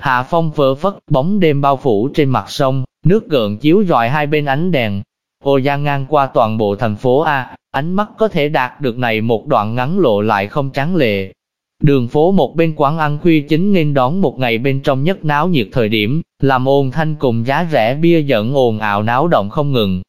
Hạ phong phơ phất, bóng đêm bao phủ trên mặt sông, nước gợn chiếu rọi hai bên ánh đèn. Ô Giang ngang qua toàn bộ thành phố A, ánh mắt có thể đạt được này một đoạn ngắn lộ lại không tráng lệ. Đường phố một bên quán ăn khuya chính nên đón một ngày bên trong nhất náo nhiệt thời điểm, làm ồn thanh cùng giá rẻ bia dẫn ồn ào náo động không ngừng.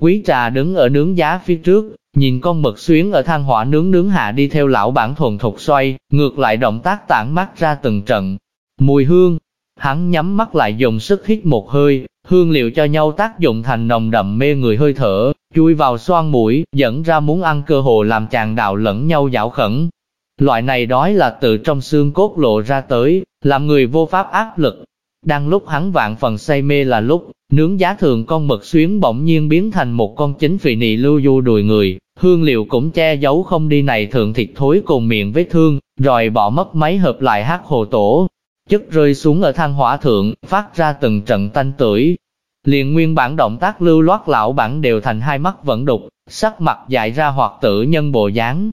Quý trà đứng ở nướng giá phía trước, nhìn con mực xuyến ở than hỏa nướng nướng hạ đi theo lão bản thuần thục xoay, ngược lại động tác tản mắt ra từng trận. Mùi hương, hắn nhắm mắt lại dùng sức hít một hơi, hương liệu cho nhau tác dụng thành nồng đậm mê người hơi thở, chui vào xoan mũi, dẫn ra muốn ăn cơ hồ làm chàng đạo lẫn nhau dạo khẩn. Loại này đói là từ trong xương cốt lộ ra tới, làm người vô pháp áp lực. Đang lúc hắn vạn phần say mê là lúc, nướng giá thường con mực xuyến bỗng nhiên biến thành một con chính phì nị lưu du đùi người, hương liệu cũng che giấu không đi này thượng thịt thối cùng miệng vết thương, rồi bỏ mất mấy hợp lại hát hồ tổ. Chất rơi xuống ở thang hỏa thượng, phát ra từng trận tanh tưởi. Liền nguyên bản động tác lưu loát lão bản đều thành hai mắt vẫn đục, sắc mặt dại ra hoặc tử nhân bộ dáng.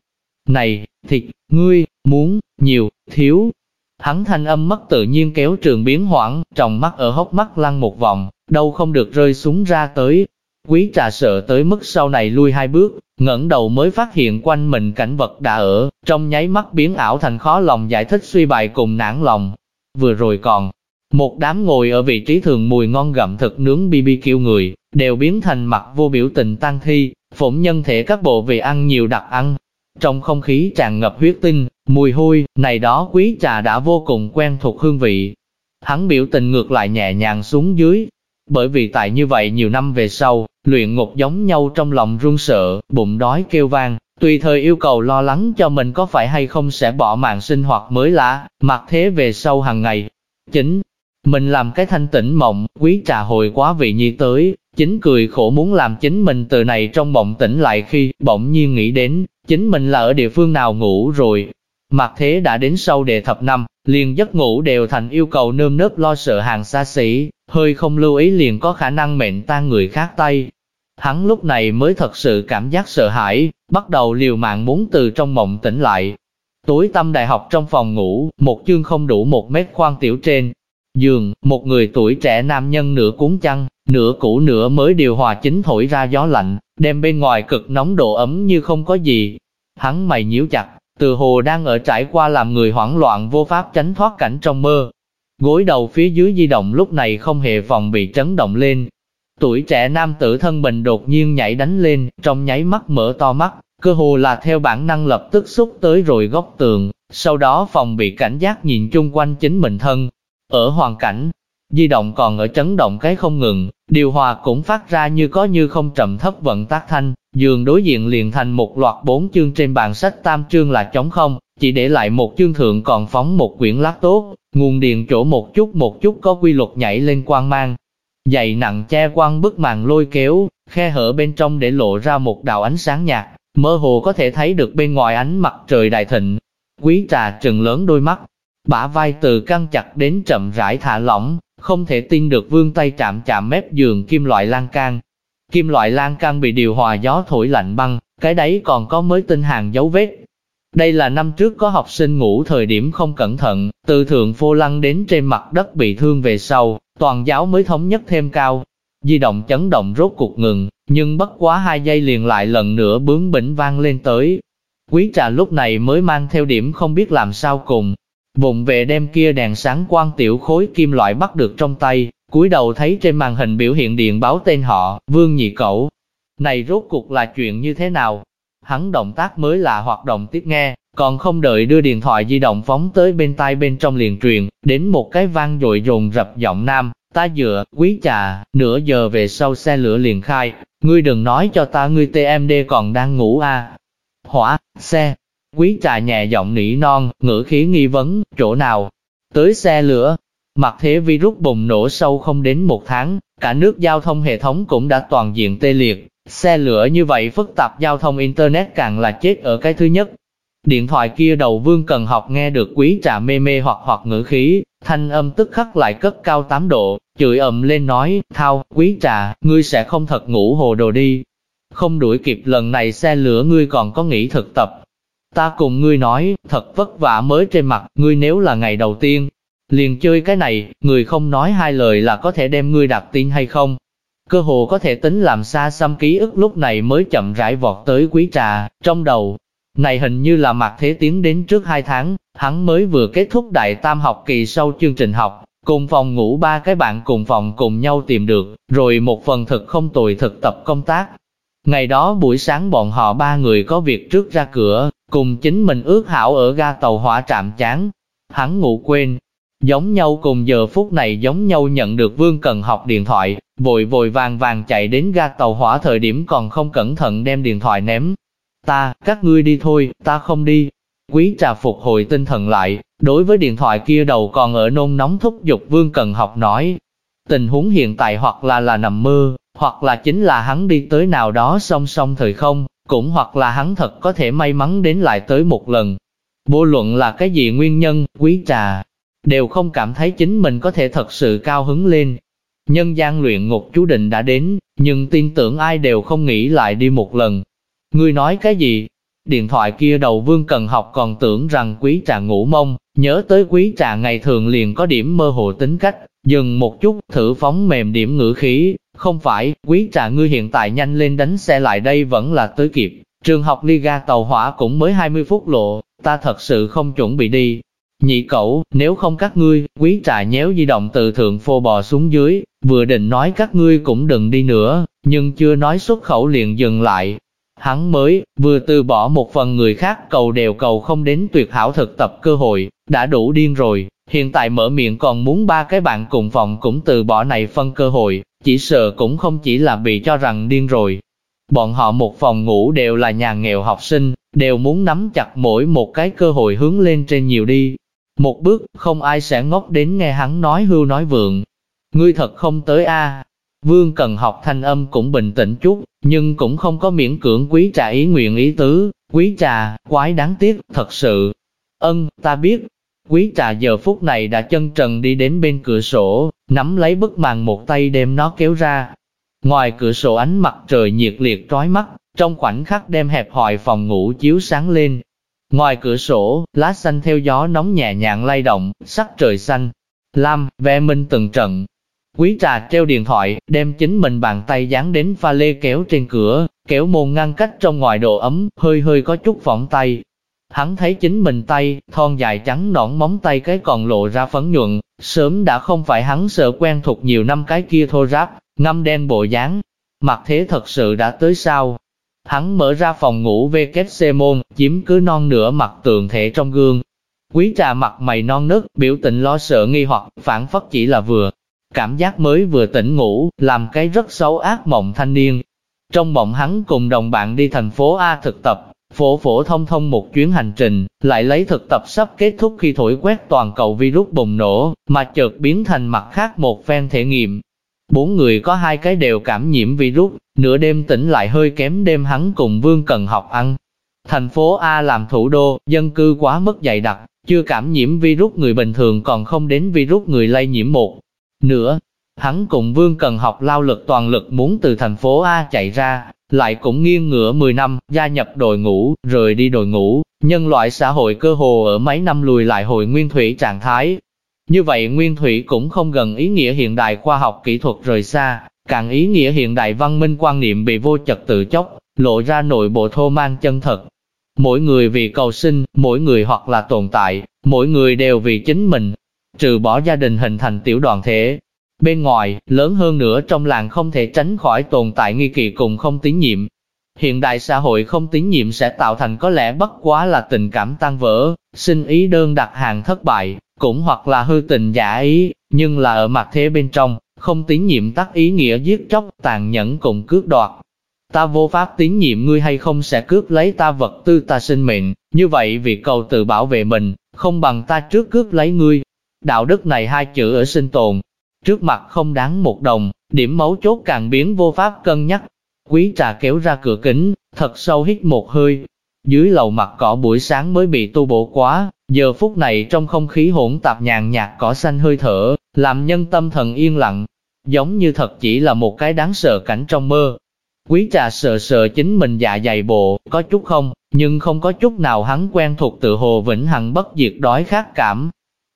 Này, thịt, ngươi, muốn, nhiều, thiếu. Hắn thanh âm mất tự nhiên kéo trường biến hoảng, trong mắt ở hốc mắt lăn một vòng, đâu không được rơi xuống ra tới. Quý trà sợ tới mức sau này lui hai bước, ngẩng đầu mới phát hiện quanh mình cảnh vật đã ở, trong nháy mắt biến ảo thành khó lòng giải thích suy bài cùng nản lòng. Vừa rồi còn, một đám ngồi ở vị trí thường mùi ngon gặm thực nướng BBQ người, đều biến thành mặt vô biểu tình tăng thi, phụng nhân thể các bộ vị ăn nhiều đặc ăn. Trong không khí tràn ngập huyết tinh, mùi hôi, này đó quý trà đã vô cùng quen thuộc hương vị. Hắn biểu tình ngược lại nhẹ nhàng xuống dưới, bởi vì tại như vậy nhiều năm về sau, luyện ngục giống nhau trong lòng run sợ, bụng đói kêu vang, tùy thời yêu cầu lo lắng cho mình có phải hay không sẽ bỏ mạng sinh hoạt mới lạ, mặc thế về sau hàng ngày. Chính, mình làm cái thanh tĩnh mộng, quý trà hồi quá vị nhi tới, chính cười khổ muốn làm chính mình từ này trong mộng tỉnh lại khi bỗng nhiên nghĩ đến, chính mình là ở địa phương nào ngủ rồi. Mặc thế đã đến sau đề thập năm, liền giấc ngủ đều thành yêu cầu nơm nớp lo sợ hàng xa xỉ, hơi không lưu ý liền có khả năng mệnh tan người khác tay. Hắn lúc này mới thật sự cảm giác sợ hãi, bắt đầu liều mạng muốn từ trong mộng tỉnh lại. Tối tâm đại học trong phòng ngủ, một chương không đủ một mét khoan tiểu trên. Giường, một người tuổi trẻ nam nhân nửa cuốn chăn, nửa cũ nửa mới điều hòa chính thổi ra gió lạnh, đem bên ngoài cực nóng độ ấm như không có gì. Hắn mày nhíu chặt, từ hồ đang ở trải qua làm người hoảng loạn vô pháp tránh thoát cảnh trong mơ. Gối đầu phía dưới di động lúc này không hề phòng bị chấn động lên. Tuổi trẻ nam tử thân mình đột nhiên nhảy đánh lên, trong nháy mắt mở to mắt, cơ hồ là theo bản năng lập tức xúc tới rồi góc tường, sau đó phòng bị cảnh giác nhìn chung quanh chính mình thân. Ở hoàn cảnh, di động còn ở chấn động cái không ngừng, điều hòa cũng phát ra như có như không trầm thấp vận tác thanh, giường đối diện liền thành một loạt bốn chương trên bàn sách tam chương là trống không, chỉ để lại một chương thượng còn phóng một quyển lát tốt, nguồn điện chỗ một chút một chút có quy luật nhảy lên quang mang. Dày nặng che quang bức màn lôi kéo, khe hở bên trong để lộ ra một đạo ánh sáng nhạt, mơ hồ có thể thấy được bên ngoài ánh mặt trời đại thịnh. Quý trà trừng lớn đôi mắt, bả vai từ căng chặt đến chậm rãi thả lỏng, không thể tin được vương tay chạm chạm mép giường kim loại lan can. Kim loại lan can bị điều hòa gió thổi lạnh băng, cái đấy còn có mới tinh hàng dấu vết. Đây là năm trước có học sinh ngủ thời điểm không cẩn thận, từ thượng phô lăng đến trên mặt đất bị thương về sau, toàn giáo mới thống nhất thêm cao. Di động chấn động rốt cuộc ngừng, nhưng bất quá hai giây liền lại lần nữa bướng bỉnh vang lên tới. Quý trà lúc này mới mang theo điểm không biết làm sao cùng, Vụng về đem kia đèn sáng quang tiểu khối kim loại bắt được trong tay, cúi đầu thấy trên màn hình biểu hiện điện báo tên họ, Vương Nhị Cẩu. Này rốt cuộc là chuyện như thế nào? Hắn động tác mới là hoạt động tiếp nghe, còn không đợi đưa điện thoại di động phóng tới bên tai bên trong liền truyền, đến một cái vang dội dồn rập giọng nam, ta dựa, quý trà, nửa giờ về sau xe lửa liền khai, ngươi đừng nói cho ta ngươi TMD còn đang ngủ à. Hỏa, xe, Quý trà nhẹ giọng nỉ non, ngữ khí nghi vấn, chỗ nào? Tới xe lửa. Mặt thế virus bùng nổ sâu không đến một tháng, cả nước giao thông hệ thống cũng đã toàn diện tê liệt. Xe lửa như vậy phức tạp giao thông Internet càng là chết ở cái thứ nhất. Điện thoại kia đầu vương cần học nghe được quý trà mê mê hoặc hoặc ngữ khí, thanh âm tức khắc lại cất cao 8 độ, chửi ầm lên nói, thao, quý trà, ngươi sẽ không thật ngủ hồ đồ đi. Không đuổi kịp lần này xe lửa ngươi còn có nghĩ thực tập, Ta cùng ngươi nói, thật vất vả mới trên mặt, ngươi nếu là ngày đầu tiên, liền chơi cái này, người không nói hai lời là có thể đem ngươi đặt tin hay không. Cơ hồ có thể tính làm xa xăm ký ức lúc này mới chậm rãi vọt tới quý trà, trong đầu. Này hình như là mặt thế tiến đến trước hai tháng, hắn mới vừa kết thúc đại tam học kỳ sau chương trình học, cùng phòng ngủ ba cái bạn cùng phòng cùng nhau tìm được, rồi một phần thực không tồi thực tập công tác. Ngày đó buổi sáng bọn họ ba người có việc trước ra cửa, cùng chính mình ước hảo ở ga tàu hỏa trạm chán. Hắn ngủ quên, giống nhau cùng giờ phút này giống nhau nhận được Vương Cần học điện thoại, vội vội vàng vàng chạy đến ga tàu hỏa thời điểm còn không cẩn thận đem điện thoại ném. Ta, các ngươi đi thôi, ta không đi. Quý trà phục hồi tinh thần lại, đối với điện thoại kia đầu còn ở nôn nóng thúc giục Vương Cần học nói. Tình huống hiện tại hoặc là là nằm mơ, hoặc là chính là hắn đi tới nào đó song song thời không, cũng hoặc là hắn thật có thể may mắn đến lại tới một lần. Vô luận là cái gì nguyên nhân, quý trà, đều không cảm thấy chính mình có thể thật sự cao hứng lên. Nhân gian luyện ngục chú định đã đến, nhưng tin tưởng ai đều không nghĩ lại đi một lần. Ngươi nói cái gì? Điện thoại kia đầu vương cần học còn tưởng rằng quý trà ngủ mông, nhớ tới quý trà ngày thường liền có điểm mơ hồ tính cách, dừng một chút, thử phóng mềm điểm ngữ khí, không phải, quý trà ngươi hiện tại nhanh lên đánh xe lại đây vẫn là tới kịp, trường học Liga tàu hỏa cũng mới 20 phút lộ, ta thật sự không chuẩn bị đi. Nhị cậu, nếu không các ngươi, quý trà nhéo di động từ thượng phô bò xuống dưới, vừa định nói các ngươi cũng đừng đi nữa, nhưng chưa nói xuất khẩu liền dừng lại. Hắn mới, vừa từ bỏ một phần người khác cầu đều cầu không đến tuyệt hảo thực tập cơ hội, đã đủ điên rồi, hiện tại mở miệng còn muốn ba cái bạn cùng phòng cũng từ bỏ này phân cơ hội, chỉ sợ cũng không chỉ là bị cho rằng điên rồi. Bọn họ một phòng ngủ đều là nhà nghèo học sinh, đều muốn nắm chặt mỗi một cái cơ hội hướng lên trên nhiều đi. Một bước, không ai sẽ ngốc đến nghe hắn nói hưu nói vượng. Ngươi thật không tới a Vương cần học thanh âm cũng bình tĩnh chút, nhưng cũng không có miễn cưỡng quý trà ý nguyện ý tứ, quý trà, quái đáng tiếc, thật sự. Ân, ta biết, Quý trà giờ phút này đã chân trần đi đến bên cửa sổ, nắm lấy bức màn một tay đem nó kéo ra. Ngoài cửa sổ ánh mặt trời nhiệt liệt trói mắt, trong khoảnh khắc đem hẹp hòi phòng ngủ chiếu sáng lên. Ngoài cửa sổ, lá xanh theo gió nóng nhẹ nhàng lay động, sắc trời xanh, lam, ve minh từng trận. Quý trà treo điện thoại, đem chính mình bàn tay dán đến pha lê kéo trên cửa, kéo môn ngăn cách trong ngoài độ ấm, hơi hơi có chút phỏng tay, Hắn thấy chính mình tay, thon dài trắng nõn móng tay cái còn lộ ra phấn nhuận, sớm đã không phải hắn sợ quen thuộc nhiều năm cái kia thô ráp, ngâm đen bộ dáng. Mặt thế thật sự đã tới sao? Hắn mở ra phòng ngủ WC môn, chiếm cứ non nửa mặt tường thể trong gương. Quý trà mặt mày non nớt, biểu tình lo sợ nghi hoặc, phản phất chỉ là vừa. Cảm giác mới vừa tỉnh ngủ, làm cái rất xấu ác mộng thanh niên. Trong mộng hắn cùng đồng bạn đi thành phố A thực tập, Phổ phổ thông thông một chuyến hành trình, lại lấy thực tập sắp kết thúc khi thổi quét toàn cầu virus bùng nổ, mà chợt biến thành mặt khác một phen thể nghiệm. Bốn người có hai cái đều cảm nhiễm virus, nửa đêm tỉnh lại hơi kém đêm hắn cùng Vương Cần học ăn. Thành phố A làm thủ đô, dân cư quá mức dày đặc, chưa cảm nhiễm virus người bình thường còn không đến virus người lây nhiễm một. Nữa, hắn cùng Vương Cần học lao lực toàn lực muốn từ thành phố A chạy ra, lại cũng nghiêng ngửa 10 năm, gia nhập đội ngũ, rời đi đội ngũ, nhân loại xã hội cơ hồ ở mấy năm lùi lại hồi nguyên thủy trạng thái. Như vậy nguyên thủy cũng không gần ý nghĩa hiện đại khoa học kỹ thuật rời xa, càng ý nghĩa hiện đại văn minh quan niệm bị vô trật tự chốc, lộ ra nội bộ thô mang chân thật. Mỗi người vì cầu sinh, mỗi người hoặc là tồn tại, mỗi người đều vì chính mình. Trừ bỏ gia đình hình thành tiểu đoàn thể, Bên ngoài, lớn hơn nữa trong làng không thể tránh khỏi tồn tại nghi kỳ cùng không tín nhiệm. Hiện đại xã hội không tín nhiệm sẽ tạo thành có lẽ bất quá là tình cảm tan vỡ, sinh ý đơn đặt hàng thất bại, cũng hoặc là hư tình giả ý, nhưng là ở mặt thế bên trong, không tín nhiệm tắc ý nghĩa giết chóc, tàn nhẫn cùng cướp đoạt. Ta vô pháp tín nhiệm ngươi hay không sẽ cướp lấy ta vật tư ta sinh mệnh, như vậy vì cầu tự bảo vệ mình, không bằng ta trước cướp lấy ngươi. Đạo đức này hai chữ ở sinh tồn, Trước mặt không đáng một đồng, điểm mấu chốt càng biến vô pháp cân nhắc. Quý trà kéo ra cửa kính, thật sâu hít một hơi. Dưới lầu mặt cỏ buổi sáng mới bị tu bổ quá, giờ phút này trong không khí hỗn tạp nhàn nhạt cỏ xanh hơi thở, làm nhân tâm thần yên lặng, giống như thật chỉ là một cái đáng sợ cảnh trong mơ. Quý trà sợ sợ chính mình dạ dày bộ, có chút không, nhưng không có chút nào hắn quen thuộc tự hồ vĩnh hằng bất diệt đói khát cảm.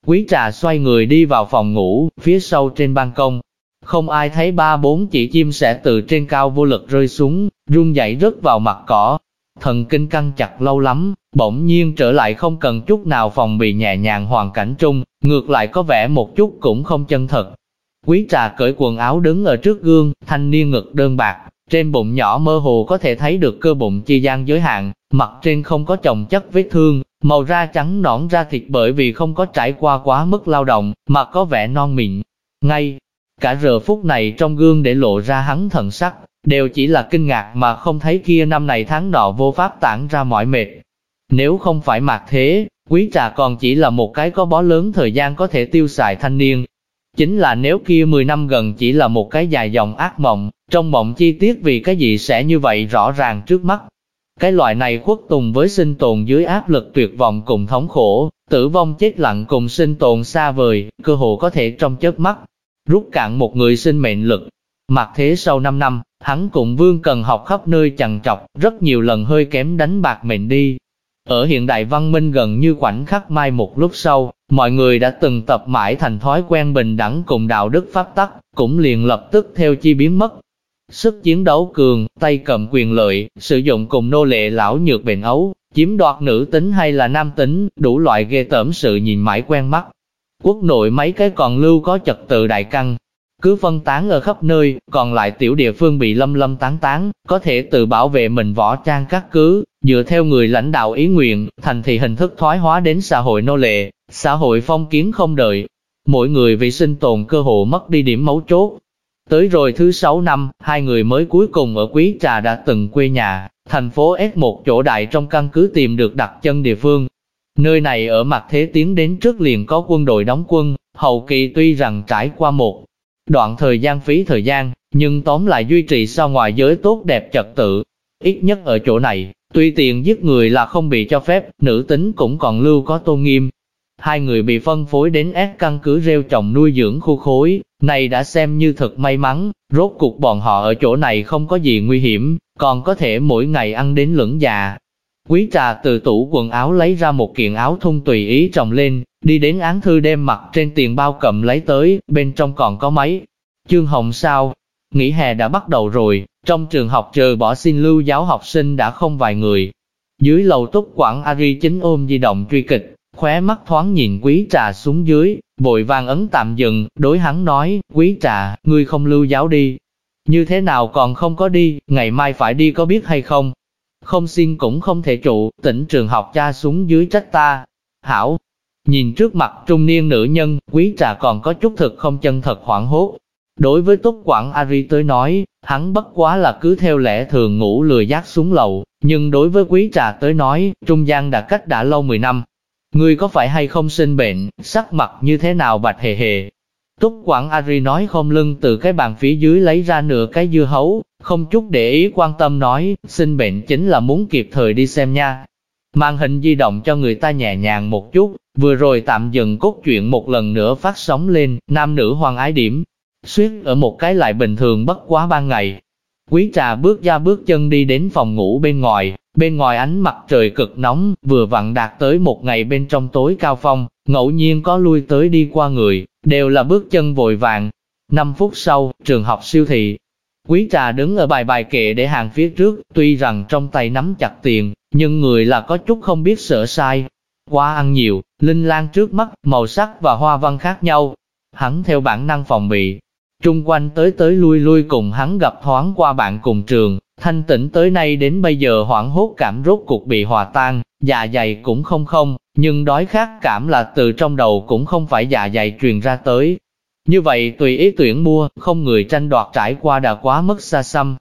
Quý trà xoay người đi vào phòng ngủ, phía sau trên ban công. Không ai thấy ba bốn chỉ chim sẽ từ trên cao vô lực rơi xuống, rung dậy rớt vào mặt cỏ. Thần kinh căng chặt lâu lắm, bỗng nhiên trở lại không cần chút nào phòng bị nhẹ nhàng hoàn cảnh trung, ngược lại có vẻ một chút cũng không chân thật. Quý trà cởi quần áo đứng ở trước gương, thanh niên ngực đơn bạc, trên bụng nhỏ mơ hồ có thể thấy được cơ bụng chi gian giới hạn, mặt trên không có chồng chất vết thương, màu da trắng nõn da thịt bởi vì không có trải qua quá mức lao động, mà có vẻ non mịn. Ngay, cả giờ phút này trong gương để lộ ra hắn thần sắc, đều chỉ là kinh ngạc mà không thấy kia năm này tháng nọ vô pháp tản ra mỏi mệt. Nếu không phải mạc thế, quý trà còn chỉ là một cái có bó lớn thời gian có thể tiêu xài thanh niên. Chính là nếu kia 10 năm gần chỉ là một cái dài dòng ác mộng, trong mộng chi tiết vì cái gì sẽ như vậy rõ ràng trước mắt. Cái loại này khuất tùng với sinh tồn dưới áp lực tuyệt vọng cùng thống khổ, tử vong chết lặng cùng sinh tồn xa vời, cơ hồ có thể trong chớp mắt, rút cạn một người sinh mệnh lực. Mặc thế sau 5 năm, hắn cùng Vương Cần học khắp nơi chằn chọc, rất nhiều lần hơi kém đánh bạc mệnh đi. Ở hiện đại văn minh gần như khoảnh khắc mai một lúc sau, mọi người đã từng tập mãi thành thói quen bình đẳng cùng đạo đức pháp tắc, cũng liền lập tức theo chi biến mất. Sức chiến đấu cường, tay cầm quyền lợi, sử dụng cùng nô lệ lão nhược bệnh ấu, chiếm đoạt nữ tính hay là nam tính, đủ loại ghê tởm sự nhìn mãi quen mắt. Quốc nội mấy cái còn lưu có trật tự đại căn, cứ phân tán ở khắp nơi, còn lại tiểu địa phương bị lâm lâm tán tán, có thể tự bảo vệ mình võ trang các cứ, dựa theo người lãnh đạo ý nguyện, thành thị hình thức thoái hóa đến xã hội nô lệ, xã hội phong kiến không đợi. Mỗi người vì sinh tồn cơ hội mất đi điểm mấu chốt, Tới rồi thứ sáu năm, hai người mới cuối cùng ở Quý Trà đã từng quê nhà, thành phố S một chỗ đại trong căn cứ tìm được đặt chân địa phương. Nơi này ở mặt thế tiến đến trước liền có quân đội đóng quân, hậu kỳ tuy rằng trải qua một đoạn thời gian phí thời gian, nhưng tóm lại duy trì sao ngoài giới tốt đẹp trật tự. Ít nhất ở chỗ này, tuy tiền giết người là không bị cho phép, nữ tính cũng còn lưu có tôn nghiêm, Hai người bị phân phối đến S căn cứ rêu trồng nuôi dưỡng khu khối, này đã xem như thật may mắn, rốt cuộc bọn họ ở chỗ này không có gì nguy hiểm, còn có thể mỗi ngày ăn đến lưỡng già. Quý trà từ tủ quần áo lấy ra một kiện áo thun tùy ý trồng lên, đi đến án thư đem mặt trên tiền bao cầm lấy tới, bên trong còn có mấy. Chương Hồng sao? Nghỉ hè đã bắt đầu rồi, trong trường học chờ bỏ xin lưu giáo học sinh đã không vài người. Dưới lầu túc quản Ari chính ôm di động truy kịch, khóe mắt thoáng nhìn quý trà xuống dưới, vội vàng ấn tạm dừng, đối hắn nói, quý trà, ngươi không lưu giáo đi. Như thế nào còn không có đi, ngày mai phải đi có biết hay không? Không xin cũng không thể trụ, tỉnh trường học cha xuống dưới trách ta. Hảo, nhìn trước mặt trung niên nữ nhân, quý trà còn có chút thực không chân thật hoảng hốt. Đối với túc quản Ari tới nói, hắn bất quá là cứ theo lẽ thường ngủ lười giác xuống lầu, nhưng đối với quý trà tới nói, trung gian đã cách đã lâu 10 năm, Ngươi có phải hay không sinh bệnh, sắc mặt như thế nào bạch hề hề. Túc Quảng Ari nói không lưng từ cái bàn phía dưới lấy ra nửa cái dưa hấu, không chút để ý quan tâm nói, sinh bệnh chính là muốn kịp thời đi xem nha. Màn hình di động cho người ta nhẹ nhàng một chút, vừa rồi tạm dừng cốt truyện một lần nữa phát sóng lên, nam nữ hoàng ái điểm. Suýt ở một cái lại bình thường bất quá ban ngày. Quý trà bước ra bước chân đi đến phòng ngủ bên ngoài, Bên ngoài ánh mặt trời cực nóng, vừa vặn đạt tới một ngày bên trong tối cao phong, ngẫu nhiên có lui tới đi qua người, đều là bước chân vội vàng. Năm phút sau, trường học siêu thị. Quý trà đứng ở bài bài kệ để hàng phía trước, tuy rằng trong tay nắm chặt tiền, nhưng người là có chút không biết sợ sai. Qua ăn nhiều, linh lan trước mắt, màu sắc và hoa văn khác nhau. Hắn theo bản năng phòng bị, trung quanh tới tới lui lui cùng hắn gặp thoáng qua bạn cùng trường, Thanh tĩnh tới nay đến bây giờ hoảng hốt cảm rốt cuộc bị hòa tan, dạ dày cũng không không, nhưng đói khát cảm là từ trong đầu cũng không phải dạ dày truyền ra tới. Như vậy tùy ý tuyển mua, không người tranh đoạt trải qua đã quá mất xa xăm.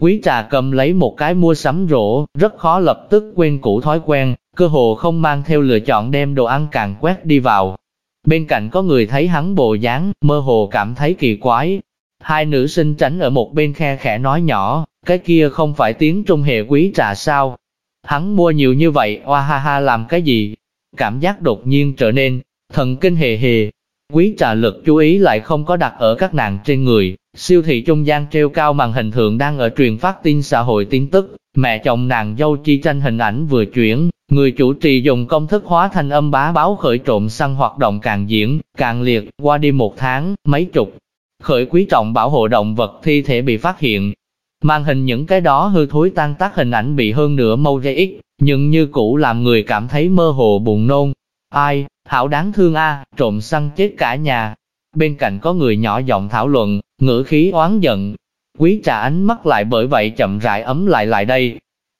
Quý trà cầm lấy một cái mua sắm rổ, rất khó lập tức quên cũ thói quen, cơ hồ không mang theo lựa chọn đem đồ ăn càng quét đi vào. Bên cạnh có người thấy hắn bộ dáng, mơ hồ cảm thấy kỳ quái. Hai nữ sinh tránh ở một bên khe khẽ nói nhỏ, cái kia không phải tiếng trung hệ quý trà sao? Hắn mua nhiều như vậy, oa ha ha làm cái gì? Cảm giác đột nhiên trở nên, thần kinh hề hề. Quý trà lực chú ý lại không có đặt ở các nàng trên người, siêu thị trung gian treo cao màn hình thường đang ở truyền phát tin xã hội tin tức, mẹ chồng nàng dâu chi tranh hình ảnh vừa chuyển, người chủ trì dùng công thức hóa thanh âm bá báo khởi trộm săn hoạt động càng diễn, càng liệt, qua đi một tháng, mấy chục. Khởi quý trọng bảo hộ động vật thi thể bị phát hiện, Màn hình những cái đó hư thối tan tác hình ảnh bị hơn nửa mâu dây ít, nhưng như cũ làm người cảm thấy mơ hồ buồn nôn. Ai, hảo đáng thương a, trộm săn chết cả nhà. Bên cạnh có người nhỏ giọng thảo luận, ngữ khí oán giận. Quý trà ánh mắt lại bởi vậy chậm rãi ấm lại lại đây.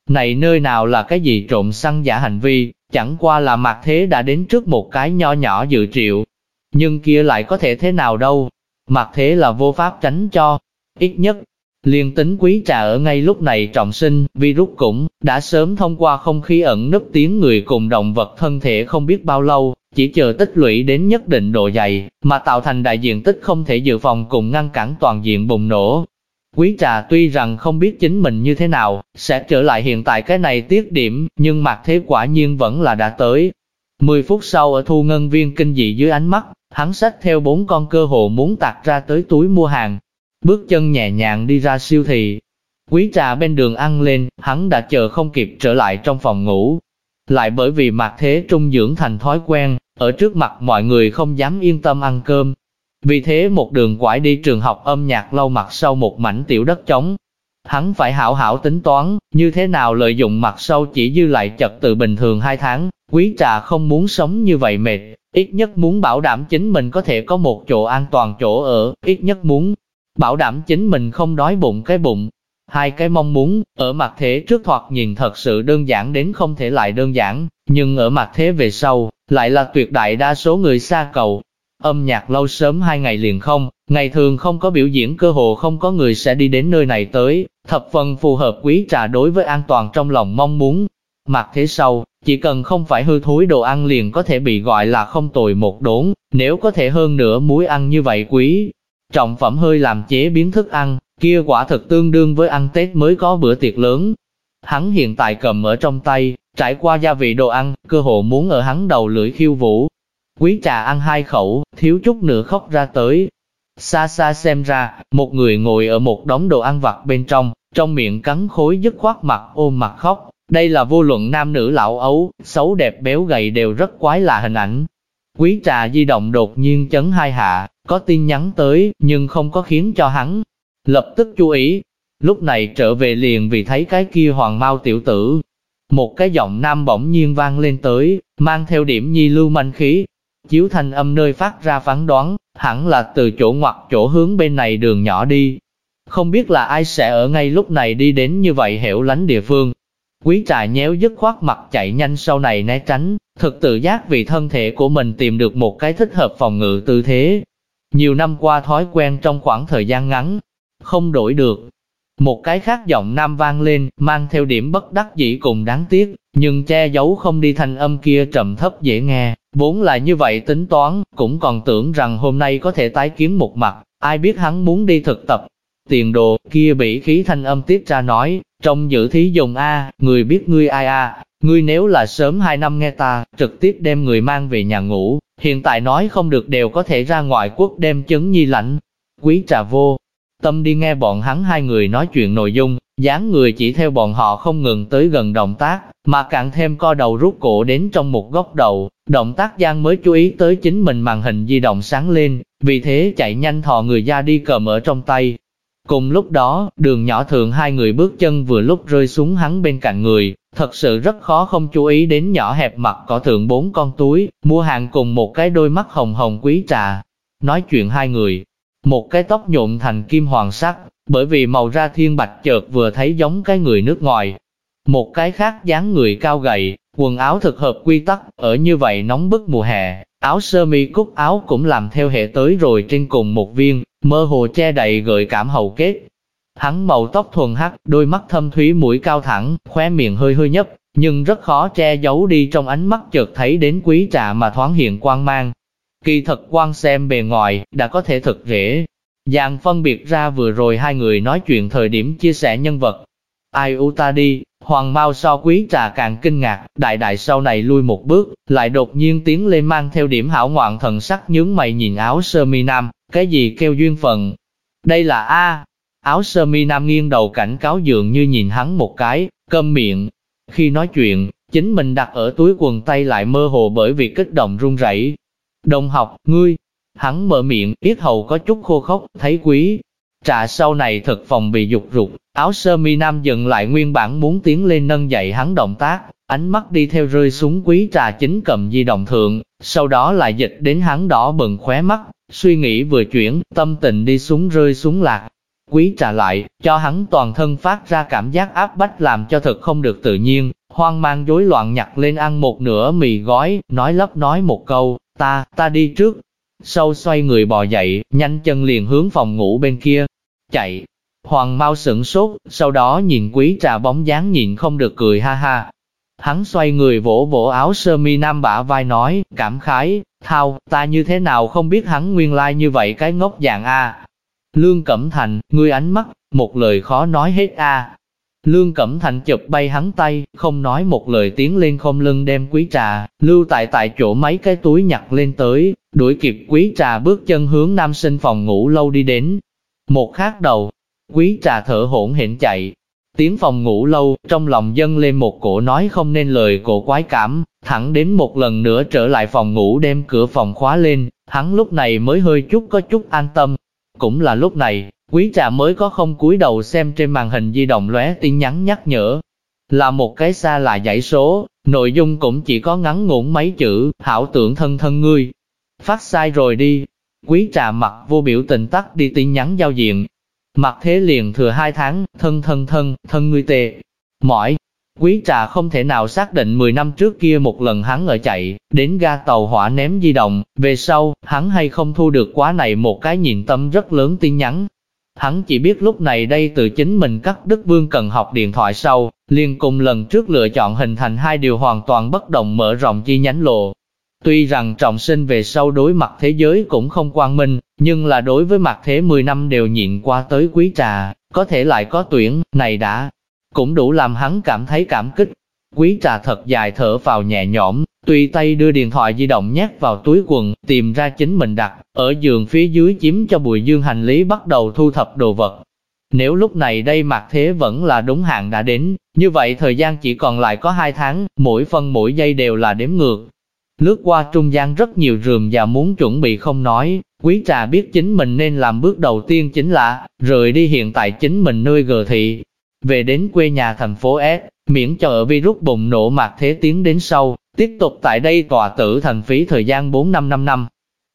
Này nơi nào là cái gì trộm săn giả hành vi, chẳng qua là mặt thế đã đến trước một cái nho nhỏ dự triệu. Nhưng kia lại có thể thế nào đâu. Mặt thế là vô pháp tránh cho. Ít nhất, Liên tính quý trà ở ngay lúc này trọng sinh, virus cũng đã sớm thông qua không khí ẩn nấp tiếng người cùng động vật thân thể không biết bao lâu, chỉ chờ tích lũy đến nhất định độ dày, mà tạo thành đại diện tích không thể dự phòng cùng ngăn cản toàn diện bùng nổ. Quý trà tuy rằng không biết chính mình như thế nào, sẽ trở lại hiện tại cái này tiết điểm, nhưng mặt thế quả nhiên vẫn là đã tới. Mười phút sau ở thu ngân viên kinh dị dưới ánh mắt, hắn sách theo bốn con cơ hồ muốn tạc ra tới túi mua hàng, bước chân nhẹ nhàng đi ra siêu thị. Quý trà bên đường ăn lên, hắn đã chờ không kịp trở lại trong phòng ngủ. Lại bởi vì mặt thế trung dưỡng thành thói quen, ở trước mặt mọi người không dám yên tâm ăn cơm. Vì thế một đường quải đi trường học âm nhạc lâu mặt sau một mảnh tiểu đất trống. Hắn phải hảo hảo tính toán, như thế nào lợi dụng mặt sau chỉ dư lại chật tự bình thường hai tháng, quý trà không muốn sống như vậy mệt, ít nhất muốn bảo đảm chính mình có thể có một chỗ an toàn chỗ ở, ít nhất muốn bảo đảm chính mình không đói bụng cái bụng. Hai cái mong muốn, ở mặt thế trước thoạt nhìn thật sự đơn giản đến không thể lại đơn giản, nhưng ở mặt thế về sau, lại là tuyệt đại đa số người xa cầu. Âm nhạc lâu sớm hai ngày liền không, ngày thường không có biểu diễn cơ hồ không có người sẽ đi đến nơi này tới, thập phần phù hợp quý trà đối với an toàn trong lòng mong muốn. Mặt thế sau, chỉ cần không phải hư thối đồ ăn liền có thể bị gọi là không tồi một đốn, nếu có thể hơn nữa muối ăn như vậy quý, Trọng phẩm hơi làm chế biến thức ăn, kia quả thực tương đương với ăn Tết mới có bữa tiệc lớn. Hắn hiện tại cầm ở trong tay, trải qua gia vị đồ ăn, cơ hồ muốn ở hắn đầu lưỡi khiêu vũ. Quý trà ăn hai khẩu, thiếu chút nữa khóc ra tới. Xa xa xem ra, một người ngồi ở một đống đồ ăn vặt bên trong, trong miệng cắn khối dứt khoát mặt ôm mặt khóc. Đây là vô luận nam nữ lão ấu, xấu đẹp béo gầy đều rất quái lạ hình ảnh. Quý trà di động đột nhiên chấn hai hạ, có tin nhắn tới, nhưng không có khiến cho hắn lập tức chú ý. Lúc này trở về liền vì thấy cái kia hoàng mau tiểu tử. Một cái giọng nam bỗng nhiên vang lên tới, mang theo điểm nhi lưu manh khí. Chiếu thanh âm nơi phát ra phán đoán, hẳn là từ chỗ ngoặt chỗ hướng bên này đường nhỏ đi. Không biết là ai sẽ ở ngay lúc này đi đến như vậy hẻo lánh địa phương. Quý trà nhéo dứt khoát mặt chạy nhanh sau này né tránh, thực tự giác vì thân thể của mình tìm được một cái thích hợp phòng ngự tư thế, nhiều năm qua thói quen trong khoảng thời gian ngắn, không đổi được. Một cái khác giọng nam vang lên, mang theo điểm bất đắc dĩ cùng đáng tiếc, nhưng che giấu không đi thanh âm kia trầm thấp dễ nghe, vốn là như vậy tính toán, cũng còn tưởng rằng hôm nay có thể tái kiến một mặt, ai biết hắn muốn đi thực tập. Tiền đồ, kia bị khí thanh âm tiếp ra nói, trong dự thí dùng A, người biết ngươi ai A, ngươi nếu là sớm hai năm nghe ta, trực tiếp đem người mang về nhà ngủ, Hiện tại nói không được đều có thể ra ngoại quốc đem chấn nhi lãnh. Quý trà vô, tâm đi nghe bọn hắn hai người nói chuyện nội dung, dáng người chỉ theo bọn họ không ngừng tới gần động tác, mà càng thêm co đầu rút cổ đến trong một góc đầu, động tác gian mới chú ý tới chính mình màn hình di động sáng lên, vì thế chạy nhanh thò người ra đi cầm ở trong tay. Cùng lúc đó, đường nhỏ thường hai người bước chân vừa lúc rơi xuống hắn bên cạnh người, Thật sự rất khó không chú ý đến nhỏ hẹp mặt cỏ thượng bốn con túi, mua hàng cùng một cái đôi mắt hồng hồng quý trà. Nói chuyện hai người, một cái tóc nhuộm thành kim hoàng sắc, bởi vì màu da thiên bạch chợt vừa thấy giống cái người nước ngoài. Một cái khác dáng người cao gầy, quần áo thực hợp quy tắc, ở như vậy nóng bức mùa hè, áo sơ mi cúc áo cũng làm theo hệ tới rồi trên cùng một viên, mơ hồ che đầy gợi cảm hầu kết, Hắn màu tóc thuần hắc, đôi mắt thâm thúy mũi cao thẳng, khóe miệng hơi hơi nhấp, nhưng rất khó che giấu đi trong ánh mắt chợt thấy đến quý trà mà thoáng hiện quang mang. Kỳ thật quan xem bề ngoài, đã có thể thực dễ. Dạng phân biệt ra vừa rồi hai người nói chuyện thời điểm chia sẻ nhân vật. Ai u ta đi, hoàng mau so quý trà càng kinh ngạc, đại đại sau này lui một bước, lại đột nhiên tiến lên mang theo điểm hảo ngoạn thần sắc nhướng mày nhìn áo sơ mi nam, cái gì kêu duyên phận. Đây là A, Áo sơ mi nam nghiêng đầu cảnh cáo dường như nhìn hắn một cái, câm miệng. Khi nói chuyện, chính mình đặt ở túi quần tay lại mơ hồ bởi vì kích động run rẩy. Đồng học, ngươi, hắn mở miệng, yết hầu có chút khô khốc, thấy quý. Trà sau này thực phòng bị dục rụt, áo sơ mi nam dừng lại nguyên bản muốn tiến lên nâng dậy hắn động tác, ánh mắt đi theo rơi xuống quý trà chính cầm di động thượng, sau đó lại dịch đến hắn đỏ bừng khóe mắt, suy nghĩ vừa chuyển, tâm tình đi xuống rơi xuống lạc. Quý trà lại, cho hắn toàn thân phát ra cảm giác áp bách làm cho thật không được tự nhiên, hoang mang rối loạn nhặt lên ăn một nửa mì gói, nói lấp nói một câu, ta, ta đi trước. Sâu xoay người bò dậy, nhanh chân liền hướng phòng ngủ bên kia, chạy. Hoàng mau sửng sốt, sau đó nhìn quý trà bóng dáng nhìn không được cười ha ha, Hắn xoay người vỗ vỗ áo sơ mi nam bả vai nói, cảm khái, thao, ta như thế nào không biết hắn nguyên lai like như vậy cái ngốc dạng A. Lương Cẩm Thành, ngươi ánh mắt, một lời khó nói hết A. Lương Cẩm Thành chụp bay hắn tay, không nói một lời tiến lên không lưng đem quý trà, lưu tại tại chỗ mấy cái túi nhặt lên tới, đuổi kịp quý trà bước chân hướng nam sinh phòng ngủ lâu đi đến. Một khác đầu, quý trà thở hỗn hển chạy, tiếng phòng ngủ lâu, trong lòng dân lên một cổ nói không nên lời cổ quái cảm, thẳng đến một lần nữa trở lại phòng ngủ đem cửa phòng khóa lên, hắn lúc này mới hơi chút có chút an tâm. Cũng là lúc này, quý trà mới có không cúi đầu xem trên màn hình di động lóe tin nhắn nhắc nhở. Là một cái xa là giải số, nội dung cũng chỉ có ngắn ngủn mấy chữ, hảo tưởng thân thân ngươi. Phát sai rồi đi. Quý trà mặt vô biểu tình tắt đi tin nhắn giao diện, Mặt thế liền thừa hai tháng, thân thân thân, thân ngươi tệ. Mỏi, quý trà không thể nào xác định 10 năm trước kia một lần hắn ở chạy, đến ga tàu hỏa ném di động, về sau, hắn hay không thu được quá này một cái nhìn tâm rất lớn tin nhắn. Hắn chỉ biết lúc này đây từ chính mình cắt Đức Vương cần học điện thoại sau, liền cùng lần trước lựa chọn hình thành hai điều hoàn toàn bất động mở rộng chi nhánh lộ, Tuy rằng trọng sinh về sau đối mặt thế giới cũng không quang minh, nhưng là đối với mặt thế 10 năm đều nhịn qua tới quý trà, có thể lại có tuyển, này đã, cũng đủ làm hắn cảm thấy cảm kích. Quý trà thật dài thở vào nhẹ nhõm, tùy tay đưa điện thoại di động nhét vào túi quần, tìm ra chính mình đặt, ở giường phía dưới chiếm cho bùi dương hành lý bắt đầu thu thập đồ vật. Nếu lúc này đây mặt thế vẫn là đúng hạn đã đến, như vậy thời gian chỉ còn lại có 2 tháng, mỗi phân mỗi giây đều là đếm ngược, Lướt qua trung gian rất nhiều rườm và muốn chuẩn bị không nói, quý trà biết chính mình nên làm bước đầu tiên chính là, rời đi hiện tại chính mình nơi gờ thị, về đến quê nhà thành phố S, miễn cho ở virus bùng nổ mạc thế tiến đến sau, tiếp tục tại đây tòa tử thành phí thời gian 4 năm năm năm.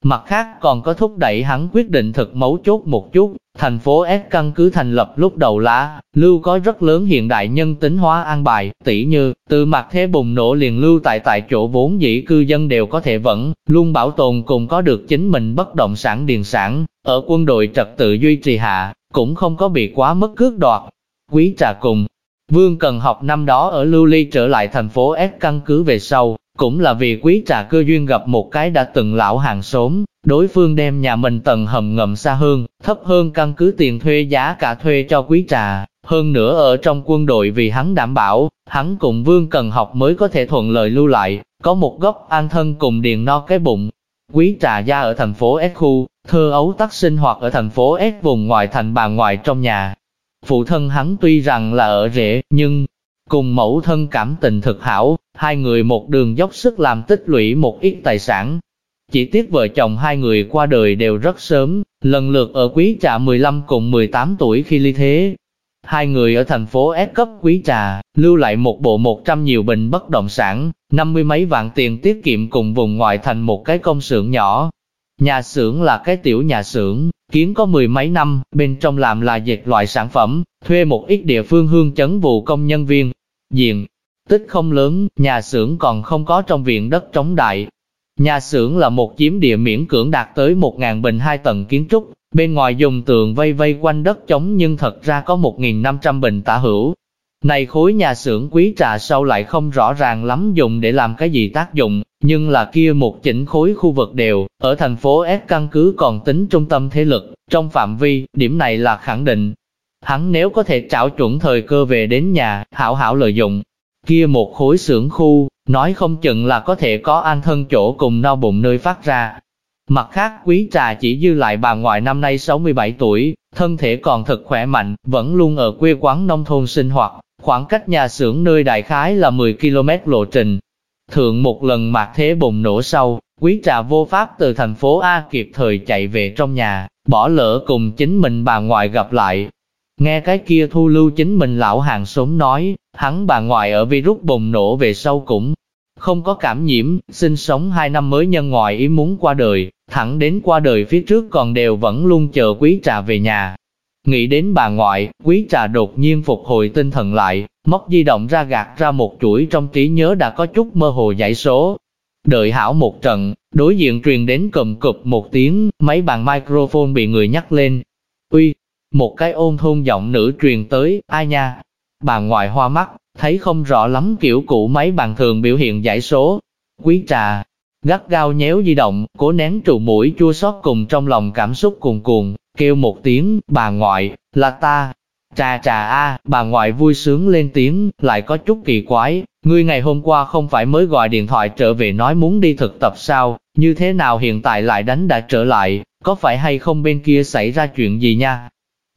Mặt khác còn có thúc đẩy hắn quyết định thực mấu chốt một chút, thành phố S căn cứ thành lập lúc đầu lá, lưu có rất lớn hiện đại nhân tính hóa an bài, tỷ như, từ mặt thế bùng nổ liền lưu tại tại chỗ vốn dĩ cư dân đều có thể vẫn, luôn bảo tồn cùng có được chính mình bất động sản điền sản, ở quân đội trật tự duy trì hạ, cũng không có bị quá mất cước đoạt. Quý trà cùng, Vương Cần học năm đó ở Lưu Ly trở lại thành phố S căn cứ về sau, cũng là vì quý trà cơ duyên gặp một cái đã từng lão hàng xóm, đối phương đem nhà mình tầng hầm ngầm xa hơn, thấp hơn căn cứ tiền thuê giá cả thuê cho quý trà, hơn nữa ở trong quân đội vì hắn đảm bảo, hắn cùng vương cần học mới có thể thuận lợi lưu lại, có một góc an thân cùng điền no cái bụng. Quý trà gia ở thành phố S khu, thơ ấu tắc sinh hoạt ở thành phố S vùng ngoài thành bà ngoại trong nhà. Phụ thân hắn tuy rằng là ở rễ, nhưng Cùng mẫu thân cảm tình thực hảo, hai người một đường dốc sức làm tích lũy một ít tài sản. Chỉ tiếc vợ chồng hai người qua đời đều rất sớm, lần lượt ở quý trà 15 cùng 18 tuổi khi ly thế. Hai người ở thành phố S cấp quý trà, lưu lại một bộ 100 nhiều bình bất động sản, năm mươi mấy vạn tiền tiết kiệm cùng vùng ngoại thành một cái công xưởng nhỏ. Nhà xưởng là cái tiểu nhà xưởng, kiến có mười mấy năm, bên trong làm là dệt loại sản phẩm, thuê một ít địa phương hương chấn vụ công nhân viên. Diện tích không lớn, nhà xưởng còn không có trong viện đất trống đại. Nhà xưởng là một chiếm địa miễn cưỡng đạt tới 1.000 bình hai tầng kiến trúc, bên ngoài dùng tường vây vây quanh đất trống nhưng thật ra có 1.500 bình tả hữu. Này khối nhà xưởng quý trà sau lại không rõ ràng lắm dùng để làm cái gì tác dụng, nhưng là kia một chỉnh khối khu vực đều, ở thành phố S căn cứ còn tính trung tâm thế lực, trong phạm vi, điểm này là khẳng định. Hắn nếu có thể trảo chuẩn thời cơ về đến nhà, hảo hảo lợi dụng, kia một khối xưởng khu, nói không chừng là có thể có an thân chỗ cùng no bụng nơi phát ra. Mặt khác quý trà chỉ dư lại bà ngoại năm nay 67 tuổi, thân thể còn thật khỏe mạnh, vẫn luôn ở quê quán nông thôn sinh hoạt, khoảng cách nhà xưởng nơi đại khái là 10 km lộ trình. Thượng một lần mạc thế bùng nổ sau, quý trà vô pháp từ thành phố A kịp thời chạy về trong nhà, bỏ lỡ cùng chính mình bà ngoại gặp lại. Nghe cái kia thu lưu chính mình lão hàng xóm nói, hắn bà ngoại ở virus bùng nổ về sau cũng không có cảm nhiễm, sinh sống hai năm mới nhân ngoại ý muốn qua đời, thẳng đến qua đời phía trước còn đều vẫn luôn chờ quý trà về nhà. Nghĩ đến bà ngoại, quý trà đột nhiên phục hồi tinh thần lại, móc di động ra gạt ra một chuỗi trong trí nhớ đã có chút mơ hồ giải số. Đợi hảo một trận, đối diện truyền đến cầm cụp một tiếng, mấy bàn microphone bị người nhắc lên. Uy, một cái ôn thôn giọng nữ truyền tới, ai nha? Bà ngoại hoa mắt, thấy không rõ lắm kiểu cũ mấy bàn thường biểu hiện giải số. Quý trà, gắt gao nhéo di động, cố nén trụ mũi chua xót cùng trong lòng cảm xúc cuồn cuộn, kêu một tiếng, bà ngoại, là ta. Trà trà a, bà ngoại vui sướng lên tiếng, lại có chút kỳ quái, ngươi ngày hôm qua không phải mới gọi điện thoại trở về nói muốn đi thực tập sao, như thế nào hiện tại lại đánh đã trở lại, có phải hay không bên kia xảy ra chuyện gì nha?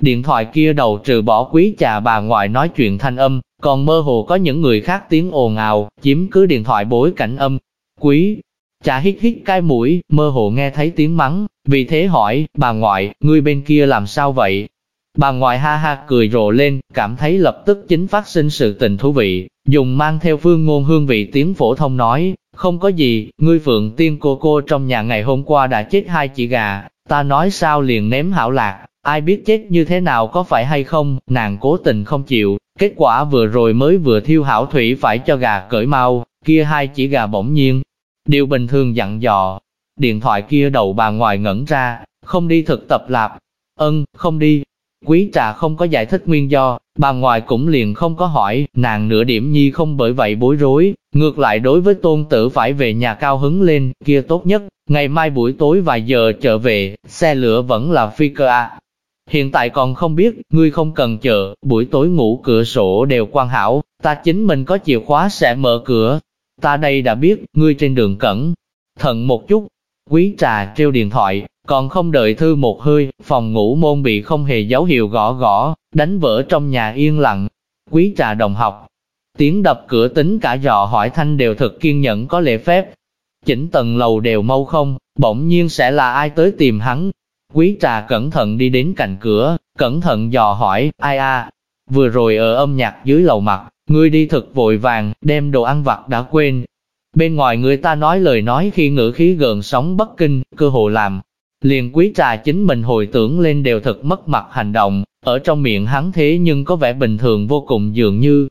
Điện thoại kia đầu trừ bỏ quý trà bà ngoại nói chuyện thanh âm, còn mơ hồ có những người khác tiếng ồn ào, chiếm cứ điện thoại bối cảnh âm. Quý, Cha hít hít cái mũi, mơ hồ nghe thấy tiếng mắng, vì thế hỏi, bà ngoại, ngươi bên kia làm sao vậy? Bà ngoại ha ha cười rộ lên, cảm thấy lập tức chính phát sinh sự tình thú vị, dùng mang theo phương ngôn hương vị tiếng phổ thông nói, không có gì, ngươi phượng tiên cô cô trong nhà ngày hôm qua đã chết hai chỉ gà, ta nói sao liền ném hảo lạc, ai biết chết như thế nào có phải hay không, nàng cố tình không chịu, kết quả vừa rồi mới vừa thiêu hảo thủy phải cho gà cởi mau, kia hai chỉ gà bỗng nhiên. Điều bình thường dặn dò, điện thoại kia đầu bà ngoài ngẩn ra, không đi thực tập lạp, ân, không đi. Quý trà không có giải thích nguyên do, bà ngoại cũng liền không có hỏi, nàng nửa điểm nhi không bởi vậy bối rối, ngược lại đối với tôn tử phải về nhà cao hứng lên, kia tốt nhất, ngày mai buổi tối vài giờ trở về, xe lửa vẫn là phi cơ à. Hiện tại còn không biết, ngươi không cần chờ, buổi tối ngủ cửa sổ đều quan hảo, ta chính mình có chìa khóa sẽ mở cửa. Ta đây đã biết, ngươi trên đường cẩn thận một chút. Quý trà treo điện thoại, còn không đợi thư một hơi, phòng ngủ môn bị không hề dấu hiệu gõ gõ, đánh vỡ trong nhà yên lặng. Quý trà đồng học, tiếng đập cửa tính cả dò hỏi thanh đều thật kiên nhẫn có lễ phép. Chỉnh tầng lầu đều mâu không, bỗng nhiên sẽ là ai tới tìm hắn, Quý trà cẩn thận đi đến cạnh cửa, cẩn thận dò hỏi, ai a? Vừa rồi ở âm nhạc dưới lầu mặt, ngươi đi thật vội vàng, đem đồ ăn vặt đã quên. Bên ngoài người ta nói lời nói khi ngữ khí gần sóng bất kinh, cơ hồ làm. Liền quý trà chính mình hồi tưởng lên đều thật mất mặt hành động, ở trong miệng hắn thế nhưng có vẻ bình thường vô cùng dường như.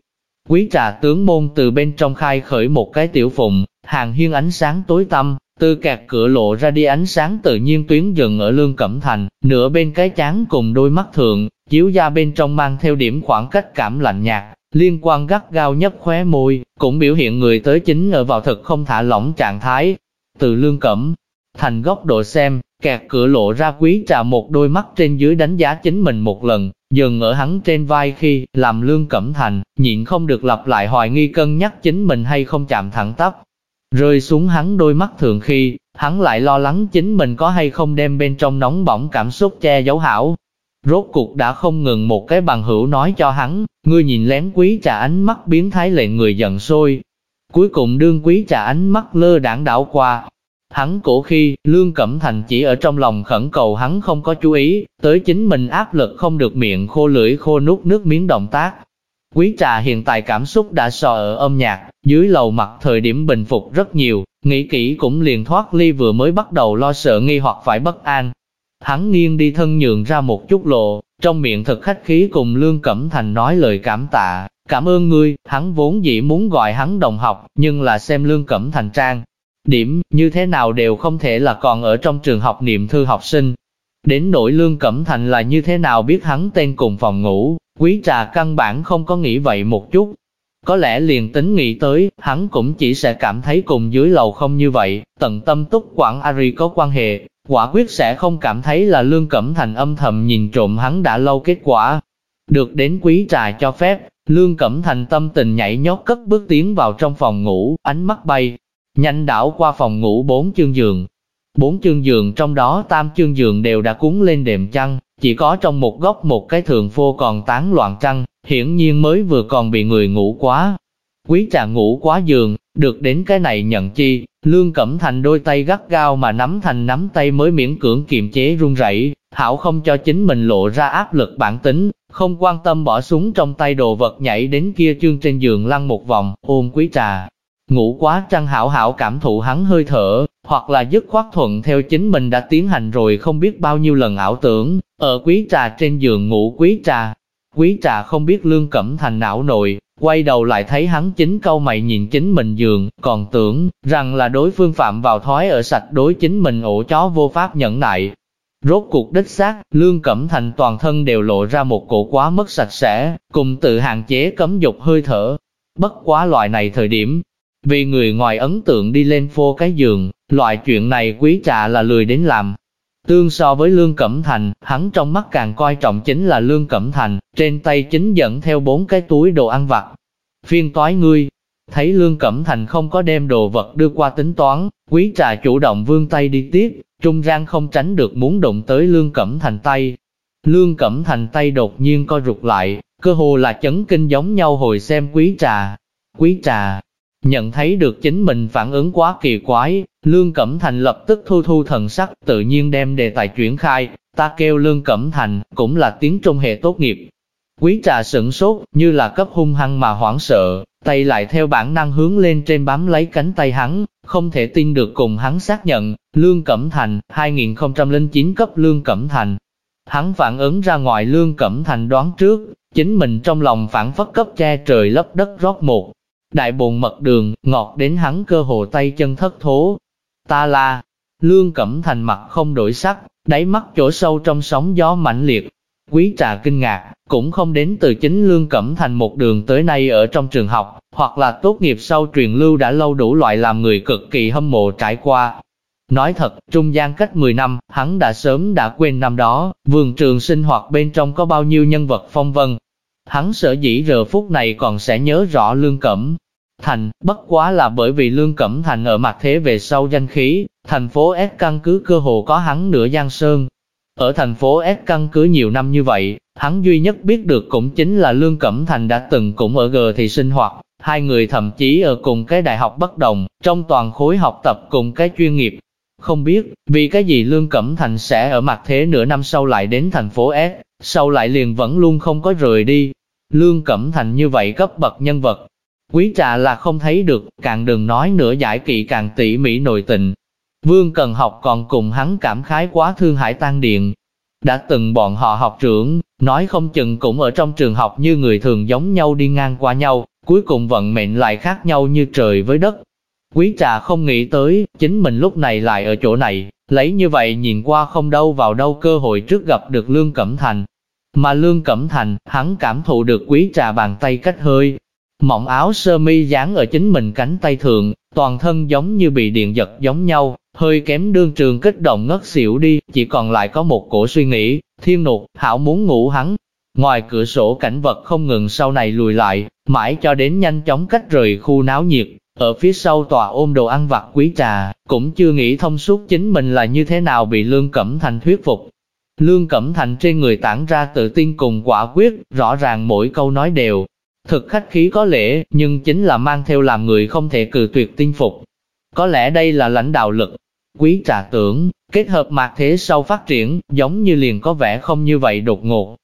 Quý trà tướng môn từ bên trong khai khởi một cái tiểu phụng, hàng hiên ánh sáng tối tăm, từ kẹt cửa lộ ra đi ánh sáng tự nhiên tuyến dừng ở lương cẩm thành, nửa bên cái chán cùng đôi mắt thượng, chiếu ra bên trong mang theo điểm khoảng cách cảm lạnh nhạt, liên quan gắt gao nhấp khóe môi, cũng biểu hiện người tới chính ở vào thực không thả lỏng trạng thái. Từ lương cẩm thành góc độ xem, kẹt cửa lộ ra quý trà một đôi mắt trên dưới đánh giá chính mình một lần, dừng ở hắn trên vai khi làm lương cẩm thành, nhịn không được lặp lại hoài nghi cân nhắc chính mình hay không chạm thẳng tắp, Rơi xuống hắn đôi mắt thường khi, hắn lại lo lắng chính mình có hay không đem bên trong nóng bỏng cảm xúc che giấu hảo. Rốt cuộc đã không ngừng một cái bằng hữu nói cho hắn, ngươi nhìn lén quý trà ánh mắt biến thái lệ người giận sôi. Cuối cùng đương quý trà ánh mắt lơ đảng đảo qua. Hắn cổ khi, Lương Cẩm Thành chỉ ở trong lòng khẩn cầu hắn không có chú ý, tới chính mình áp lực không được miệng khô lưỡi khô nút nước miếng động tác, Quý trà hiện tại cảm xúc đã sò ở âm nhạc, dưới lầu mặt thời điểm bình phục rất nhiều, nghĩ kỹ cũng liền thoát ly vừa mới bắt đầu lo sợ nghi hoặc phải bất an. Hắn nghiêng đi thân nhượng ra một chút lộ, trong miệng thật khách khí cùng Lương Cẩm Thành nói lời cảm tạ, cảm ơn ngươi, hắn vốn dĩ muốn gọi hắn đồng học, nhưng là xem Lương Cẩm Thành trang. Điểm, như thế nào đều không thể là còn ở trong trường học niệm thư học sinh. Đến nỗi Lương Cẩm Thành là như thế nào biết hắn tên cùng phòng ngủ, Quý trà căn bản không có nghĩ vậy một chút. Có lẽ liền tính nghĩ tới, hắn cũng chỉ sẽ cảm thấy cùng dưới lầu không như vậy, tận tâm túc quản Ari có quan hệ, quả quyết sẽ không cảm thấy là Lương Cẩm Thành âm thầm nhìn trộm hắn đã lâu kết quả. Được đến quý trà cho phép, Lương Cẩm Thành tâm tình nhảy nhót cất bước tiến vào trong phòng ngủ, ánh mắt bay, nhanh đảo qua phòng ngủ bốn chương giường. Bốn chương giường trong đó tam chương giường đều đã cuốn lên đệm chăn, chỉ có trong một góc một cái thường phô còn tán loạn trăng, hiển nhiên mới vừa còn bị người ngủ quá. Quý trà ngủ quá giường, được đến cái này nhận chi, Lương Cẩm Thành đôi tay gắt gao mà nắm thành nắm tay mới miễn cưỡng kiềm chế run rẩy, hảo không cho chính mình lộ ra áp lực bản tính, không quan tâm bỏ súng trong tay đồ vật nhảy đến kia chương trên giường lăn một vòng, ôm quý trà. Ngủ quá trăng hảo hảo cảm thụ hắn hơi thở, hoặc là dứt khoát thuận theo chính mình đã tiến hành rồi không biết bao nhiêu lần ảo tưởng, ở quý trà trên giường ngủ quý trà. Quý trà không biết lương cẩm thành não nội, quay đầu lại thấy hắn chính câu mày nhìn chính mình giường, còn tưởng rằng là đối phương phạm vào thói ở sạch đối chính mình ổ chó vô pháp nhẫn nại. Rốt cuộc đích xác, Lương Cẩm Thành toàn thân đều lộ ra một cổ quá mất sạch sẽ, cùng tự hạn chế cấm dục hơi thở. Bất quá loại này thời điểm, vì người ngoài ấn tượng đi lên phô cái giường, loại chuyện này quý trà là lười đến làm. Tương so với Lương Cẩm Thành, hắn trong mắt càng coi trọng chính là Lương Cẩm Thành, trên tay chính dẫn theo bốn cái túi đồ ăn vặt. Phiên toái ngươi, thấy Lương Cẩm Thành không có đem đồ vật đưa qua tính toán, quý trà chủ động vươn tay đi tiếp, trung gian không tránh được muốn đụng tới Lương Cẩm Thành tay. Lương Cẩm Thành tay đột nhiên co rụt lại, cơ hồ là chấn kinh giống nhau hồi xem quý trà. Quý trà, Nhận thấy được chính mình phản ứng quá kỳ quái, Lương Cẩm Thành lập tức thu thu thần sắc, tự nhiên đem đề tài chuyển khai, ta kêu Lương Cẩm Thành, cũng là tiếng trung hệ tốt nghiệp. Quý trà sửng sốt, như là cấp hung hăng mà hoảng sợ, tay lại theo bản năng hướng lên trên bám lấy cánh tay hắn, không thể tin được cùng hắn xác nhận, Lương Cẩm Thành, 2009 cấp Lương Cẩm Thành. Hắn phản ứng ra ngoài Lương Cẩm Thành đoán trước, chính mình trong lòng phản phất cấp che trời lấp đất rót một Đại bồn mật đường, ngọt đến hắn cơ hồ tay chân thất thố. Ta là, lương cẩm thành mặt không đổi sắc, đáy mắt chỗ sâu trong sóng gió mãnh liệt. Quý trà kinh ngạc, cũng không đến từ chính lương cẩm thành một đường tới nay ở trong trường học, hoặc là tốt nghiệp sau truyền lưu đã lâu đủ loại làm người cực kỳ hâm mộ trải qua. Nói thật, trung gian cách 10 năm, hắn đã sớm đã quên năm đó, vườn trường sinh hoạt bên trong có bao nhiêu nhân vật phong vân. Hắn sở dĩ giờ phút này còn sẽ nhớ rõ lương cẩm, Thành, bất quá là bởi vì Lương Cẩm Thành ở mặt thế về sau danh khí, thành phố S căn cứ cơ hồ có hắn nửa giang sơn. Ở thành phố S căn cứ nhiều năm như vậy, hắn duy nhất biết được cũng chính là Lương Cẩm Thành đã từng cũng ở G thì sinh hoạt, hai người thậm chí ở cùng cái đại học bất đồng, trong toàn khối học tập cùng cái chuyên nghiệp. Không biết, vì cái gì Lương Cẩm Thành sẽ ở mặt thế nửa năm sau lại đến thành phố S, sau lại liền vẫn luôn không có rời đi. Lương Cẩm Thành như vậy cấp bậc nhân vật, Quý trà là không thấy được, càng đừng nói nữa giải kỵ càng tỉ mỉ nội tình. Vương Cần học còn cùng hắn cảm khái quá thương hải tan điện. Đã từng bọn họ học trưởng, nói không chừng cũng ở trong trường học như người thường giống nhau đi ngang qua nhau, cuối cùng vận mệnh lại khác nhau như trời với đất. Quý trà không nghĩ tới, chính mình lúc này lại ở chỗ này, lấy như vậy nhìn qua không đâu vào đâu cơ hội trước gặp được Lương Cẩm Thành. Mà Lương Cẩm Thành, hắn cảm thụ được quý trà bàn tay cách hơi, Mỏng áo sơ mi dán ở chính mình cánh tay thượng, toàn thân giống như bị điện giật giống nhau, hơi kém đương trường kích động ngất xỉu đi, chỉ còn lại có một cổ suy nghĩ, thiên nột, hảo muốn ngủ hắn. Ngoài cửa sổ cảnh vật không ngừng sau này lùi lại, mãi cho đến nhanh chóng cách rời khu náo nhiệt, ở phía sau tòa ôm đồ ăn vặt quý trà, cũng chưa nghĩ thông suốt chính mình là như thế nào bị Lương Cẩm Thành thuyết phục. Lương Cẩm Thành trên người tản ra tự tin cùng quả quyết, rõ ràng mỗi câu nói đều Thực khách khí có lẽ, nhưng chính là mang theo làm người không thể cự tuyệt tinh phục. Có lẽ đây là lãnh đạo lực. Quý trà tưởng, kết hợp mạc thế sau phát triển, giống như liền có vẻ không như vậy đột ngột.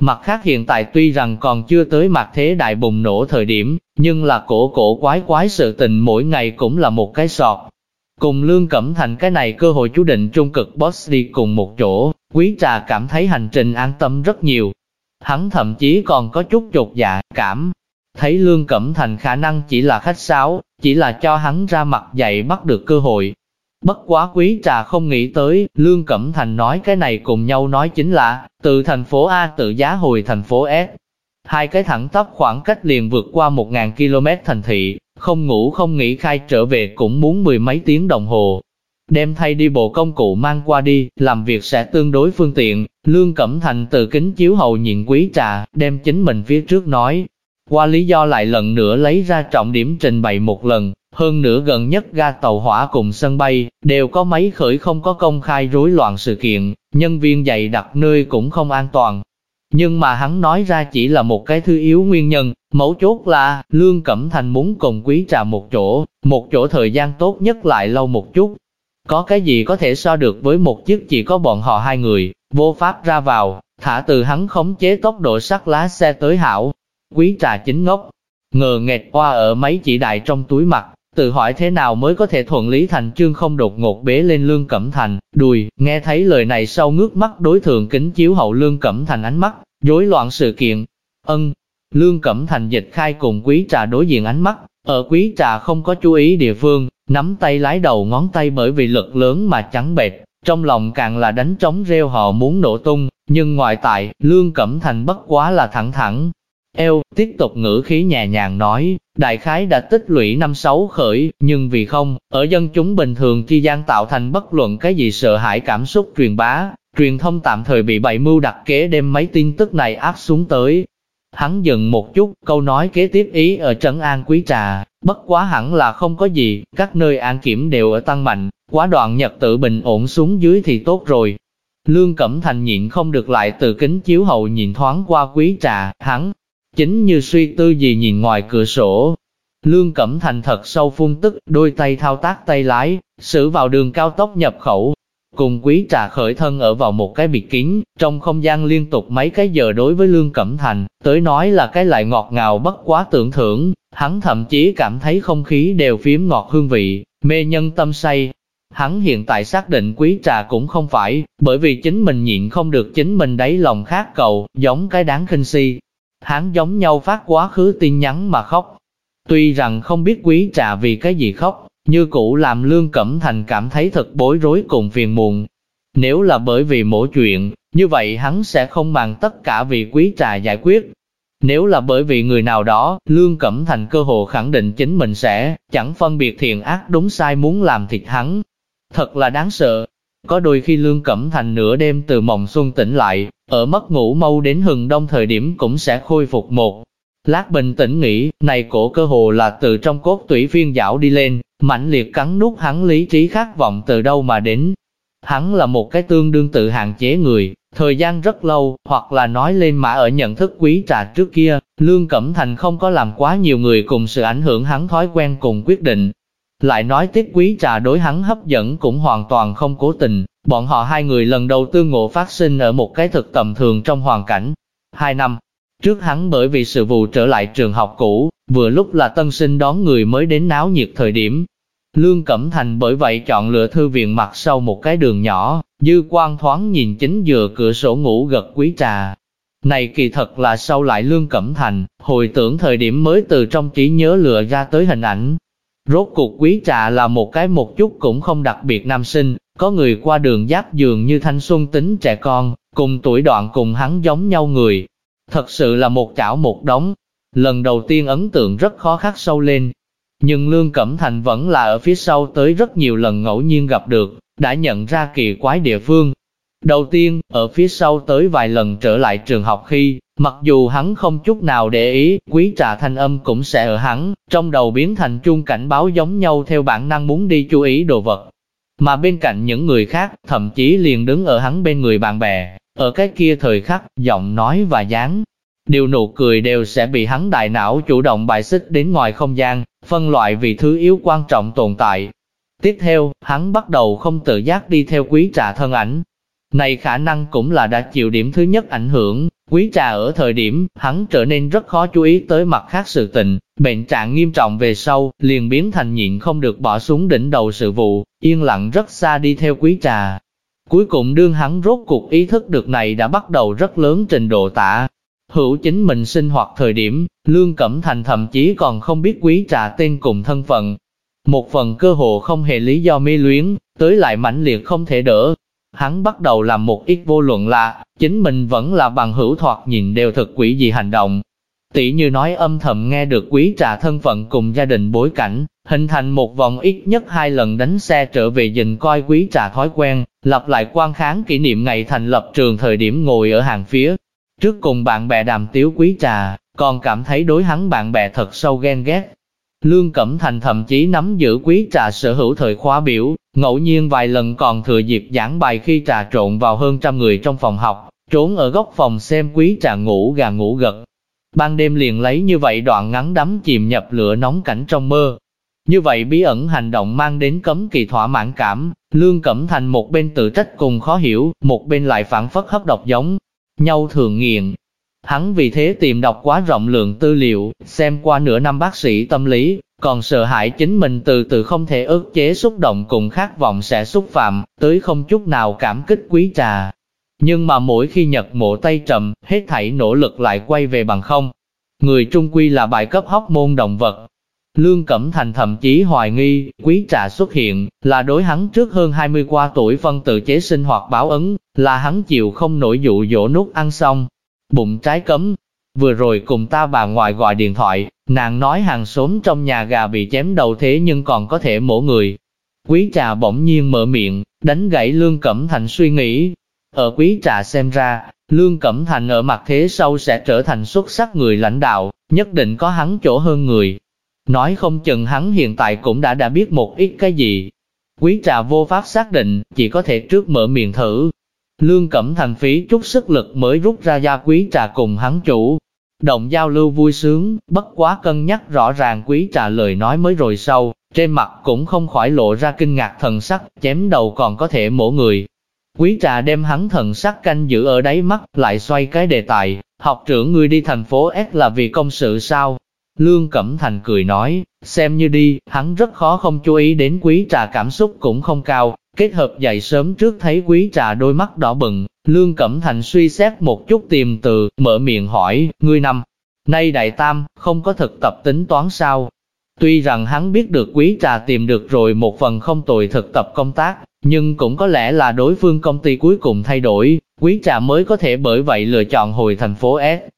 Mặt khác hiện tại tuy rằng còn chưa tới mặt thế đại bùng nổ thời điểm, nhưng là cổ cổ quái quái sự tình mỗi ngày cũng là một cái sọt. Cùng Lương Cẩm Thành cái này cơ hội chú định trung cực boss đi cùng một chỗ, quý trà cảm thấy hành trình an tâm rất nhiều. Hắn thậm chí còn có chút chột dạ, cảm. Thấy Lương Cẩm Thành khả năng chỉ là khách sáo, chỉ là cho hắn ra mặt dạy bắt được cơ hội. Bất quá quý trà không nghĩ tới, Lương Cẩm Thành nói cái này cùng nhau nói chính là, từ thành phố A tự giá hồi thành phố S. Hai cái thẳng tắp khoảng cách liền vượt qua 1.000 km thành thị, không ngủ không nghỉ khai trở về cũng muốn mười mấy tiếng đồng hồ, đem thay đi bộ công cụ mang qua đi, làm việc sẽ tương đối phương tiện. Lương Cẩm Thành từ kính chiếu hậu nhìn quý trà, đem chính mình phía trước nói. Qua lý do lại lần nữa lấy ra trọng điểm trình bày một lần, hơn nữa gần nhất ga tàu hỏa cùng sân bay, đều có mấy khởi không có công khai rối loạn sự kiện, nhân viên dạy đặt nơi cũng không an toàn. Nhưng mà hắn nói ra chỉ là một cái thứ yếu nguyên nhân, mấu chốt là, Lương Cẩm Thành muốn cùng quý trà một chỗ, một chỗ thời gian tốt nhất lại lâu một chút. Có cái gì có thể so được với một chiếc chỉ có bọn họ hai người, vô pháp ra vào, thả từ hắn khống chế tốc độ sắt lá xe tới hảo. Quý trà chính ngốc, ngờ nghẹt qua ở mấy chỉ đại trong túi mặt, tự hỏi thế nào mới có thể thuận lý thành chương không đột ngột bế lên Lương Cẩm Thành, đùi, nghe thấy lời này sau ngước mắt đối thường kính chiếu hậu Lương Cẩm Thành ánh mắt, rối loạn sự kiện. Ân, Lương Cẩm Thành dịch khai cùng quý trà đối diện ánh mắt, ở quý trà không có chú ý địa phương, nắm tay lái đầu ngón tay bởi vì lực lớn mà trắng bệt, trong lòng càng là đánh trống reo họ muốn nổ tung, nhưng ngoại tại, Lương Cẩm Thành bất quá là thẳng thẳng, eo, tiếp tục ngữ khí nhẹ nhàng nói, đại khái đã tích lũy năm sáu khởi, nhưng vì không, ở dân chúng bình thường chi gian tạo thành bất luận cái gì sợ hãi cảm xúc truyền bá, truyền thông tạm thời bị bày mưu đặt kế đem mấy tin tức này áp xuống tới. Hắn dừng một chút, câu nói kế tiếp ý ở Trấn An Quý Trà, bất quá hẳn là không có gì, các nơi an kiểm đều ở tăng mạnh, quá đoạn nhật tự bình ổn xuống dưới thì tốt rồi. Lương Cẩm Thành nhịn không được lại từ kính chiếu hậu nhìn thoáng qua quý trà, hắn, Chính như suy tư gì nhìn ngoài cửa sổ. Lương Cẩm Thành thật sâu phun tức, đôi tay thao tác tay lái, xử vào đường cao tốc nhập khẩu. Cùng quý trà khởi thân ở vào một cái biệt kính, trong không gian liên tục mấy cái giờ đối với Lương Cẩm Thành, tới nói là cái lại ngọt ngào bất quá tưởng thưởng, hắn thậm chí cảm thấy không khí đều phiếm ngọt hương vị, mê nhân tâm say. Hắn hiện tại xác định quý trà cũng không phải, bởi vì chính mình nhịn không được chính mình đáy lòng khát cầu, giống cái đáng khinh si, Hắn giống nhau phát quá khứ tin nhắn mà khóc. Tuy rằng không biết quý trà vì cái gì khóc, như cũ làm Lương Cẩm Thành cảm thấy thật bối rối cùng phiền muộn. Nếu là bởi vì mỗi chuyện, như vậy hắn sẽ không bằng tất cả vì quý trà giải quyết. Nếu là bởi vì người nào đó, Lương Cẩm Thành cơ hồ khẳng định chính mình sẽ, chẳng phân biệt thiện ác đúng sai muốn làm thịt hắn. Thật là đáng sợ, có đôi khi Lương Cẩm Thành nửa đêm từ mộng xuân tỉnh lại, ở mất ngủ mâu đến hừng đông thời điểm cũng sẽ khôi phục một. Lát bình tĩnh nghĩ, này cổ cơ hồ là từ trong cốt tủy phiên dạo đi lên, mãnh liệt cắn nút hắn lý trí khát vọng từ đâu mà đến. Hắn là một cái tương đương tự hạn chế người, thời gian rất lâu, hoặc là nói lên mà ở nhận thức quý trà trước kia, Lương Cẩm Thành không có làm quá nhiều người cùng sự ảnh hưởng hắn thói quen cùng quyết định, lại nói tiếp quý trà đối hắn hấp dẫn cũng hoàn toàn không cố tình, bọn họ hai người lần đầu tương ngộ phát sinh ở một cái thực tầm thường trong hoàn cảnh. Hai năm, trước hắn bởi vì sự vụ trở lại trường học cũ, vừa lúc là tân sinh đón người mới đến náo nhiệt thời điểm. Lương Cẩm Thành bởi vậy chọn lựa thư viện mặt sau một cái đường nhỏ, dư quan thoáng nhìn chính dừa cửa sổ ngủ gật quý trà. Này kỳ thật là sau lại Lương Cẩm Thành, hồi tưởng thời điểm mới từ trong trí nhớ lựa ra tới hình ảnh, Rốt cuộc quý trà là một cái một chút cũng không đặc biệt nam sinh, có người qua đường giáp dường như thanh xuân tính trẻ con, cùng tuổi đoạn cùng hắn giống nhau người. Thật sự là một chảo một đống. Lần đầu tiên ấn tượng rất khó khắc sâu lên. Nhưng Lương Cẩm Thành vẫn là ở phía sau tới rất nhiều lần ngẫu nhiên gặp được, đã nhận ra kỳ quái địa phương, Đầu tiên, ở phía sau tới vài lần trở lại trường học khi, mặc dù hắn không chút nào để ý, quý trà thanh âm cũng sẽ ở hắn, trong đầu biến thành chung cảnh báo giống nhau theo bản năng muốn đi chú ý đồ vật. Mà bên cạnh những người khác, thậm chí liền đứng ở hắn bên người bạn bè, ở cái kia thời khắc, giọng nói và dáng, điều nụ cười đều sẽ bị hắn đại não chủ động bài xích đến ngoài không gian, phân loại vì thứ yếu quan trọng tồn tại. Tiếp theo, hắn bắt đầu không tự giác đi theo quý trà thân ảnh, này khả năng cũng là đã chịu điểm thứ nhất ảnh hưởng, quý trà ở thời điểm, hắn trở nên rất khó chú ý tới mặt khác sự tình, bệnh trạng nghiêm trọng về sau, liền biến thành nhịn không được bỏ xuống đỉnh đầu sự vụ, yên lặng rất xa đi theo quý trà. Cuối cùng đương hắn rốt cuộc ý thức được này đã bắt đầu rất lớn trình độ tả. Hữu chính mình sinh hoạt thời điểm, Lương Cẩm Thành thậm chí còn không biết quý trà tên cùng thân phận. Một phần cơ hồ không hề lý do mê luyến, tới lại mãnh liệt không thể đỡ, Hắn bắt đầu làm một ít vô luận là, chính mình vẫn là bằng hữu thoạt nhìn đều thực quỷ gì hành động. Tỷ như nói âm thầm nghe được quý trà thân phận cùng gia đình bối cảnh, hình thành một vòng ít nhất hai lần đánh xe trở về dình coi quý trà thói quen, lặp lại quan kháng kỷ niệm ngày thành lập trường thời điểm ngồi ở hàng phía. Trước cùng bạn bè đàm tiếu quý trà, còn cảm thấy đối hắn bạn bè thật sâu ghen ghét, Lương Cẩm Thành thậm chí nắm giữ quý trà sở hữu thời khóa biểu, ngẫu nhiên vài lần còn thừa dịp giảng bài khi trà trộn vào hơn trăm người trong phòng học, trốn ở góc phòng xem quý trà ngủ gà ngủ gật. Ban đêm liền lấy như vậy đoạn ngắn đắm chìm nhập lửa nóng cảnh trong mơ. Như vậy bí ẩn hành động mang đến cấm kỳ thỏa mãn cảm, Lương Cẩm Thành một bên tự trách cùng khó hiểu, một bên lại phản phất hấp độc giống nhau thường nghiện. Hắn vì thế tìm đọc quá rộng lượng tư liệu, xem qua nửa năm bác sĩ tâm lý, còn sợ hãi chính mình từ từ không thể ức chế xúc động cùng khát vọng sẽ xúc phạm, tới không chút nào cảm kích quý trà. Nhưng mà mỗi khi nhật mộ tay trầm, hết thảy nỗ lực lại quay về bằng không. Người trung quy là bài cấp hóc môn động vật. Lương Cẩm Thành thậm chí hoài nghi, quý trà xuất hiện, là đối hắn trước hơn 20 qua tuổi phân tự chế sinh hoạt báo ứng, là hắn chịu không nổi dụ dỗ nút ăn xong. Bụng trái cấm, vừa rồi cùng ta bà ngoại gọi điện thoại, nàng nói hàng xóm trong nhà gà bị chém đầu thế nhưng còn có thể mổ người. Quý trà bỗng nhiên mở miệng, đánh gãy Lương Cẩm Thành suy nghĩ, ở quý trà xem ra, Lương Cẩm Thành ở mặt thế sau sẽ trở thành xuất sắc người lãnh đạo, nhất định có hắn chỗ hơn người. Nói không chừng hắn hiện tại cũng đã đã biết một ít cái gì. Quý trà vô pháp xác định, chỉ có thể trước mở miệng thử. Lương Cẩm Thành phí chút sức lực mới rút ra gia quý trà cùng hắn chủ. Động giao lưu vui sướng, bất quá cân nhắc rõ ràng quý trà lời nói mới rồi sau, trên mặt cũng không khỏi lộ ra kinh ngạc thần sắc, chém đầu còn có thể mổ người, Quý trà đem hắn thần sắc canh giữ ở đáy mắt, lại xoay cái đề tài, học trưởng ngươi đi thành phố S là vì công sự sao? Lương Cẩm Thành cười nói, xem như đi, hắn rất khó không chú ý đến quý trà cảm xúc cũng không cao, kết hợp dậy sớm trước thấy quý trà đôi mắt đỏ bừng, Lương Cẩm Thành suy xét một chút tìm từ, mở miệng hỏi, ngươi năm, nay đại tam, không có thực tập tính toán sao? Tuy rằng hắn biết được quý trà tìm được rồi một phần không tồi thực tập công tác, nhưng cũng có lẽ là đối phương công ty cuối cùng thay đổi, quý trà mới có thể bởi vậy lựa chọn hồi thành phố S.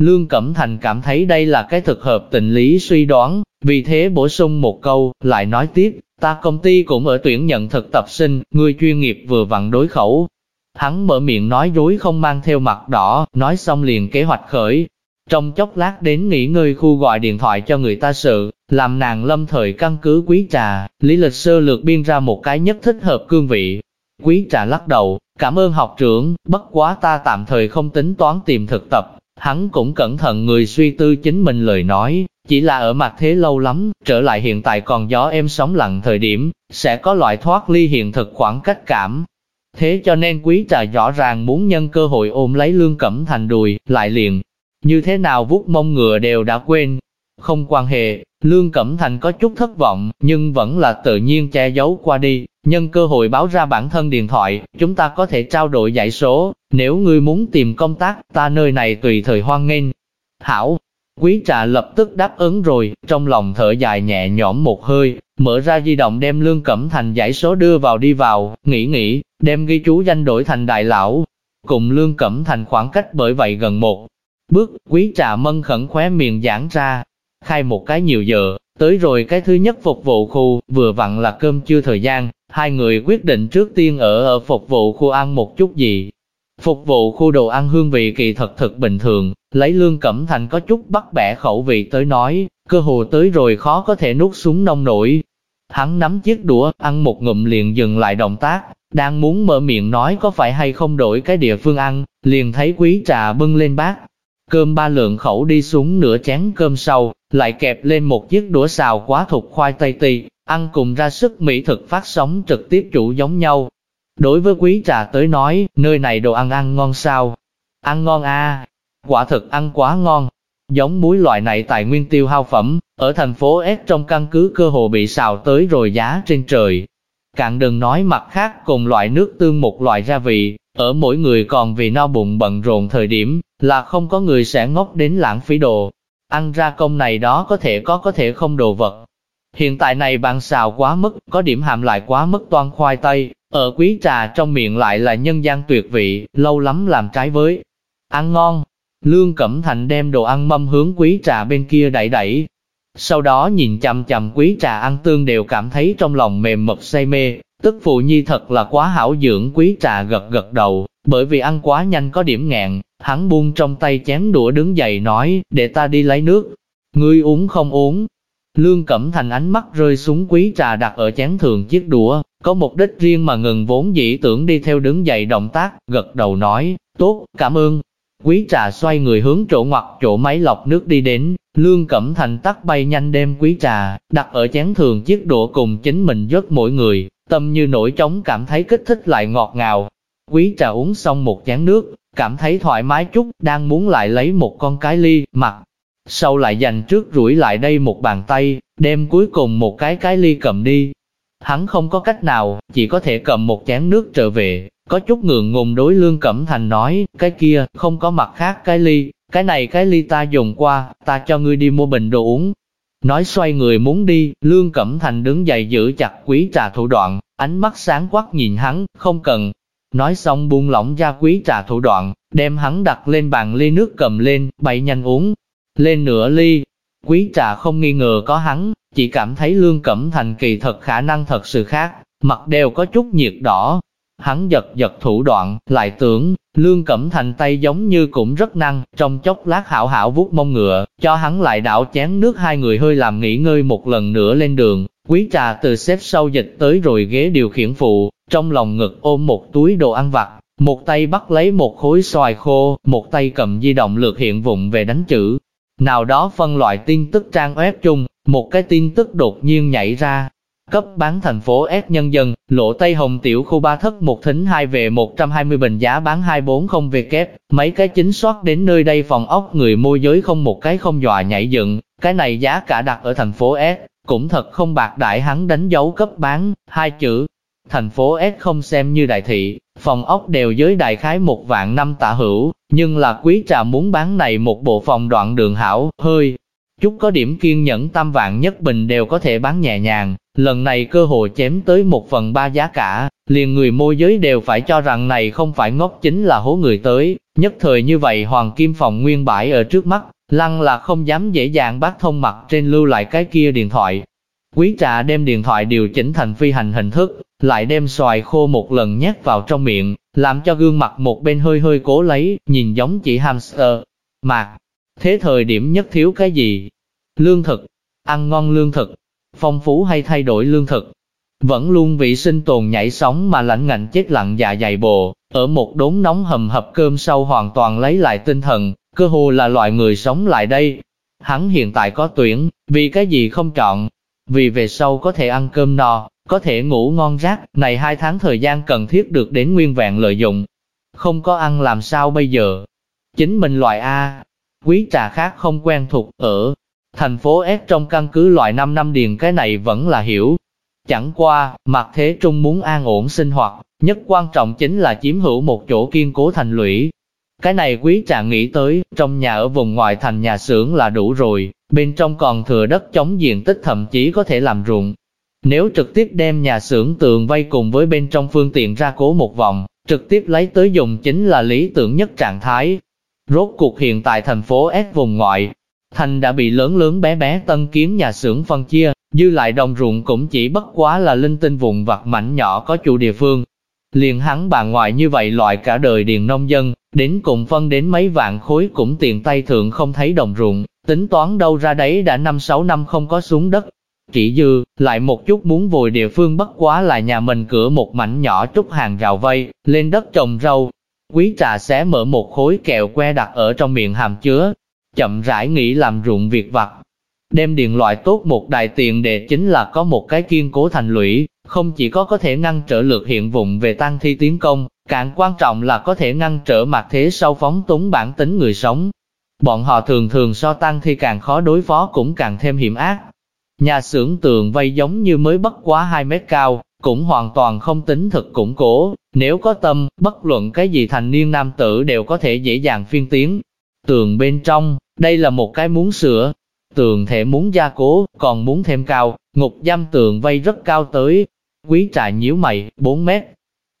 Lương Cẩm Thành cảm thấy đây là cái thực hợp tình lý suy đoán, vì thế bổ sung một câu, lại nói tiếp, ta công ty cũng ở tuyển nhận thực tập sinh, người chuyên nghiệp vừa vặn đối khẩu. Hắn mở miệng nói dối không mang theo mặt đỏ, nói xong liền kế hoạch khởi, trong chốc lát đến nghỉ ngơi khu gọi điện thoại cho người ta sự, làm nàng lâm thời căn cứ quý trà, lý lịch sơ lược biên ra một cái nhất thích hợp cương vị. Quý trà lắc đầu, cảm ơn học trưởng, bất quá ta tạm thời không tính toán tìm thực tập, hắn cũng cẩn thận người suy tư chính mình lời nói, chỉ là ở mặt thế lâu lắm, trở lại hiện tại còn gió em sóng lặng thời điểm, sẽ có loại thoát ly hiện thực khoảng cách cảm. Thế cho nên quý trà rõ ràng muốn nhân cơ hội ôm lấy lương cẩm thành đùi, lại liền, như thế nào vuốt mông ngựa đều đã quên. Không quan hệ, Lương Cẩm Thành có chút thất vọng, nhưng vẫn là tự nhiên che giấu qua đi, nhân cơ hội báo ra bản thân điện thoại, chúng ta có thể trao đổi giải số, nếu ngươi muốn tìm công tác, ta nơi này tùy thời hoan nghênh. Hảo, quý trà lập tức đáp ứng rồi, trong lòng thở dài nhẹ nhõm một hơi, mở ra di động đem Lương Cẩm Thành giải số đưa vào đi vào, nghĩ nghĩ, đem ghi chú danh đổi thành đại lão. Cùng Lương Cẩm Thành khoảng cách bởi vậy gần một Bước, quý trà mân khẩn khóe miệng giãn ra, khai một cái nhiều giờ, tới rồi cái thứ nhất phục vụ khu, vừa vặn là cơm chưa thời gian, hai người quyết định trước tiên ở ở phục vụ khu ăn một chút gì. Phục vụ khu đồ ăn hương vị kỳ thật thật bình thường, lấy lương cẩm thành có chút bắt bẻ khẩu vị tới nói, cơ hồ tới rồi khó có thể nuốt xuống nông nổi. Hắn nắm chiếc đũa, ăn một ngụm liền dừng lại động tác, đang muốn mở miệng nói có phải hay không đổi cái địa phương ăn, liền thấy quý trà bưng lên bát, Cơm ba lượng khẩu đi xuống nửa chén cơm sau, lại kẹp lên một chiếc đũa xào quá thục khoai tây tì, ăn cùng ra sức mỹ thực phát sóng trực tiếp chủ giống nhau. Đối với quý trà tới nói, nơi này đồ ăn ăn ngon sao? Ăn ngon a, quả thực ăn quá ngon. Giống muối loại này tài nguyên tiêu hao phẩm, ở thành phố S trong căn cứ cơ hồ bị xào tới rồi giá trên trời. Cạn đừng nói mặt khác cùng loại nước tương một loại gia vị, ở mỗi người còn vì no bụng bận rộn thời điểm, là không có người sẽ ngốc đến lãng phí đồ. Ăn ra công này đó có thể có có thể không đồ vật. Hiện tại này bạn xào quá mức, có điểm hàm lại quá mức toan khoai tây, ở quý trà trong miệng lại là nhân gian tuyệt vị, lâu lắm làm trái với. Ăn ngon, Lương Cẩm Thành đem đồ ăn mâm hướng quý trà bên kia đẩy đẩy. Sau đó nhìn chằm chằm quý trà ăn tương đều cảm thấy trong lòng mềm mật say mê, Tức phụ nhi thật là quá hảo dưỡng quý trà gật gật đầu, bởi vì ăn quá nhanh có điểm ngẹn, hắn buông trong tay chén đũa đứng dậy nói, để ta đi lấy nước. Ngươi uống không uống. Lương Cẩm Thành ánh mắt rơi xuống quý trà đặt ở chén thường chiếc đũa, có mục đích riêng mà ngừng vốn dĩ tưởng đi theo đứng dậy động tác, gật đầu nói, Tốt, cảm ơn. Quý trà xoay người hướng chỗ ngoặt chỗ máy lọc nước đi đến, Lương Cẩm Thành tắt bay nhanh đem quý trà, đặt ở chén thường chiếc đũa cùng chính mình giấc mỗi người, tâm như nổi trống cảm thấy kích thích lại ngọt ngào. Quý trà uống xong một chén nước, cảm thấy thoải mái chút, đang muốn lại lấy một con cái ly, mặt. Sau lại dành trước rủi lại đây một bàn tay, đem cuối cùng một cái cái ly cầm đi. Hắn không có cách nào, chỉ có thể cầm một chén nước trở về, có chút ngượng ngùng đối Lương Cẩm Thành nói, cái kia, không có mặt khác cái ly, cái này cái ly ta dùng qua, ta cho ngươi đi mua bình đồ uống. Nói xoay người muốn đi, Lương Cẩm Thành đứng dậy giữ chặt quý trà thủ đoạn, ánh mắt sáng quắc nhìn hắn, không cần. Nói xong buông lỏng ra quý trà thủ đoạn, đem hắn đặt lên bàn ly nước cầm lên, bậy nhanh uống. Lên nửa ly, quý trà không nghi ngờ có hắn, chỉ cảm thấy Lương Cẩm Thành kỳ thật khả năng thật sự khác, mặt đều có chút nhiệt đỏ, Hắn giật giật thủ đoạn, lại tưởng, Lương Cẩm Thành tay giống như cũng rất năng, trong chốc lát hảo hảo vuốt mông ngựa, cho hắn lại đảo chén nước hai người hơi làm nghỉ ngơi một lần nữa lên đường. Quý trà từ xếp sau dịch tới rồi ghế điều khiển phụ, trong lòng ngực ôm một túi đồ ăn vặt, một tay bắt lấy một khối xoài khô, một tay cầm di động lược hiện vụng về đánh chữ. Nào đó phân loại tin tức trang web chung, một cái tin tức đột nhiên nhảy ra, cấp bán thành phố S nhân dân, lộ Tây Hồng tiểu khu ba thất một thính hai về 120 bình giá bán 240 v kép, mấy cái chính soát đến nơi đây phòng ốc người môi giới không một cái không dọa nhảy dựng, cái này giá cả đặt ở thành phố S, cũng thật không bạc đại hắn đánh dấu cấp bán, hai chữ. Thành phố S không xem như đại thị, phòng ốc đều giới đại khái một vạn năm tạ hữu, nhưng là quý trà muốn bán này một bộ phòng đoạn đường hảo, hơi, chút có điểm kiên nhẫn tam vạn nhất bình đều có thể bán nhẹ nhàng, lần này cơ hội chém tới một phần ba giá cả, liền người môi giới đều phải cho rằng này không phải ngốc chính là hố người tới, nhất thời như vậy hoàng kim phòng nguyên bãi ở trước mắt, lăng là không dám dễ dàng bắt thông mặt trên lưu lại cái kia điện thoại. Quý trà đem điện thoại điều chỉnh thành phi hành hình thức, lại đem xoài khô một lần nhét vào trong miệng, làm cho gương mặt một bên hơi hơi cố lấy, nhìn giống chỉ hamster. Mạc, thế thời điểm nhất thiếu cái gì? Lương thực, ăn ngon lương thực, phong phú hay thay đổi lương thực. Vẫn luôn vị sinh tồn nhảy sóng mà lãnh ngạnh chết lặng dạ dày bồ, ở một đốn nóng hầm hập cơm sau hoàn toàn lấy lại tinh thần, cơ hồ là loại người sống lại đây. Hắn hiện tại có tuyển, vì cái gì không chọn, vì về sau có thể ăn cơm no, có thể ngủ ngon rác, này hai tháng thời gian cần thiết được đến nguyên vẹn lợi dụng. Không có ăn làm sao bây giờ? Chính mình loại A, quý trà khác không quen thuộc, ở Thành phố S trong căn cứ loại 5 năm điền cái này vẫn là hiểu. Chẳng qua, mặt thế trung muốn an ổn sinh hoạt, nhất quan trọng chính là chiếm hữu một chỗ kiên cố thành lũy. Cái này quý trà nghĩ tới, trong nhà ở vùng ngoại thành nhà xưởng là đủ rồi, bên trong còn thừa đất chống diện tích thậm chí có thể làm ruộng. Nếu trực tiếp đem nhà xưởng tường vây cùng với bên trong phương tiện ra cố một vòng, trực tiếp lấy tới dùng chính là lý tưởng nhất trạng thái. Rốt cuộc hiện tại thành phố S vùng ngoại, Thành đã bị lớn lớn bé bé tân kiến nhà xưởng phân chia, dư lại đồng ruộng cũng chỉ bất quá là linh tinh vùng vặt mảnh nhỏ có chủ địa phương. Liền hắn bà ngoại như vậy loại cả đời điền nông dân, đến cùng phân đến mấy vạn khối cũng tiền tay thượng không thấy đồng ruộng, tính toán đâu ra đấy đã năm sáu năm không có xuống đất. Chỉ dư, lại một chút muốn vùi địa phương bất quá là nhà mình cửa một mảnh nhỏ trúc hàng rào vây, lên đất trồng rau. Quý trà xé mở một khối kẹo que đặt ở trong miệng hàm chứa, chậm rãi nghĩ làm ruộng việc vặt. Đem điện loại tốt một đại tiền đề chính là có một cái kiên cố thành lũy, không chỉ có có thể ngăn trở lượt hiện vùng về tăng thi tiến công, càng quan trọng là có thể ngăn trở mặt thế sau phóng túng bản tính người sống. Bọn họ thường thường so tăng thi càng khó đối phó cũng càng thêm hiểm ác. Nhà xưởng tường vây giống như mới bất quá 2 mét cao, cũng hoàn toàn không tính thực củng cố, nếu có tâm, bất luận cái gì thành niên nam tử đều có thể dễ dàng phiên tiến, Tường bên trong, đây là một cái muốn sửa. Tường thể muốn gia cố, còn muốn thêm cao, ngục giam tường vây rất cao tới. Quý trại nhíu mày, 4 mét,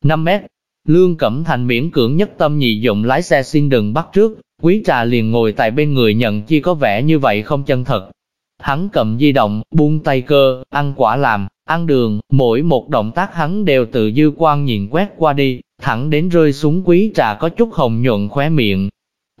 5 mét. Lương Cẩm Thành miễn cưỡng nhất tâm nhị dụng lái xe xin đừng bắt trước, quý trà liền ngồi tại bên người nhận chi có vẻ như vậy không chân thật. Hắn cầm di động, buông tay cơ, ăn quả làm, ăn đường, mỗi một động tác hắn đều tự dư quan nhìn quét qua đi, thẳng đến rơi xuống quý trà có chút hồng nhuận khóe miệng,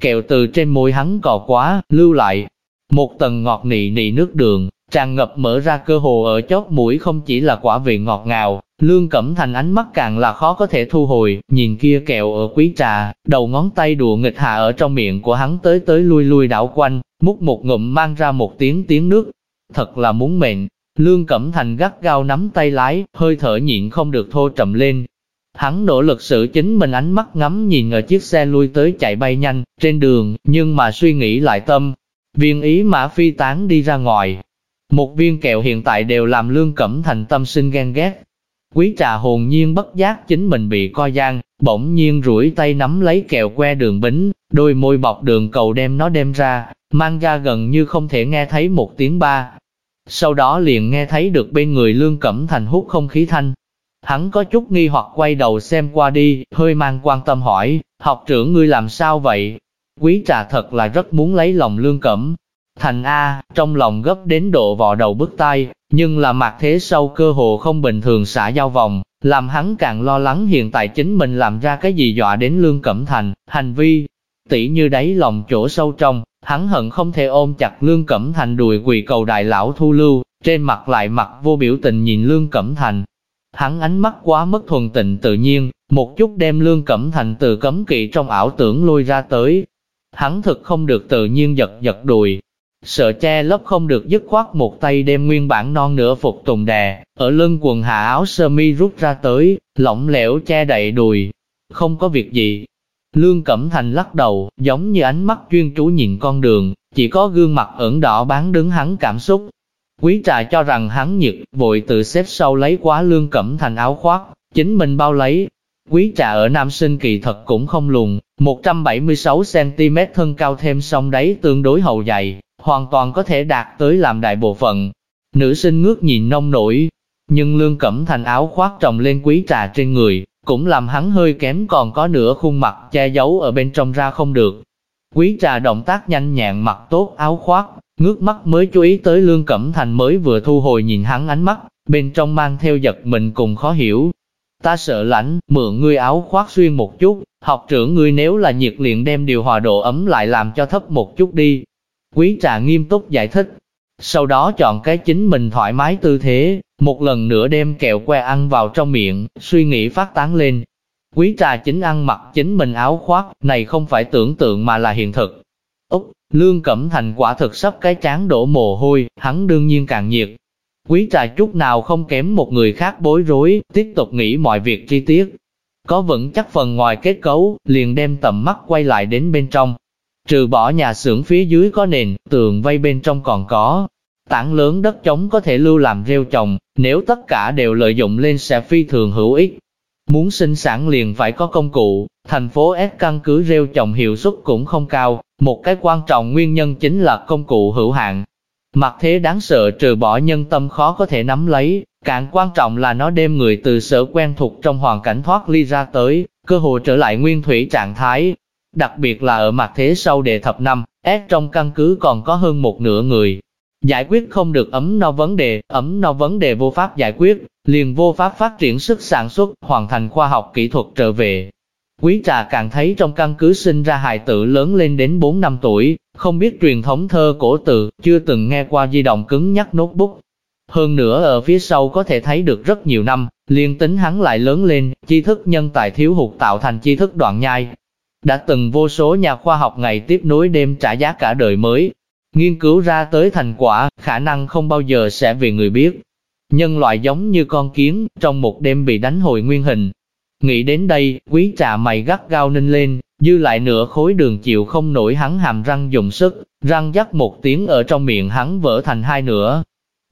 kẹo từ trên môi hắn cò quá, lưu lại. Một tầng ngọt nị nị nước đường, tràn ngập mở ra cơ hồ ở chót mũi không chỉ là quả vị ngọt ngào, Lương Cẩm Thành ánh mắt càng là khó có thể thu hồi, nhìn kia kẹo ở quý trà, đầu ngón tay đùa nghịch hạ ở trong miệng của hắn tới tới lui lui đảo quanh, múc một ngụm mang ra một tiếng tiếng nước. Thật là muốn mệnh, Lương Cẩm Thành gắt gao nắm tay lái, hơi thở nhịn không được thô trầm lên. Hắn nỗ lực sự chính mình ánh mắt ngắm nhìn ở chiếc xe lui tới chạy bay nhanh, trên đường, nhưng mà suy nghĩ lại tâm. Viên ý mã phi tán đi ra ngoài. Một viên kẹo hiện tại đều làm Lương Cẩm Thành tâm sinh ghen ghét, Quý trà hồn nhiên bất giác chính mình bị co gian, bỗng nhiên rủi tay nắm lấy kẹo que đường bính, đôi môi bọc đường cầu đem nó đem ra, mang ra gần như không thể nghe thấy một tiếng ba. Sau đó liền nghe thấy được bên người Lương Cẩm Thành hút không khí thanh. Hắn có chút nghi hoặc quay đầu xem qua đi, hơi mang quan tâm hỏi, học trưởng ngươi làm sao vậy? Quý trà thật là rất muốn lấy lòng Lương Cẩm. Thành A, trong lòng gấp đến độ vò đầu bứt tai, nhưng là mặt thế sâu cơ hồ không bình thường xả giao vòng, làm hắn càng lo lắng hiện tại chính mình làm ra cái gì dọa đến Lương Cẩm Thành, hành vi, tỉ như đáy lòng chỗ sâu trong, hắn hận không thể ôm chặt Lương Cẩm Thành đùi quỳ cầu đại lão thu lưu, trên mặt lại mặt vô biểu tình nhìn Lương Cẩm Thành. Hắn ánh mắt quá mất thuần tịnh tự nhiên, một chút đem Lương Cẩm Thành từ cấm kỵ trong ảo tưởng lôi ra tới. Hắn thực không được tự nhiên giật giật đùi, Sợ che lấp không được dứt khoát một tay đem nguyên bản non nửa phục tùng đè, ở lưng quần hạ áo sơ mi rút ra tới, lỏng lẻo che đậy đùi. Không có việc gì. Lương Cẩm Thành lắc đầu, giống như ánh mắt chuyên chú nhìn con đường, chỉ có gương mặt ẩn đỏ bán đứng hắn cảm xúc. Quý trà cho rằng hắn nhiệt, vội tự xếp sau lấy quá Lương Cẩm Thành áo khoác, chính mình bao lấy. Quý trà ở nam sinh kỳ thật cũng không lùn, 176cm thân cao thêm song đáy tương đối hậu dày, hoàn toàn có thể đạt tới làm đại bộ phận. Nữ sinh ngước nhìn nông nổi, nhưng lương cẩm thành áo khoác trồng lên quý trà trên người, cũng làm hắn hơi kém còn có nửa khuôn mặt che giấu ở bên trong ra không được. Quý trà động tác nhanh nhẹn mặc tốt áo khoác, ngước mắt mới chú ý tới lương cẩm thành mới vừa thu hồi nhìn hắn ánh mắt, bên trong mang theo giật mình cùng khó hiểu. Ta sợ lạnh, mượn ngươi áo khoác xuyên một chút, học trưởng ngươi nếu là nhiệt liền đem điều hòa độ ấm lại làm cho thấp một chút đi, Quý trà nghiêm túc giải thích. Sau đó chọn cái chính mình thoải mái tư thế, một lần nữa đem kẹo que ăn vào trong miệng, suy nghĩ phát tán lên. Quý trà chính ăn mặc chính mình áo khoác, này không phải tưởng tượng mà là hiện thực. Úc, Lương Cẩm Thành quả thực sắp cái chán đổ mồ hôi, hắn đương nhiên càng nhiệt. Quý trà chút nào không kém một người khác bối rối, tiếp tục nghĩ mọi việc chi tiết. Có vững chắc phần ngoài kết cấu, liền đem tầm mắt quay lại đến bên trong, Trừ bỏ nhà xưởng phía dưới có nền, tường vây bên trong còn có. Tảng lớn đất trống có thể lưu làm rêu trồng, nếu tất cả đều lợi dụng lên sẽ phi thường hữu ích. Muốn sinh sản liền phải có công cụ, thành phố S căn cứ rêu trồng hiệu suất cũng không cao, một cái quan trọng nguyên nhân chính là công cụ hữu hạn. Mặt thế đáng sợ trừ bỏ nhân tâm khó có thể nắm lấy, càng quan trọng là nó đem người từ sở quen thuộc trong hoàn cảnh thoát ly ra tới, cơ hội trở lại nguyên thủy trạng thái, Đặc biệt là ở mặt thế sau đề thập năm, S trong căn cứ còn có hơn một nửa người. Giải quyết không được ấm no vấn đề, ấm no vấn đề vô pháp giải quyết, liền vô pháp phát triển sức sản xuất, hoàn thành khoa học kỹ thuật trở về. Quý trà càng thấy trong căn cứ sinh ra hài tử lớn lên đến 4 năm tuổi, không biết truyền thống thơ cổ từ, chưa từng nghe qua di động cứng nhắc notebook. Hơn nữa ở phía sau có thể thấy được rất nhiều năm, liên tính hắn lại lớn lên, tri thức nhân tài thiếu hụt tạo thành tri thức đoạn nhai, đã từng vô số nhà khoa học ngày tiếp nối đêm trả giá cả đời mới, nghiên cứu ra tới thành quả, khả năng không bao giờ sẽ vì người biết. Nhân loại giống như con kiến, trong một đêm bị đánh hồi nguyên hình. Nghĩ đến đây, quý trà mày gắt gao ninh lên, dư lại nửa khối đường chịu không nổi hắn hàm răng dùng sức, răng dắt một tiếng ở trong miệng hắn vỡ thành hai nửa.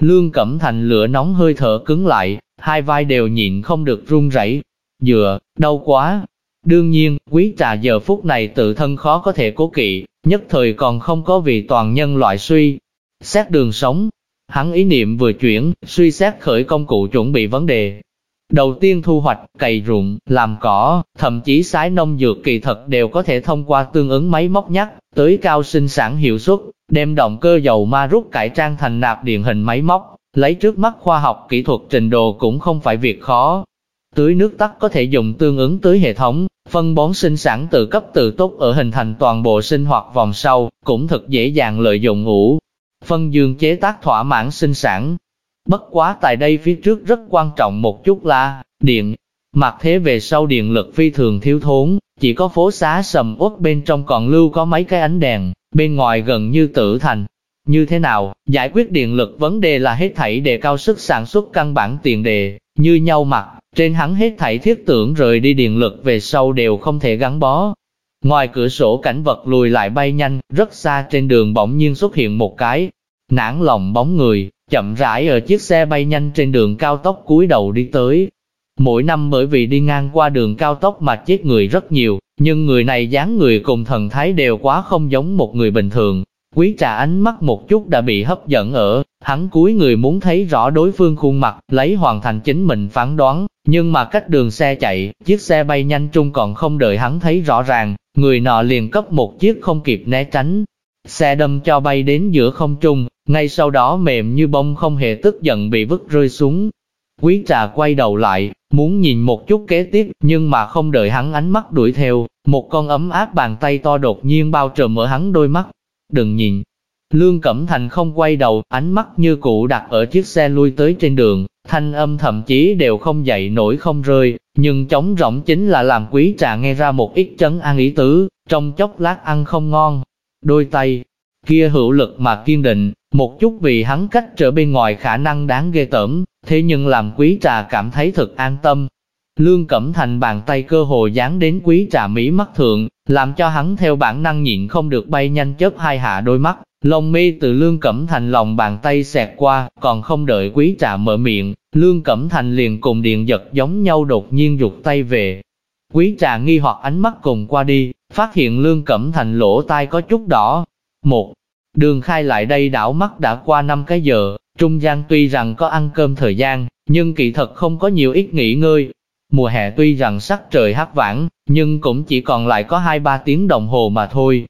Lương Cẩm Thành lửa nóng hơi thở cứng lại, hai vai đều nhịn không được run rẩy. Dựa, đau quá, Đương nhiên, quý trà giờ phút này tự thân khó có thể cố kỵ, nhất thời còn không có vì toàn nhân loại suy. Xét đường sống, hắn ý niệm vừa chuyển, suy xét khởi công cụ chuẩn bị vấn đề. Đầu tiên thu hoạch, cày ruộng, làm cỏ, thậm chí sái nông dược kỳ thật đều có thể thông qua tương ứng máy móc nhắc, tới cao sinh sản hiệu suất, đem động cơ dầu ma rút cải trang thành nạp điện hình máy móc, lấy trước mắt khoa học kỹ thuật trình độ cũng không phải việc khó, Tưới nước tắt có thể dùng tương ứng tưới hệ thống, phân bón sinh sản tự cấp tự tốt ở hình thành toàn bộ sinh hoạt vòng sau, cũng thật dễ dàng lợi dụng ủ. Phân dương chế tác thỏa mãn sinh sản. Bất quá tại đây phía trước rất quan trọng một chút là, điện. Mặt thế về sau điện lực phi thường thiếu thốn, chỉ có phố xá sầm uất bên trong còn lưu có mấy cái ánh đèn, bên ngoài gần như tử thành. Như thế nào, giải quyết điện lực vấn đề là hết thảy đề cao sức sản xuất căn bản tiền đề, như nhau mặt, trên hắn hết thảy thiết tưởng rời đi điện lực về sau đều không thể gắn bó. Ngoài cửa sổ cảnh vật lùi lại bay nhanh, rất xa trên đường bỗng nhiên xuất hiện một cái, nản lòng bóng người, chậm rãi ở chiếc xe bay nhanh trên đường cao tốc cúi đầu đi tới. Mỗi năm bởi vì đi ngang qua đường cao tốc mà chết người rất nhiều, nhưng người này dáng người cùng thần thái đều quá không giống một người bình thường. Quý trà ánh mắt một chút đã bị hấp dẫn ở, hắn cúi người muốn thấy rõ đối phương khuôn mặt, lấy hoàn thành chính mình phán đoán, nhưng mà cách đường xe chạy, chiếc xe bay nhanh trung còn không đợi hắn thấy rõ ràng, người nọ liền cấp một chiếc không kịp né tránh. Xe đâm cho bay đến giữa không trung, ngay sau đó mềm như bông không hề tức giận bị vứt rơi xuống. Quý trà quay đầu lại, muốn nhìn một chút kế tiếp, nhưng mà không đợi hắn ánh mắt đuổi theo, một con ấm áp bàn tay to đột nhiên bao trùm ở hắn đôi mắt. Đừng nhìn. Lương Cẩm Thành không quay đầu, ánh mắt như cũ đặt ở chiếc xe lui tới trên đường, thanh âm thậm chí đều không dậy nổi không rơi, nhưng trống rỗng chính là làm quý trà nghe ra một ít chấn an ý tứ, trong chốc lát ăn không ngon. Đôi tay, kia hữu lực mà kiên định, một chút vì hắn cách trở bên ngoài khả năng đáng ghê tởm, thế nhưng làm quý trà cảm thấy thật an tâm. Lương Cẩm Thành bàn tay cơ hồ dán đến quý trà mỹ mắt thượng, làm cho hắn theo bản năng nhịn không được bay nhanh chớp hai hạ đôi mắt, lông mi từ Lương Cẩm Thành lòng bàn tay xẹt qua, còn không đợi quý trà mở miệng, Lương Cẩm Thành liền cùng điện giật giống nhau đột nhiên rụt tay về. Quý trà nghi hoặc ánh mắt cùng qua đi, phát hiện Lương Cẩm Thành lỗ tai có chút đỏ. Một, đường khai lại đây đảo mắt đã qua năm cái giờ, trung gian tuy rằng có ăn cơm thời gian, nhưng kỳ thật không có nhiều ít nghỉ ngơi. Mùa hè tuy rằng sắc trời hắc vãng, nhưng cũng chỉ còn lại có 2-3 tiếng đồng hồ mà thôi.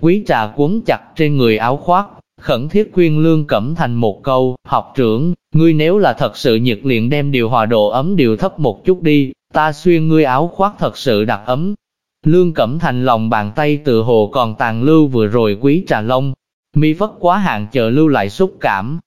Quý trà cuốn chặt trên người áo khoác, khẩn thiết khuyên Lương Cẩm Thành một câu, học trưởng, ngươi nếu là thật sự nhiệt liền đem điều hòa độ ấm điều thấp một chút đi, ta xuyên ngươi áo khoác thật sự đặc ấm. Lương Cẩm Thành lòng bàn tay tự hồ còn tàn lưu vừa rồi quý trà lông, mi vất quá hạn chờ lưu lại xúc cảm.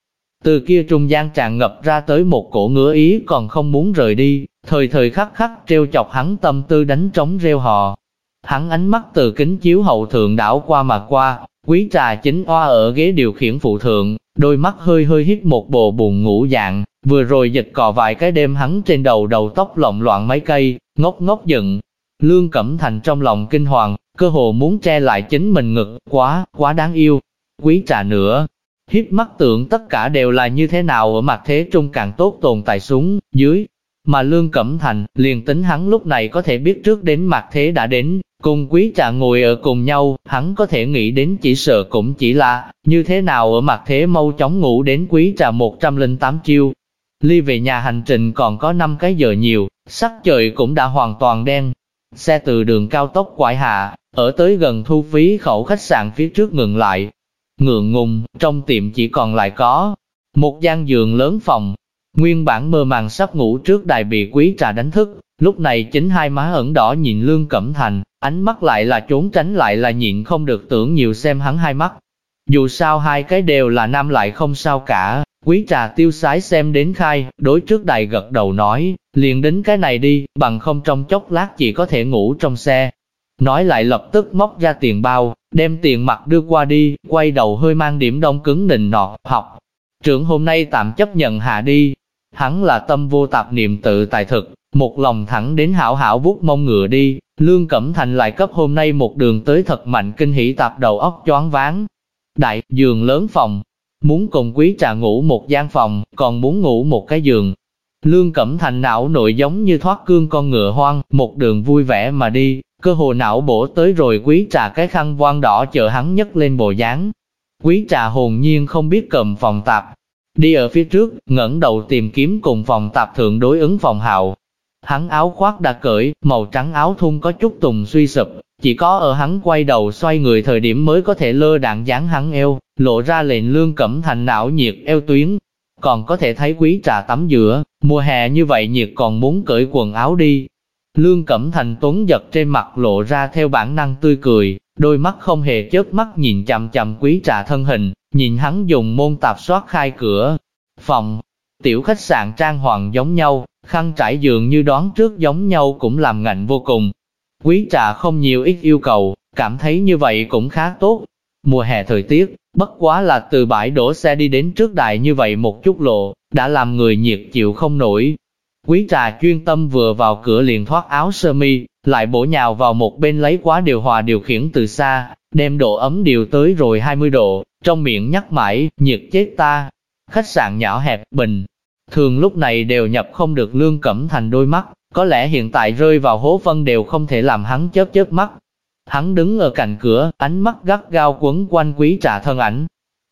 Từ kia trung gian tràn ngập ra tới một cổ ngứa ý còn không muốn rời đi, thời thời khắc khắc treo chọc hắn tâm tư đánh trống reo hò. Hắn ánh mắt từ kính chiếu hậu thượng đảo qua mà qua, quý trà chính oa ở ghế điều khiển phụ thượng, đôi mắt hơi hơi hít một bộ buồn ngủ dạng, vừa rồi dịch cò vài cái đêm hắn trên đầu đầu tóc lộn loạn mấy cây, ngốc ngốc giận. Lương Cẩm Thành trong lòng kinh hoàng, cơ hồ muốn che lại chính mình ngực, quá, quá đáng yêu. Quý trà nữa, hiếp mắt tưởng tất cả đều là như thế nào ở mặt thế trung càng tốt tồn tại xuống, dưới. Mà Lương Cẩm Thành, liền tính hắn lúc này có thể biết trước đến mặt thế đã đến, cùng quý trà ngồi ở cùng nhau, hắn có thể nghĩ đến chỉ sợ cũng chỉ là, như thế nào ở mặt thế mau chóng ngủ đến quý trà 108 chiêu. Ly về nhà hành trình còn có 5 cái giờ nhiều, sắc trời cũng đã hoàn toàn đen. Xe từ đường cao tốc quải hạ, ở tới gần thu phí khẩu khách sạn phía trước ngừng lại, Ngượng ngùng, trong tiệm chỉ còn lại có một gian giường lớn phòng. Nguyên bản mơ màng sắp ngủ trước đài bị quý trà đánh thức, lúc này chính hai má ẩn đỏ nhìn Lương Cẩm Thành, ánh mắt lại là trốn tránh lại là nhịn không được tưởng nhiều xem hắn hai mắt. Dù sao hai cái đều là nam lại không sao cả, quý trà tiêu sái xem đến khai, đối trước đài gật đầu nói, liền đến cái này đi, bằng không trong chốc lát chỉ có thể ngủ trong xe. Nói lại lập tức móc ra tiền bao, đem tiền mặt đưa qua đi, quay đầu hơi mang điểm đông cứng nịnh nọt, học. Trưởng hôm nay tạm chấp nhận hạ đi. Hắn là tâm vô tạp niệm tự tài thực, một lòng thẳng đến hảo hảo vuốt mông ngựa đi, Lương Cẩm Thành lại cấp hôm nay một đường tới thật mạnh kinh hỉ tạp đầu óc choáng váng. Đại, giường lớn phòng, muốn cùng quý trà ngủ một gian phòng, còn muốn ngủ một cái giường. Lương Cẩm Thành não nội giống như thoát cương con ngựa hoang, một đường vui vẻ mà đi, cơ hồ não bổ tới rồi quý trà cái khăn voan đỏ chờ hắn nhấc lên bồ dáng. Quý trà hồn nhiên không biết cầm phòng tạp, đi ở phía trước, ngẩng đầu tìm kiếm cùng phòng tạp thượng đối ứng phòng hạo. Hắn áo khoác đã cởi, màu trắng áo thun có chút tùng suy sụp, chỉ có ở hắn quay đầu xoay người thời điểm mới có thể lơ đạn dán hắn eo, lộ ra lệnh lương cẩm thành não nhiệt eo tuyến. Còn có thể thấy quý trà tắm giữa, mùa hè như vậy nhiệt còn muốn cởi quần áo đi, Lương Cẩm Thành tuấn giật trên mặt lộ ra theo bản năng tươi cười, đôi mắt không hề chớp mắt nhìn chằm chằm quý trà thân hình, nhìn hắn dùng môn tạp soát khai cửa. Phòng, tiểu khách sạn trang hoàng giống nhau, khăn trải giường như đoán trước giống nhau cũng làm ngạnh vô cùng. Quý trà không nhiều ít yêu cầu, cảm thấy như vậy cũng khá tốt. Mùa hè thời tiết, bất quá là từ bãi đổ xe đi đến trước đài như vậy một chút lộ, đã làm người nhiệt chịu không nổi. Quý trà chuyên tâm vừa vào cửa liền thoát áo sơ mi, lại bổ nhào vào một bên lấy quá điều hòa điều khiển từ xa, đem độ ấm điều tới rồi 20 độ, trong miệng nhắc mãi, nhiệt chết ta. Khách sạn nhỏ hẹp, bình, thường lúc này đều nhập không được lương cẩm thành đôi mắt, có lẽ hiện tại rơi vào hố phân đều không thể làm hắn chớp chớp mắt. Hắn đứng ở cạnh cửa, ánh mắt gắt gao quấn quanh quý trà thân ảnh.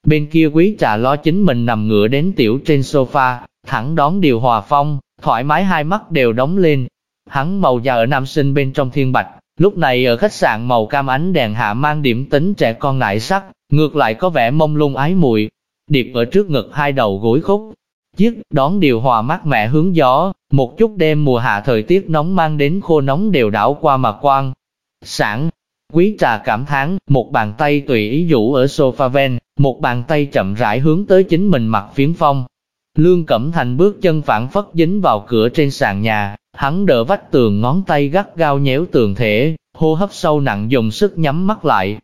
Bên kia quý trà lo chính mình nằm ngựa đến tiểu trên sofa, thẳng đón điều hòa phong, thoải mái hai mắt đều đóng lên. Hắn màu da ở nam sinh bên trong thiên bạch, lúc này ở khách sạn màu cam ánh đèn hạ mang điểm tính trẻ con nại sắc, ngược lại có vẻ mông lung ái mùi. Điệp ở trước ngực hai đầu gối khúc, chiếc đón điều hòa mát mẻ hướng gió, một chút đêm mùa hạ thời tiết nóng mang đến khô nóng đều đảo qua mà quang. Sẵn, quý trà cảm thán, một bàn tay tùy ý dụ ở sofa ven, một bàn tay chậm rãi hướng tới chính mình mặt phiến phong. Lương Cẩm Thành bước chân phản phất dính vào cửa trên sàn nhà, hắn đỡ vách tường ngón tay gắt gao nhéo tường thể, hô hấp sâu nặng dùng sức nhắm mắt lại.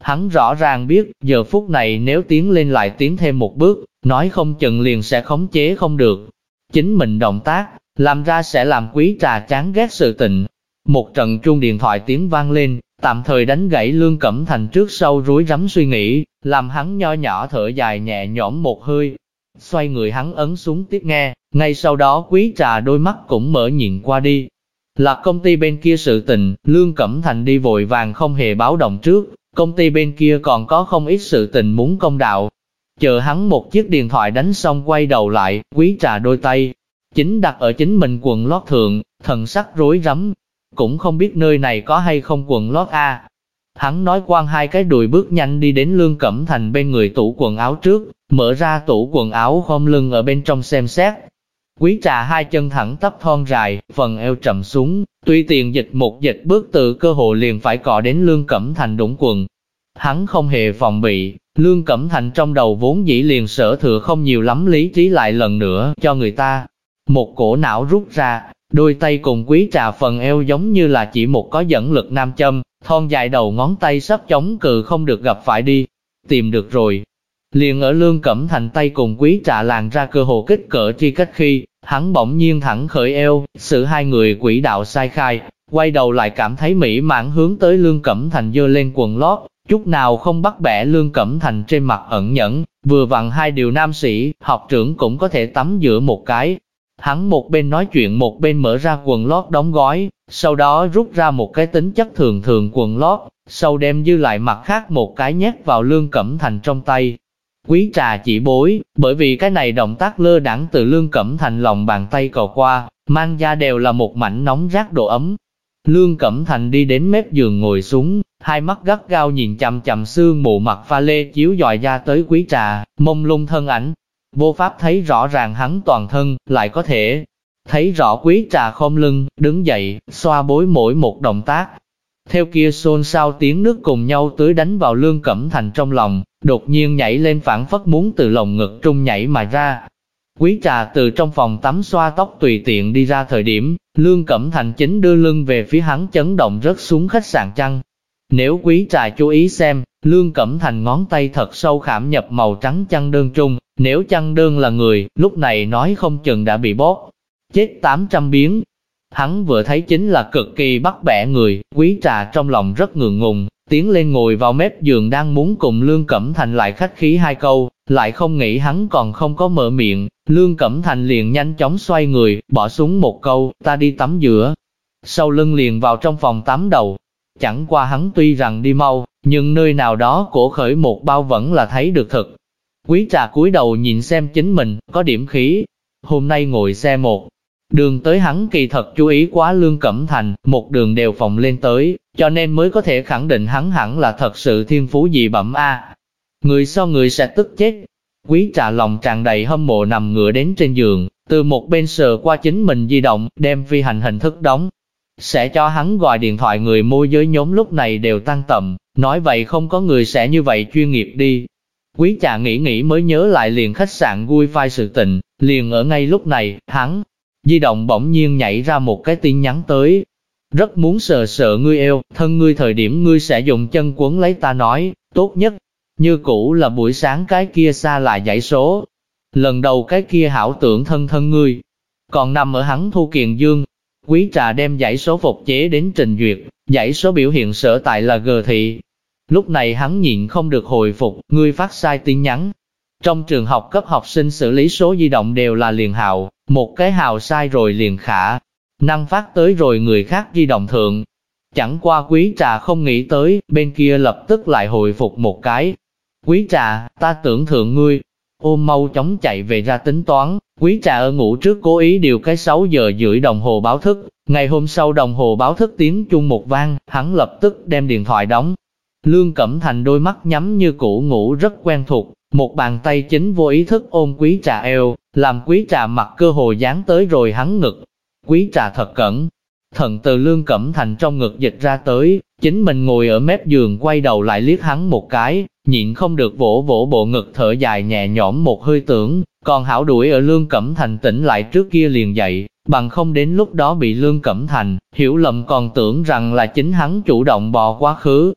Hắn rõ ràng biết, giờ phút này nếu tiến lên lại tiến thêm một bước, nói không chừng liền sẽ khống chế không được. Chính mình động tác, làm ra sẽ làm quý trà chán ghét sự tình. Một trận chuông điện thoại tiếng vang lên, tạm thời đánh gãy Lương Cẩm Thành trước sau rối rắm suy nghĩ, làm hắn nho nhỏ thở dài nhẹ nhõm một hơi. Xoay người hắn ấn xuống tiếp nghe, ngay sau đó quý trà đôi mắt cũng mở nhìn qua đi. Là công ty bên kia sự tình, Lương Cẩm Thành đi vội vàng không hề báo động trước, công ty bên kia còn có không ít sự tình muốn công đạo, Chờ hắn một chiếc điện thoại đánh xong quay đầu lại, quý trà đôi tay, chính đặt ở chính mình quần lót thượng, thần sắc rối rắm, cũng không biết nơi này có hay không quần lót a. Hắn nói quan hai cái đùi bước nhanh đi đến Lương Cẩm Thành bên người tủ quần áo trước, mở ra tủ quần áo khom lưng ở bên trong xem xét. Quý trà hai chân thẳng tắp thon dài, phần eo trầm xuống, tuy tiền dịch một dịch bước từ cơ hội liền phải cọ đến Lương Cẩm Thành đũng quần. Hắn không hề phòng bị, Lương Cẩm Thành trong đầu vốn dĩ liền sở thừa không nhiều lắm lý trí lại lần nữa cho người ta. Một cổ não rút ra, đôi tay cùng quý trà phần eo giống như là chỉ một có dẫn lực nam châm, thon dài đầu ngón tay sắp chống cự không được gặp phải đi. Tìm được rồi. Liền ở Lương Cẩm Thành tay cùng quý trà làng ra cơ hồ kích cỡ tri cách khi, hắn bỗng nhiên thẳng khởi eo, sự hai người quỷ đạo sai khai, quay đầu lại cảm thấy mỹ mãn hướng tới Lương Cẩm Thành dơ lên quần lót, chút nào không bắt bẻ Lương Cẩm Thành trên mặt ẩn nhẫn, vừa vặn hai điều nam sĩ, học trưởng cũng có thể tắm giữa một cái. Hắn một bên nói chuyện một bên mở ra quần lót đóng gói, sau đó rút ra một cái tính chất thường thường quần lót, sau đem dư lại mặt khác một cái nhét vào Lương Cẩm Thành trong tay. Quý trà chỉ bối, bởi vì cái này động tác lơ đẳng từ Lương Cẩm Thành lòng bàn tay cầu qua, mang ra đều là một mảnh nóng rác độ ấm. Lương Cẩm Thành đi đến mép giường ngồi xuống, hai mắt gắt gao nhìn chằm chằm xương mù mặt pha lê chiếu dòi ra tới quý trà, mông lung thân ảnh. Vô pháp thấy rõ ràng hắn toàn thân, lại có thể thấy rõ quý trà khom lưng, đứng dậy, xoa bối mỗi một động tác. Theo kia xôn xao tiếng nước cùng nhau tưới đánh vào lương cẩm thành trong lòng, đột nhiên nhảy lên phản phất muốn từ lồng ngực trung nhảy mà ra. Quý trà từ trong phòng tắm xoa tóc tùy tiện đi ra thời điểm, lương cẩm thành chính đưa lưng về phía hắn chấn động rớt xuống khách sạn chăn, nếu quý trà chú ý xem, Lương Cẩm Thành ngón tay thật sâu khảm nhập màu trắng chăn đơn trung, nếu chăng đơn là người, lúc này nói không chừng đã bị bóp. Chết 800 biến. Hắn vừa thấy chính là cực kỳ bắt bẻ người, quý trà trong lòng rất ngượng ngùng, tiến lên ngồi vào mép giường đang muốn cùng Lương Cẩm Thành lại khách khí hai câu, lại không nghĩ hắn còn không có mở miệng, Lương Cẩm Thành liền nhanh chóng xoay người, bỏ xuống một câu, ta đi tắm giữa. Sau lưng liền vào trong phòng tắm đầu, Chẳng qua hắn tuy rằng đi mau, nhưng nơi nào đó cổ khởi một bao vẫn là thấy được thực. Quý trà cúi đầu nhìn xem chính mình, có điểm khí. Hôm nay ngồi xe một, đường tới hắn kỳ thật chú ý quá lương cẩm thành, một đường đều phòng lên tới, cho nên mới có thể khẳng định hắn hẳn là thật sự thiên phú gì bẩm a. Người so người sẽ tức chết. Quý trà lòng tràn đầy hâm mộ nằm ngửa đến trên giường, từ một bên sờ qua chính mình di động, đem phi hành hình thức đóng, sẽ cho hắn gọi điện thoại người môi giới nhóm lúc này đều tăng tầm, nói vậy không có người sẽ như vậy chuyên nghiệp đi. Quý trà nghĩ nghĩ mới nhớ lại liền khách sạn vui vai sự tình, liền ở ngay lúc này, hắn, di động bỗng nhiên nhảy ra một cái tin nhắn tới. Rất muốn sờ sợ ngươi eo, thân ngươi thời điểm ngươi sẽ dùng chân quấn lấy ta nói, tốt nhất, như cũ là buổi sáng cái kia xa lại giải số. Lần đầu cái kia hảo tưởng thân thân ngươi, còn nằm ở hắn thu kiền dương. Quý trà đem giải số phục chế đến trình duyệt, giải số biểu hiện sở tại là G thị. Lúc này hắn nhịn không được hồi phục, ngươi phát sai tin nhắn. Trong trường học cấp học sinh xử lý số di động đều là liền hào, một cái hào sai rồi liền khả. Năng phát tới rồi người khác di động thượng. Chẳng qua quý trà không nghĩ tới, bên kia lập tức lại hồi phục một cái. Quý trà, ta tưởng thượng ngươi, ôm mau chóng chạy về ra tính toán, quý trà ở ngủ trước cố ý điều cái 6 giờ rưỡi đồng hồ báo thức, ngày hôm sau đồng hồ báo thức tiếng chung một vang, hắn lập tức đem điện thoại đóng. Lương Cẩm Thành đôi mắt nhắm như cũ ngủ rất quen thuộc, một bàn tay chính vô ý thức ôm quý trà eo, làm quý trà mặt cơ hồ dán tới rồi hắn ngực. Quý trà thật cẩn, thận từ lương cẩm thành trong ngực dịch ra tới, chính mình ngồi ở mép giường quay đầu lại liếc hắn một cái, nhịn không được vỗ vỗ bộ ngực thở dài nhẹ nhõm một hơi tưởng, còn hảo đuổi ở lương cẩm thành tỉnh lại trước kia liền dậy, bằng không đến lúc đó bị lương cẩm thành, hiểu lầm còn tưởng rằng là chính hắn chủ động bò quá khứ.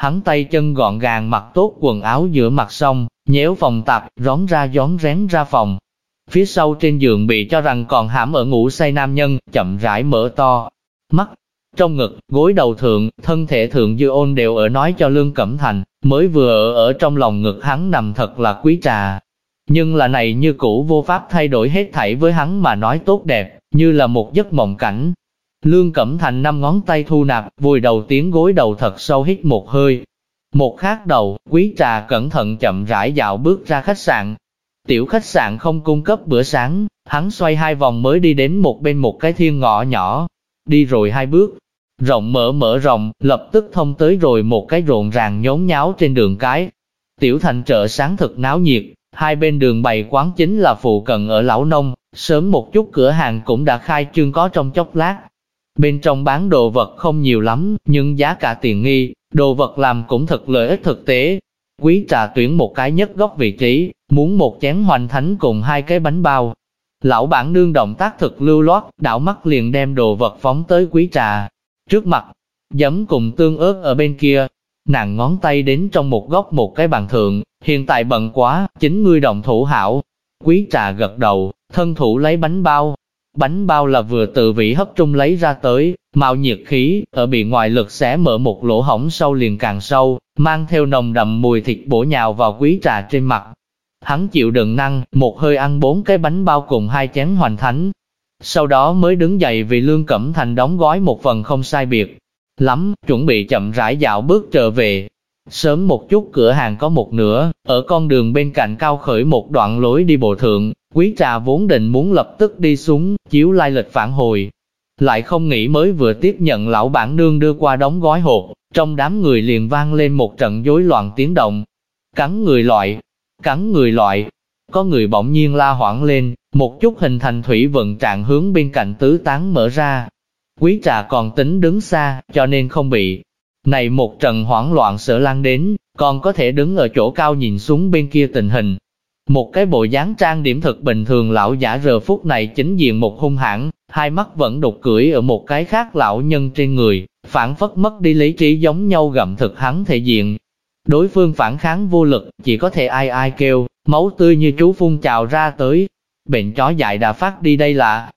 Hắn tay chân gọn gàng mặc tốt quần áo giữa mặt xong, nhéo phòng tạp, rón ra gión rén ra phòng, Phía sau trên giường bị cho rằng còn hãm ở ngủ say nam nhân, chậm rãi mở to, mắt, trong ngực, gối đầu thượng, thân thể thượng dư ôn đều ở nói cho Lương Cẩm Thành, mới vừa ở ở trong lòng ngực hắn nằm thật là quý trà. Nhưng là này như cũ vô pháp thay đổi hết thảy với hắn mà nói tốt đẹp, như là một giấc mộng cảnh. Lương Cẩm Thành năm ngón tay thu nạp, vùi đầu tiếng gối đầu thật sâu hít một hơi. Một khác đầu, quý trà cẩn thận chậm rãi dạo bước ra khách sạn. Tiểu khách sạn không cung cấp bữa sáng, hắn xoay hai vòng mới đi đến một bên một cái thiên ngõ nhỏ, Đi rồi hai bước, rộng mở mở rộng, lập tức thông tới rồi một cái rộn ràng nhốn nháo trên đường cái. Tiểu thành chợ sáng thật náo nhiệt, hai bên đường bày quán chính là phụ cận ở Lão Nông, sớm một chút cửa hàng cũng đã khai trương có trong chốc lát. Bên trong bán đồ vật không nhiều lắm, nhưng giá cả tiền nghi, đồ vật làm cũng thật lợi ích thực tế. Quý trà tuyển một cái nhất góc vị trí, muốn một chén hoành thánh cùng hai cái bánh bao, Lão bản nương động tác thực lưu loát, đảo mắt liền đem đồ vật phóng tới quý trà. Trước mặt, giấm cùng tương ớt ở bên kia, nàng ngón tay đến trong một góc một cái bàn thượng, hiện tại bận quá, chính ngươi động thủ hảo. Quý trà gật đầu, thân thủ lấy bánh bao. Bánh bao là vừa từ vị hấp trung lấy ra tới, mạo nhiệt khí, ở bị ngoại lực xé mở một lỗ hổng sâu liền càng sâu, mang theo nồng đậm mùi thịt bổ nhào vào quý trà trên mặt, Hắn chịu đựng năng, một hơi ăn bốn cái bánh bao cùng hai chén hoành thánh. Sau đó mới đứng dậy vì Lương Cẩm Thành đóng gói một phần không sai biệt. Lắm, chuẩn bị chậm rãi dạo bước trở về. Sớm một chút cửa hàng có một nửa, ở con đường bên cạnh cao khởi một đoạn lối đi bộ thượng, quý trà vốn định muốn lập tức đi xuống, chiếu lai lịch phản hồi. Lại không nghĩ mới vừa tiếp nhận lão bản nương đưa qua đóng gói hộp, trong đám người liền vang lên một trận rối loạn tiếng động. Cắn người loại, cắn người loại. Có người bỗng nhiên la hoảng lên, một chút hình thành thủy vận trạng hướng bên cạnh tứ tán mở ra. Quý trà còn tính đứng xa, cho nên không bị. Này một trận hoảng loạn sợ lan đến, còn có thể đứng ở chỗ cao nhìn xuống bên kia tình hình. Một cái bộ dáng trang điểm thực bình thường lão giả giờ phút này chính diện một hung hãn, hai mắt vẫn đục cưỡi ở một cái khác lão nhân trên người, phản phất mất đi lý trí giống nhau gặm thực hắn thể diện, Đối phương phản kháng vô lực, chỉ có thể ai ai kêu, máu tươi như chú phun trào ra tới. Bệnh chó dại đã phát đi đây là.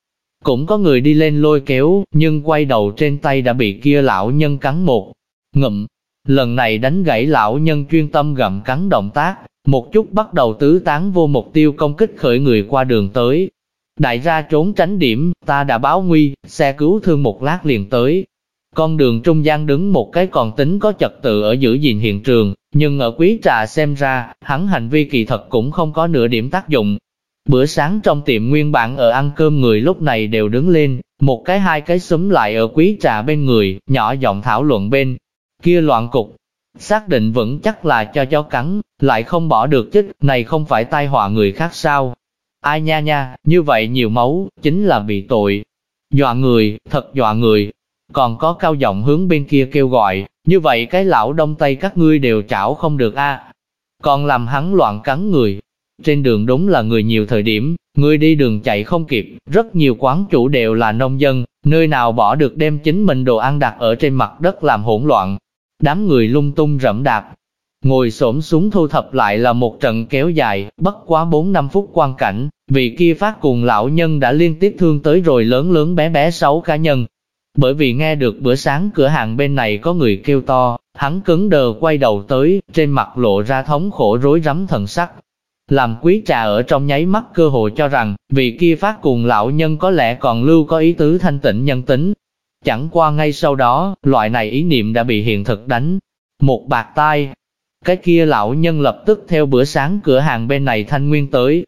Cũng có người đi lên lôi kéo, nhưng quay đầu trên tay đã bị kia lão nhân cắn một ngậm Lần này đánh gãy lão nhân chuyên tâm gặm cắn động tác, một chút bắt đầu tứ tán vô mục tiêu công kích khởi người qua đường tới. Đại gia trốn tránh điểm, ta đã báo nguy, xe cứu thương một lát liền tới, con đường trung gian đứng một cái còn tính có trật tự ở giữ gìn hiện trường, nhưng ở quý trà xem ra, hắn hành vi kỳ thật cũng không có nửa điểm tác dụng. Bữa sáng trong tiệm nguyên bản ở ăn cơm người lúc này đều đứng lên, một cái hai cái súng lại ở quý trà bên người, nhỏ giọng thảo luận bên, kia loạn cục. Xác định vững chắc là cho chó cắn, lại không bỏ được chích, này không phải tai họa người khác sao. Ai nha nha, như vậy nhiều máu, chính là bị tội. Dọa người, thật dọa người, còn có cao giọng hướng bên kia kêu gọi, như vậy cái lão đông tây các ngươi đều chảo không được a. còn làm hắn loạn cắn người. Trên đường đúng là người nhiều thời điểm, người đi đường chạy không kịp, rất nhiều quán chủ đều là nông dân, nơi nào bỏ được đem chính mình đồ ăn đặt ở trên mặt đất làm hỗn loạn. Đám người lung tung rẫm đạp, ngồi xổm xuống thu thập lại là một trận kéo dài, bất quá 4-5 phút quan cảnh, vị kia phát cùng lão nhân đã liên tiếp thương tới rồi lớn lớn bé bé sáu cá nhân. Bởi vì nghe được bữa sáng cửa hàng bên này có người kêu to, hắn cứng đờ quay đầu tới, trên mặt lộ ra thống khổ rối rắm thần sắc. Làm quý trà ở trong nháy mắt cơ hội cho rằng, vị kia phát cùng lão nhân có lẽ còn lưu có ý tứ thanh tịnh nhân tính. Chẳng qua ngay sau đó, loại này ý niệm đã bị hiện thực đánh. Một bạc tai, cái kia lão nhân lập tức theo bữa sáng cửa hàng bên này thanh nguyên tới.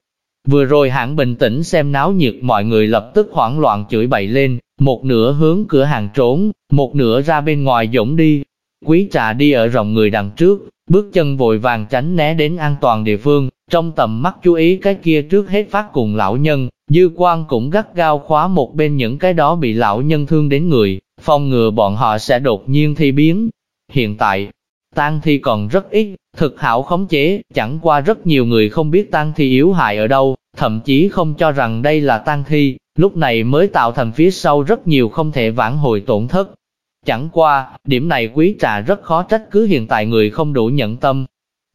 Vừa rồi hãng bình tĩnh xem náo nhiệt mọi người lập tức hoảng loạn chửi bậy lên, một nửa hướng cửa hàng trốn, một nửa ra bên ngoài dũng đi. Quý trà đi ở rộng người đằng trước, bước chân vội vàng tránh né đến an toàn địa phương, trong tầm mắt chú ý cái kia trước hết phát cùng lão nhân, dư quan cũng gắt gao khóa một bên những cái đó bị lão nhân thương đến người, phòng ngừa bọn họ sẽ đột nhiên thi biến. Hiện tại, tang thi còn rất ít, thực hảo khống chế, chẳng qua rất nhiều người không biết tang thi yếu hại ở đâu, thậm chí không cho rằng đây là tang thi, lúc này mới tạo thành phía sau rất nhiều không thể vãn hồi tổn thất. Chẳng qua, điểm này quý trà rất khó trách cứ hiện tại người không đủ nhận tâm.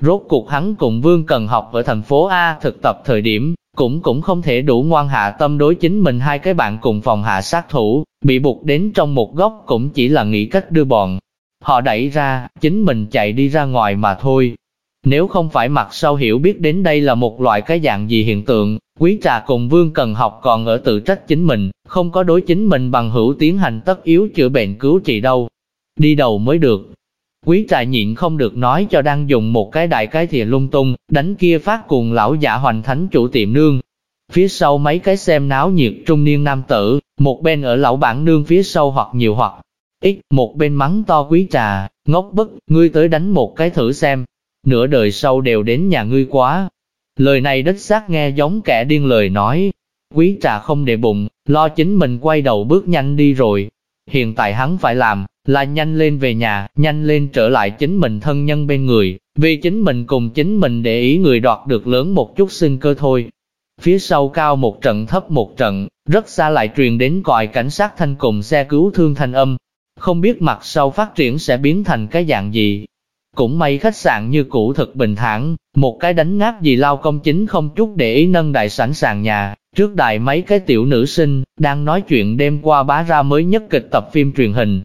Rốt cuộc hắn cùng Vương Cần học ở thành phố A thực tập thời điểm, cũng cũng không thể đủ ngoan hạ tâm đối chính mình hai cái bạn cùng phòng hạ sát thủ, bị buộc đến trong một góc cũng chỉ là nghĩ cách đưa bọn Họ đẩy ra, chính mình chạy đi ra ngoài mà thôi. Nếu không phải mặt sau hiểu biết đến đây là một loại cái dạng gì hiện tượng, quý trà cùng vương cần học còn ở tự trách chính mình, không có đối chính mình bằng hữu tiến hành tất yếu chữa bệnh cứu trị đâu. Đi đầu mới được. Quý trà nhịn không được nói cho đang dùng một cái đại cái thìa lung tung, đánh kia phát cùng lão giả hoành thánh chủ tiệm nương. Phía sau mấy cái xem náo nhiệt trung niên nam tử, một bên ở lão bản nương phía sau hoặc nhiều hoặc Ít, một bên mắng to quý trà, ngốc bức, ngươi tới đánh một cái thử xem. Nửa đời sau đều đến nhà ngươi quá. Lời này đích xác nghe giống kẻ điên lời nói. Quý trà không để bụng, lo chính mình quay đầu bước nhanh đi rồi. Hiện tại hắn phải làm, là nhanh lên về nhà, nhanh lên trở lại chính mình thân nhân bên người, vì chính mình cùng chính mình để ý người đoạt được lớn một chút sinh cơ thôi. Phía sau cao một trận thấp một trận, rất xa lại truyền đến còi cảnh sát thanh cùng xe cứu thương thanh âm, không biết mặt sau phát triển sẽ biến thành cái dạng gì. Cũng may khách sạn như cũ thật bình thản, một cái đánh ngáp gì lao công chính không chút để ý nâng đại sẵn sàng nhà, trước đài mấy cái tiểu nữ sinh, đang nói chuyện đêm qua bá ra mới nhất kịch tập phim truyền hình.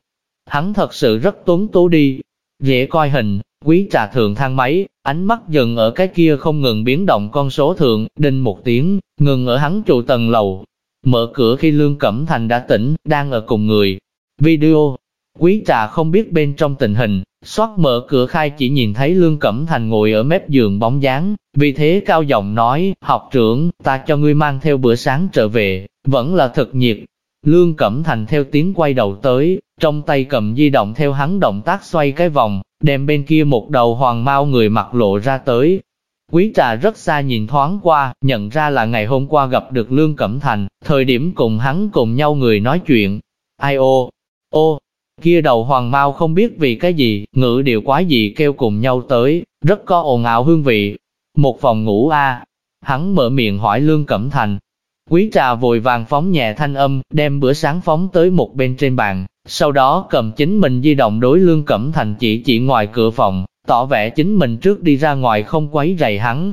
Hắn thật sự rất tuấn tú đi, dễ coi hình, quý trà thượng thang máy, ánh mắt dừng ở cái kia không ngừng biến động con số thượng, đinh một tiếng, ngừng ở hắn trụ tầng lầu. Mở cửa khi Lương Cẩm Thành đã tỉnh, đang ở cùng người. Video, Quý trà không biết bên trong tình hình, xoát mở cửa khai chỉ nhìn thấy Lương Cẩm Thành ngồi ở mép giường bóng dáng, vì thế cao giọng nói, học trưởng, ta cho ngươi mang theo bữa sáng trở về, vẫn là thật nhiệt. Lương Cẩm Thành theo tiếng quay đầu tới, trong tay cầm di động theo hắn động tác xoay cái vòng, đem bên kia một đầu hoàng mau người mặc lộ ra tới. Quý trà rất xa nhìn thoáng qua, nhận ra là ngày hôm qua gặp được Lương Cẩm Thành, thời điểm cùng hắn cùng nhau người nói chuyện. Ai ô, ô, Kia đầu hoàng mau không biết vì cái gì, ngữ điệu quái gì kêu cùng nhau tới, rất có ồn ào hương vị. Một phòng ngủ a hắn mở miệng hỏi Lương Cẩm Thành. Quý trà vội vàng phóng nhẹ thanh âm, đem bữa sáng phóng tới một bên trên bàn, sau đó cầm chính mình di động đối Lương Cẩm Thành chỉ chỉ ngoài cửa phòng, tỏ vẻ chính mình trước đi ra ngoài không quấy rầy hắn.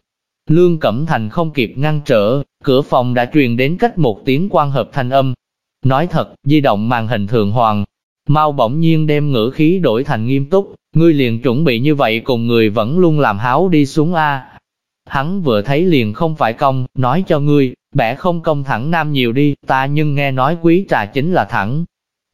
Lương Cẩm Thành không kịp ngăn trở, cửa phòng đã truyền đến cách một tiếng quan hợp thanh âm. Nói thật, di động màn hình thường hoàng, Mau bỗng nhiên đem ngữ khí đổi thành nghiêm túc, ngươi liền chuẩn bị như vậy cùng người vẫn luôn làm háo đi xuống A. Hắn vừa thấy liền không phải công, nói cho ngươi, bẻ không công thẳng nam nhiều đi, ta nhưng nghe nói quý trà chính là thẳng.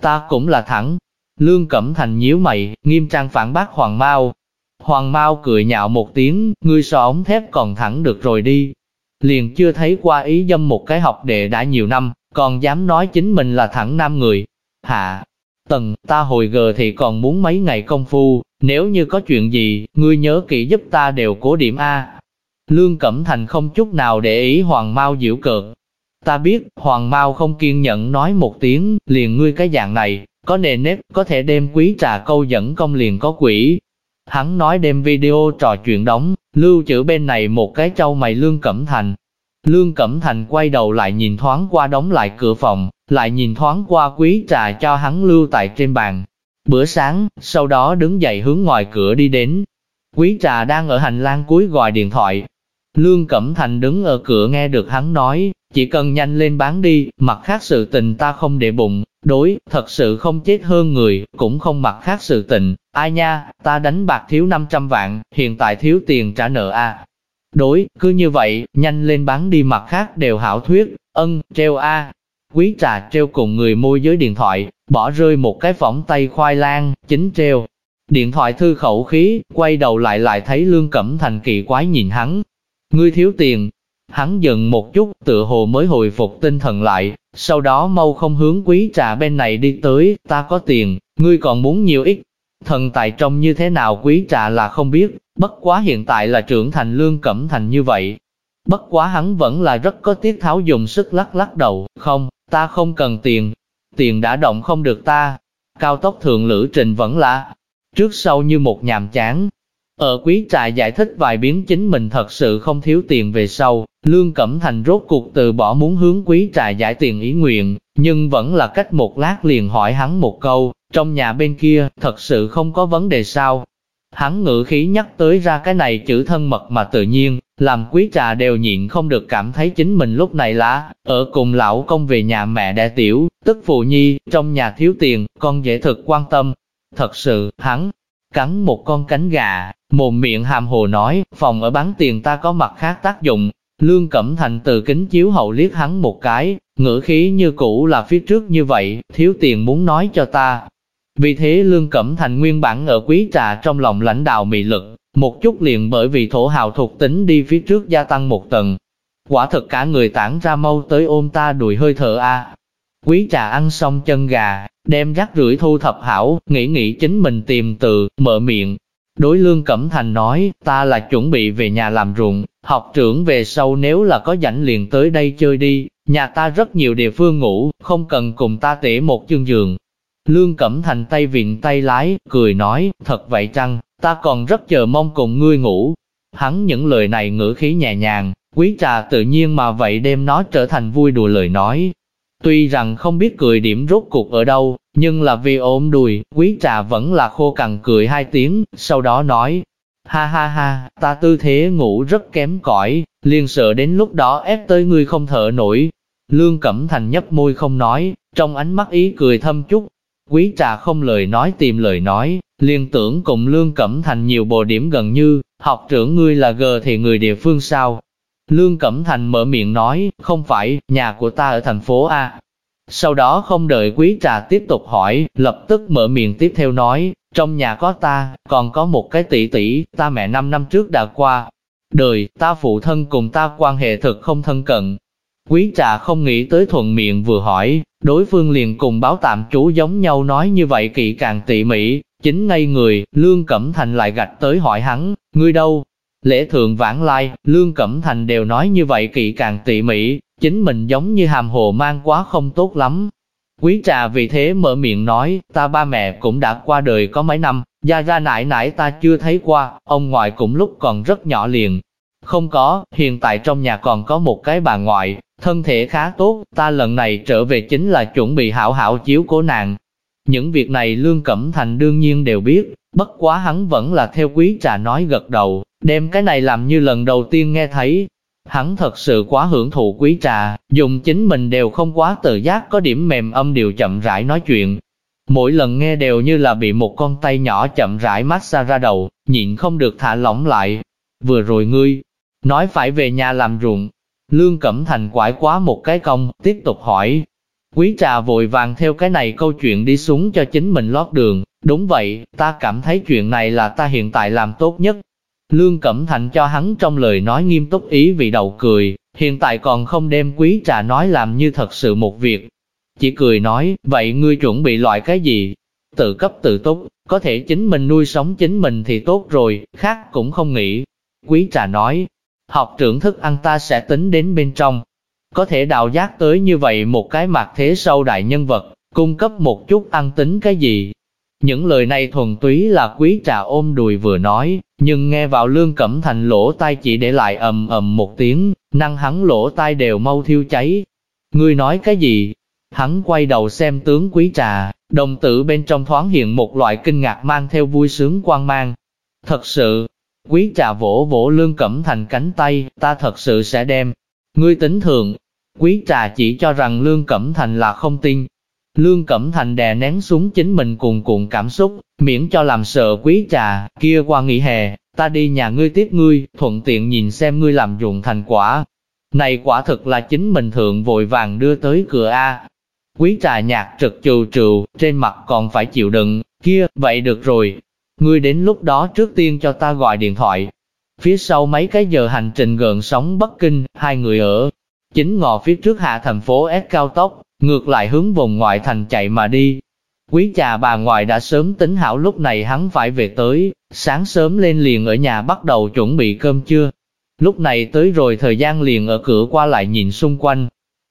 Ta cũng là thẳng. Lương Cẩm Thành nhíu mày, nghiêm trang phản bác Hoàng Mao. Hoàng Mao cười nhạo một tiếng, ngươi so ống thép còn thẳng được rồi đi. Liền chưa thấy qua ý dâm một cái học đệ đã nhiều năm, còn dám nói chính mình là thẳng nam người. Hạ, Tần, ta hồi gờ thì còn muốn mấy ngày công phu, nếu như có chuyện gì, ngươi nhớ kỹ giúp ta đều cố điểm A. Lương Cẩm Thành không chút nào để ý Hoàng Mao diễu cợt. Ta biết, Hoàng Mao không kiên nhẫn nói một tiếng, liền ngươi cái dạng này, có nề nếp, có thể đem quý trà câu dẫn công liền có quỷ. Hắn nói đem video trò chuyện đóng, lưu trữ bên này một cái trâu mày Lương Cẩm Thành. Lương Cẩm Thành quay đầu lại nhìn thoáng qua đóng lại cửa phòng, lại nhìn thoáng qua quý trà cho hắn lưu tại trên bàn. Bữa sáng, sau đó đứng dậy hướng ngoài cửa đi đến. Quý trà đang ở hành lang cuối gọi điện thoại. Lương Cẩm Thành đứng ở cửa nghe được hắn nói, chỉ cần nhanh lên bán đi, mặt khác sự tình ta không để bụng, đối, thật sự không chết hơn người, cũng không mặt khác sự tình, ai nha, ta đánh bạc thiếu 500 vạn, hiện tại thiếu tiền trả nợ a. Đối, cứ như vậy, nhanh lên bán đi mặt khác đều hảo thuyết, ân, treo a. Quý trà treo cùng người môi giới điện thoại, bỏ rơi một cái phỏng tay khoai lang, chính treo. Điện thoại thư khẩu khí, quay đầu lại lại thấy Lương Cẩm Thành kỳ quái nhìn hắn. Ngươi thiếu tiền, Hắn giận một chút, tựa hồ mới hồi phục tinh thần lại, sau đó mau không hướng quý trà bên này đi tới, ta có tiền, ngươi còn muốn nhiều ít. Thần tài trông như thế nào quý trà là không biết, bất quá hiện tại là trưởng thành lương cẩm thành như vậy. Bất quá hắn vẫn là rất có tiết tháo dùng sức lắc lắc đầu, không, ta không cần tiền, tiền đã động không được ta. Cao tốc thượng lữ trình vẫn là trước sau như một nhàm chán, ở quý trà giải thích vài biến chính mình thật sự không thiếu tiền về sau, Lương Cẩm Thành rốt cuộc từ bỏ muốn hướng quý trà giải tiền ý nguyện, nhưng vẫn là cách một lát liền hỏi hắn một câu, trong nhà bên kia, thật sự không có vấn đề sao. Hắn ngữ khí nhắc tới ra cái này chữ thân mật mà tự nhiên, làm quý trà đều nhịn không được cảm thấy chính mình lúc này là, ở cùng lão công về nhà mẹ đẻ tiểu, tức phụ nhi, trong nhà thiếu tiền, con dễ thực quan tâm. Thật sự, hắn, cắn một con cánh gà, mồm miệng hàm hồ nói, phòng ở bán tiền ta có mặt khác tác dụng. Lương Cẩm Thành từ kính chiếu hậu liếc hắn một cái, ngữ khí như cũ là phía trước như vậy, thiếu tiền muốn nói cho ta. Vì thế Lương Cẩm Thành nguyên bản ở quý trà trong lòng lãnh đạo mị lực, một chút liền bởi vì thổ hào thuộc tính đi phía trước gia tăng một tầng. Quả thực cả người tản ra mâu tới ôm ta đùi hơi thở a. Quý trà ăn xong chân gà, đem rác rưởi thu thập hảo, nghĩ nghĩ chính mình tìm từ, mở miệng. Đối lương Cẩm Thành nói, ta là chuẩn bị về nhà làm ruộng, học trưởng về sau nếu là có rảnh liền tới đây chơi đi, nhà ta rất nhiều địa phương ngủ, không cần cùng ta tể một chương giường. Lương Cẩm Thành tay vịn tay lái, cười nói, thật vậy chăng, ta còn rất chờ mong cùng ngươi ngủ. Hắn những lời này ngữ khí nhẹ nhàng, quý trà tự nhiên mà vậy đem nó trở thành vui đùa lời nói, Tuy rằng không biết cười điểm rốt cuộc ở đâu, nhưng là vì ôm đùi, quý trà vẫn là khô cằn cười hai tiếng, sau đó nói, ha ha ha, ta tư thế ngủ rất kém cỏi, liền sợ đến lúc đó ép tới ngươi không thở nổi. Lương Cẩm Thành nhấp môi không nói, trong ánh mắt ý cười thâm chút. Quý trà không lời nói tìm lời nói, liên tưởng cùng Lương Cẩm Thành nhiều bộ điểm gần như, học trưởng ngươi là gờ thì người địa phương sao, Lương Cẩm Thành mở miệng nói, không phải, nhà của ta ở thành phố A. Sau đó không đợi quý trà tiếp tục hỏi, lập tức mở miệng tiếp theo nói, trong nhà có ta, còn có một cái tỷ tỷ, ta mẹ năm năm trước đã qua. Đời, ta phụ thân cùng ta quan hệ thực không thân cận. Quý trà không nghĩ tới thuận miệng vừa hỏi, đối phương liền cùng báo tạm chú giống nhau nói như vậy kỵ càng tỉ mỉ, chính ngay người, Lương Cẩm Thành lại gạch tới hỏi hắn, ngươi đâu, Lễ thượng vãng lai, Lương Cẩm Thành đều nói như vậy kỵ càng tỉ mỉ, chính mình giống như hàm hồ mang quá không tốt lắm. Quý trà vì thế mở miệng nói, ta ba mẹ cũng đã qua đời có mấy năm, gia gia nải nải ta chưa thấy qua, ông ngoại cũng lúc còn rất nhỏ liền. Không có, hiện tại trong nhà còn có một cái bà ngoại, thân thể khá tốt, ta lần này trở về chính là chuẩn bị hảo hảo chiếu cố nàng. Những việc này Lương Cẩm Thành đương nhiên đều biết, bất quá hắn vẫn là theo quý trà nói gật đầu, Đem cái này làm như lần đầu tiên nghe thấy, hắn thật sự quá hưởng thụ quý trà, dùng chính mình đều không quá tự giác có điểm mềm âm điều chậm rãi nói chuyện. Mỗi lần nghe đều như là bị một con tay nhỏ chậm rãi massage ra đầu, nhịn không được thả lỏng lại. Vừa rồi ngươi, nói phải về nhà làm ruộng. Lương Cẩm Thành quải quá một cái công, tiếp tục hỏi. Quý trà vội vàng theo cái này câu chuyện đi xuống cho chính mình lót đường. Đúng vậy, ta cảm thấy chuyện này là ta hiện tại làm tốt nhất, Lương Cẩm Thành cho hắn trong lời nói nghiêm túc ý vị đầu cười, hiện tại còn không đem quý trà nói làm như thật sự một việc. Chỉ cười nói, vậy ngươi chuẩn bị loại cái gì? Tự cấp tự tốt, có thể chính mình nuôi sống chính mình thì tốt rồi, khác cũng không nghĩ. Quý trà nói, học trưởng thức ăn ta sẽ tính đến bên trong. Có thể đào giác tới như vậy một cái mặt thế sâu đại nhân vật, cung cấp một chút ăn tính cái gì. Những lời này thuần túy là quý trà ôm đùi vừa nói, nhưng nghe vào lương cẩm thành lỗ tai chỉ để lại ầm ầm một tiếng, năng hắn lỗ tai đều mau thiêu cháy. Ngươi nói cái gì? Hắn quay đầu xem tướng quý trà, đồng tử bên trong thoáng hiện một loại kinh ngạc mang theo vui sướng quan mang. Thật sự, quý trà vỗ vỗ lương cẩm thành cánh tay, ta thật sự sẽ đem. Ngươi tính thường, quý trà chỉ cho rằng lương cẩm thành là không tin, Lương Cẩm Thành đè nén xuống chính mình cuồn cuộn cảm xúc, miễn cho làm sợ quý trà, kia qua nghỉ hè, ta đi nhà ngươi tiếp ngươi, thuận tiện nhìn xem ngươi làm dụng thành quả. Này quả thực là chính mình thượng vội vàng đưa tới cửa A. Quý trà nhạc trực trừ trừ, trên mặt còn phải chịu đựng, kia, vậy được rồi. Ngươi đến lúc đó trước tiên cho ta gọi điện thoại. Phía sau mấy cái giờ hành trình gần sóng Bắc Kinh, hai người ở chính ngò phía trước hạ thành phố S cao tốc, ngược lại hướng vùng ngoại thành chạy mà đi. Quý trà bà ngoại đã sớm tính hảo lúc này hắn phải về tới, sáng sớm lên liền ở nhà bắt đầu chuẩn bị cơm trưa. Lúc này tới rồi thời gian liền ở cửa qua lại nhìn xung quanh.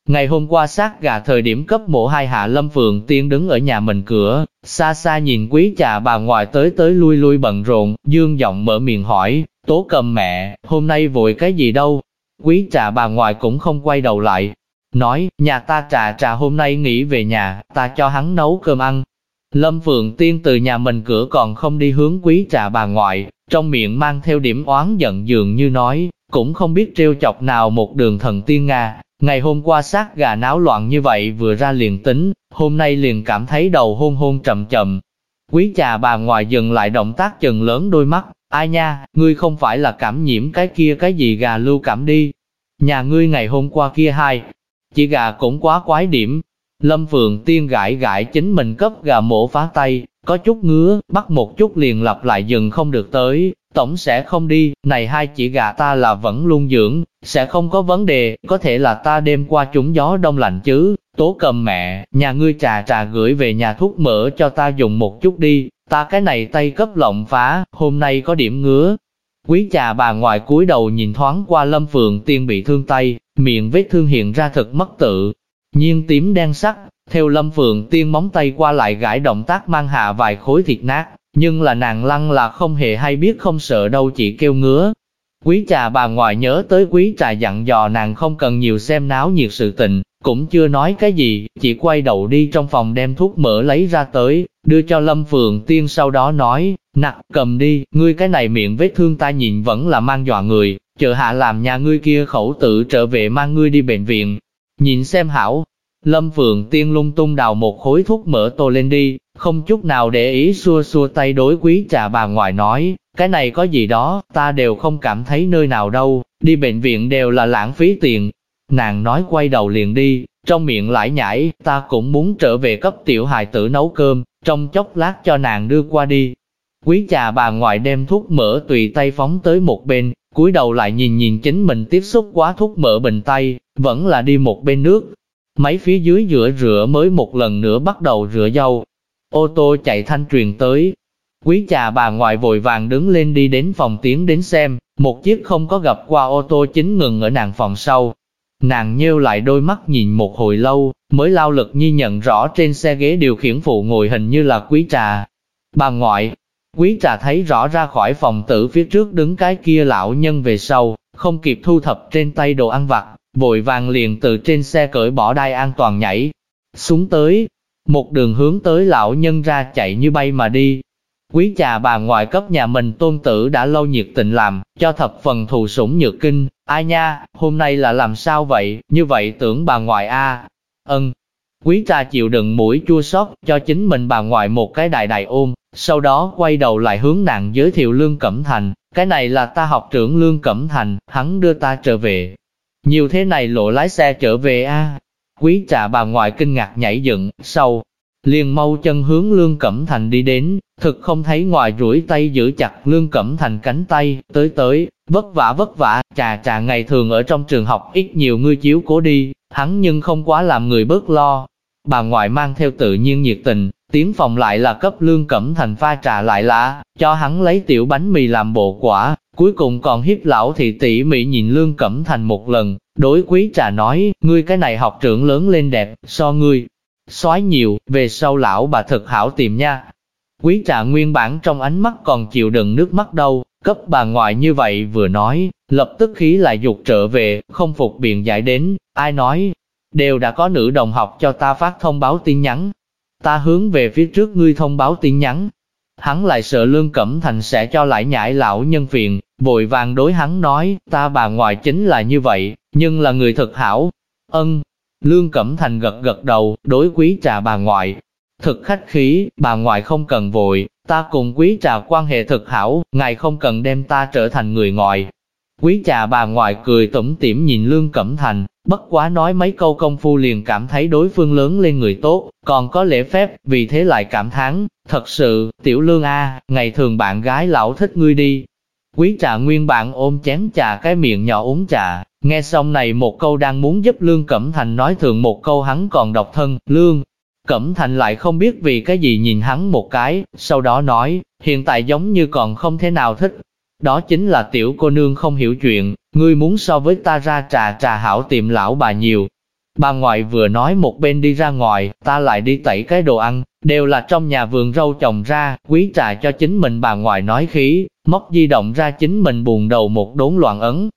Ngày hôm qua sát gà thời điểm cấp mộ hai hạ lâm phượng tiên đứng ở nhà mình cửa, xa xa nhìn quý trà bà ngoại tới tới lui lui bận rộn, dương giọng mở miệng hỏi, tố cầm mẹ, hôm nay vội cái gì đâu? Quý trà bà ngoại cũng không quay đầu lại, nói, nhà ta trà trà hôm nay nghỉ về nhà, ta cho hắn nấu cơm ăn. Lâm Phượng Tiên từ nhà mình cửa còn không đi hướng quý trà bà ngoại, trong miệng mang theo điểm oán giận dường như nói, cũng không biết trêu chọc nào một đường thần tiên Nga. Ngày hôm qua sát gà náo loạn như vậy vừa ra liền tính, hôm nay liền cảm thấy đầu hôn hôn chậm chậm. Quý trà bà ngoài dừng lại động tác chừng lớn đôi mắt, ai nha, ngươi không phải là cảm nhiễm cái kia cái gì gà lưu cảm đi. Nhà ngươi ngày hôm qua kia hai, chỉ gà cũng quá quái điểm. Lâm Phượng Tiên gãi gãi chính mình cấp gà mổ phá tay, có chút ngứa, bắt một chút liền lặp lại dừng không được tới, tổng sẽ không đi, này hai chỉ gà ta là vẫn luôn dưỡng, sẽ không có vấn đề, có thể là ta đêm qua chúng gió đông lạnh chứ, tố cầm mẹ, nhà ngươi trà trà gửi về nhà thuốc mỡ cho ta dùng một chút đi, ta cái này tay cấp lộng phá, hôm nay có điểm ngứa. Quý trà bà ngoại cúi đầu nhìn thoáng qua Lâm Phượng Tiên bị thương tay, miệng vết thương hiện ra thật mất tự, nhiên tím đen sắc, theo lâm phượng tiên móng tay qua lại gãi động tác mang hạ vài khối thịt nát, nhưng là nàng lăng là không hề hay biết không sợ đâu chỉ kêu ngứa. Quý trà bà ngoại nhớ tới quý trà dặn dò nàng không cần nhiều xem náo nhiệt sự tình, cũng chưa nói cái gì, chỉ quay đầu đi trong phòng đem thuốc mỡ lấy ra tới, đưa cho Lâm Phượng Tiên sau đó nói, nặng cầm đi, ngươi cái này miệng vết thương ta nhìn vẫn là mang dọa người, chờ hạ làm nhà ngươi kia khẩu tự trở về mang ngươi đi bệnh viện. Nhìn xem hảo, Lâm Phượng Tiên lung tung đào một khối thuốc mỡ tô lên đi, không chút nào để ý xua xua tay đối quý trà bà ngoại nói, cái này có gì đó, ta đều không cảm thấy nơi nào đâu, đi bệnh viện đều là lãng phí tiền. Nàng nói quay đầu liền đi, trong miệng lại nhảy, ta cũng muốn trở về cấp tiểu hài tử nấu cơm, trong chốc lát cho nàng đưa qua đi. Quý trà bà ngoại đem thuốc mỡ tùy tay phóng tới một bên, cúi đầu lại nhìn nhìn chính mình tiếp xúc quá thuốc mỡ bình tay, vẫn là đi một bên nước. Máy phía dưới rửa rửa mới một lần nữa bắt đầu rửa dâu. Ô tô chạy thanh truyền tới. Quý trà bà ngoại vội vàng đứng lên đi đến phòng tiến đến xem, một chiếc không có gặp qua ô tô chính ngừng ở nàng phòng sau. Nàng nheo lại đôi mắt nhìn một hồi lâu, mới lao lực như nhận rõ trên xe ghế điều khiển phụ ngồi hình như là quý trà. Bà ngoại, Quý trà thấy rõ ra khỏi phòng tử phía trước đứng cái kia lão nhân về sau, không kịp thu thập trên tay đồ ăn vặt, vội vàng liền từ trên xe cởi bỏ đai an toàn nhảy. Xuống tới, một đường hướng tới lão nhân ra chạy như bay mà đi. Quý trà bà ngoại cấp nhà mình tôn tử đã lâu nhiệt tình làm, cho thập phần thù sủng nhược kinh, ai nha, hôm nay là làm sao vậy, như vậy tưởng bà ngoại a Ân, quý trà chịu đựng mũi chua xót cho chính mình bà ngoại một cái đại đại ôm, sau đó quay đầu lại hướng nàng giới thiệu Lương Cẩm Thành, cái này là ta học trưởng Lương Cẩm Thành, hắn đưa ta trở về. Nhiều thế này lộ lái xe trở về a Quý trà bà ngoại kinh ngạc nhảy dựng, sau, liền mau chân hướng Lương Cẩm Thành đi đến, thực không thấy ngoài rủi tay giữ chặt Lương Cẩm Thành cánh tay, tới tới, vất vả vất vả, trà trà ngày thường ở trong trường học ít nhiều ngươi chiếu cố đi, hắn nhưng không quá làm người bớt lo. Bà ngoại mang theo tự nhiên nhiệt tình, Tiến phòng lại là cấp lương cẩm thành pha trà lại là, cho hắn lấy tiểu bánh mì làm bộ quả, cuối cùng còn hiếp lão thị tỉ mỉ nhìn lương cẩm thành một lần, đối quý trà nói, ngươi cái này học trưởng lớn lên đẹp, so ngươi, soái nhiều, về sau lão bà thật hảo tìm nha. Quý trà nguyên bản trong ánh mắt còn chịu đựng nước mắt đâu, cấp bà ngoại như vậy vừa nói, lập tức khí lại dục trở về, không phục biện giải đến, ai nói, đều đã có nữ đồng học cho ta phát thông báo tin nhắn. Ta hướng về phía trước ngươi thông báo tin nhắn. Hắn lại sợ Lương Cẩm Thành sẽ cho lại nhãi lão nhân phiền, vội vàng đối hắn nói, ta bà ngoại chính là như vậy, nhưng là người thật hảo. Ân, Lương Cẩm Thành gật gật đầu, đối quý trà bà ngoại. Thực khách khí, bà ngoại không cần vội, ta cùng quý trà quan hệ thực hảo, ngài không cần đem ta trở thành người ngoài. Quý trà bà ngoại cười tủm tỉm nhìn Lương Cẩm Thành, bất quá nói mấy câu công phu liền cảm thấy đối phương lớn lên người tốt, còn có lễ phép, vì thế lại cảm thán, thật sự, tiểu lương a, ngày thường bạn gái lão thích ngươi đi. Quý trà nguyên bản ôm chén trà cái miệng nhỏ uống trà, nghe xong này một câu đang muốn giúp Lương Cẩm Thành nói thường một câu hắn còn độc thân, Lương. Cẩm Thành lại không biết vì cái gì nhìn hắn một cái, sau đó nói, hiện tại giống như còn không thế nào thích, đó chính là tiểu cô nương không hiểu chuyện, ngươi muốn so với ta ra trà trà hảo tiệm lão bà nhiều. Bà ngoại vừa nói một bên đi ra ngoài, ta lại đi tẩy cái đồ ăn, đều là trong nhà vườn rau trồng ra, quý trà cho chính mình bà ngoại nói khí, móc di động ra chính mình buồn đầu một đốn loạn ấn.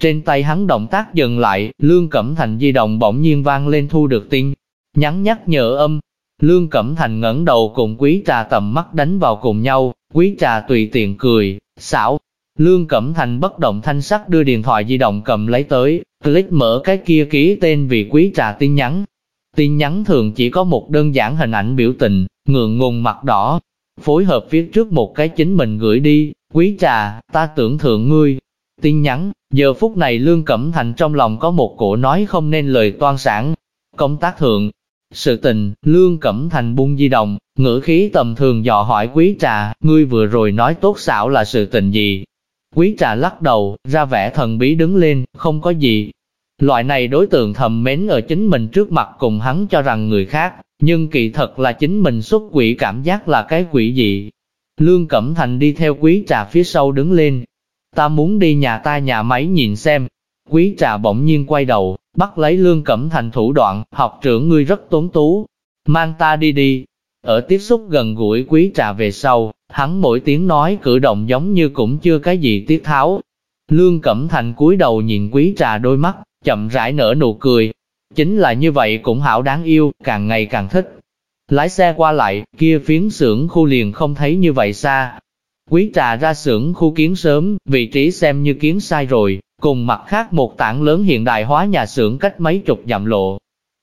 Trên tay hắn động tác dừng lại, Lương Cẩm Thành di động bỗng nhiên vang lên thu được tin, nhắn nhắc nhở âm. Lương Cẩm Thành ngẩng đầu cùng quý trà tầm mắt đánh vào cùng nhau, quý trà tùy tiện cười, xảo, Lương Cẩm Thành bất động thanh sắc đưa điện thoại di động cầm lấy tới, click mở cái kia ký tên vì quý trà tin nhắn. Tin nhắn thường chỉ có một đơn giản hình ảnh biểu tình, ngượng ngùng mặt đỏ, phối hợp viết trước một cái chính mình gửi đi, quý trà, ta tưởng thượng ngươi. Tin nhắn, giờ phút này Lương Cẩm Thành trong lòng có một cổ nói không nên lời toan sản. Công tác thượng, sự tình, Lương Cẩm Thành buông di động, ngữ khí tầm thường dò hỏi quý trà, ngươi vừa rồi nói tốt xảo là sự tình gì, Quý trà lắc đầu, ra vẻ thần bí đứng lên, không có gì. Loại này đối tượng thầm mến ở chính mình trước mặt cùng hắn cho rằng người khác, nhưng kỳ thật là chính mình xuất quỷ cảm giác là cái quỷ gì. Lương Cẩm Thành đi theo quý trà phía sau đứng lên. Ta muốn đi nhà ta nhà máy nhìn xem. Quý trà bỗng nhiên quay đầu, bắt lấy Lương Cẩm Thành thủ đoạn, học trưởng ngươi rất tốn tú. Mang ta đi đi. Ở tiếp xúc gần gũi quý trà về sau, Hắn mỗi tiếng nói cử động giống như cũng chưa cái gì tiết tháo. Lương Cẩm Thành cúi đầu nhìn quý trà đôi mắt, chậm rãi nở nụ cười. Chính là như vậy cũng hảo đáng yêu, càng ngày càng thích. Lái xe qua lại, kia phiến xưởng khu liền không thấy như vậy xa. Quý trà ra xưởng khu kiến sớm, vị trí xem như kiến sai rồi, cùng mặt khác một tảng lớn hiện đại hóa nhà xưởng cách mấy chục dặm lộ.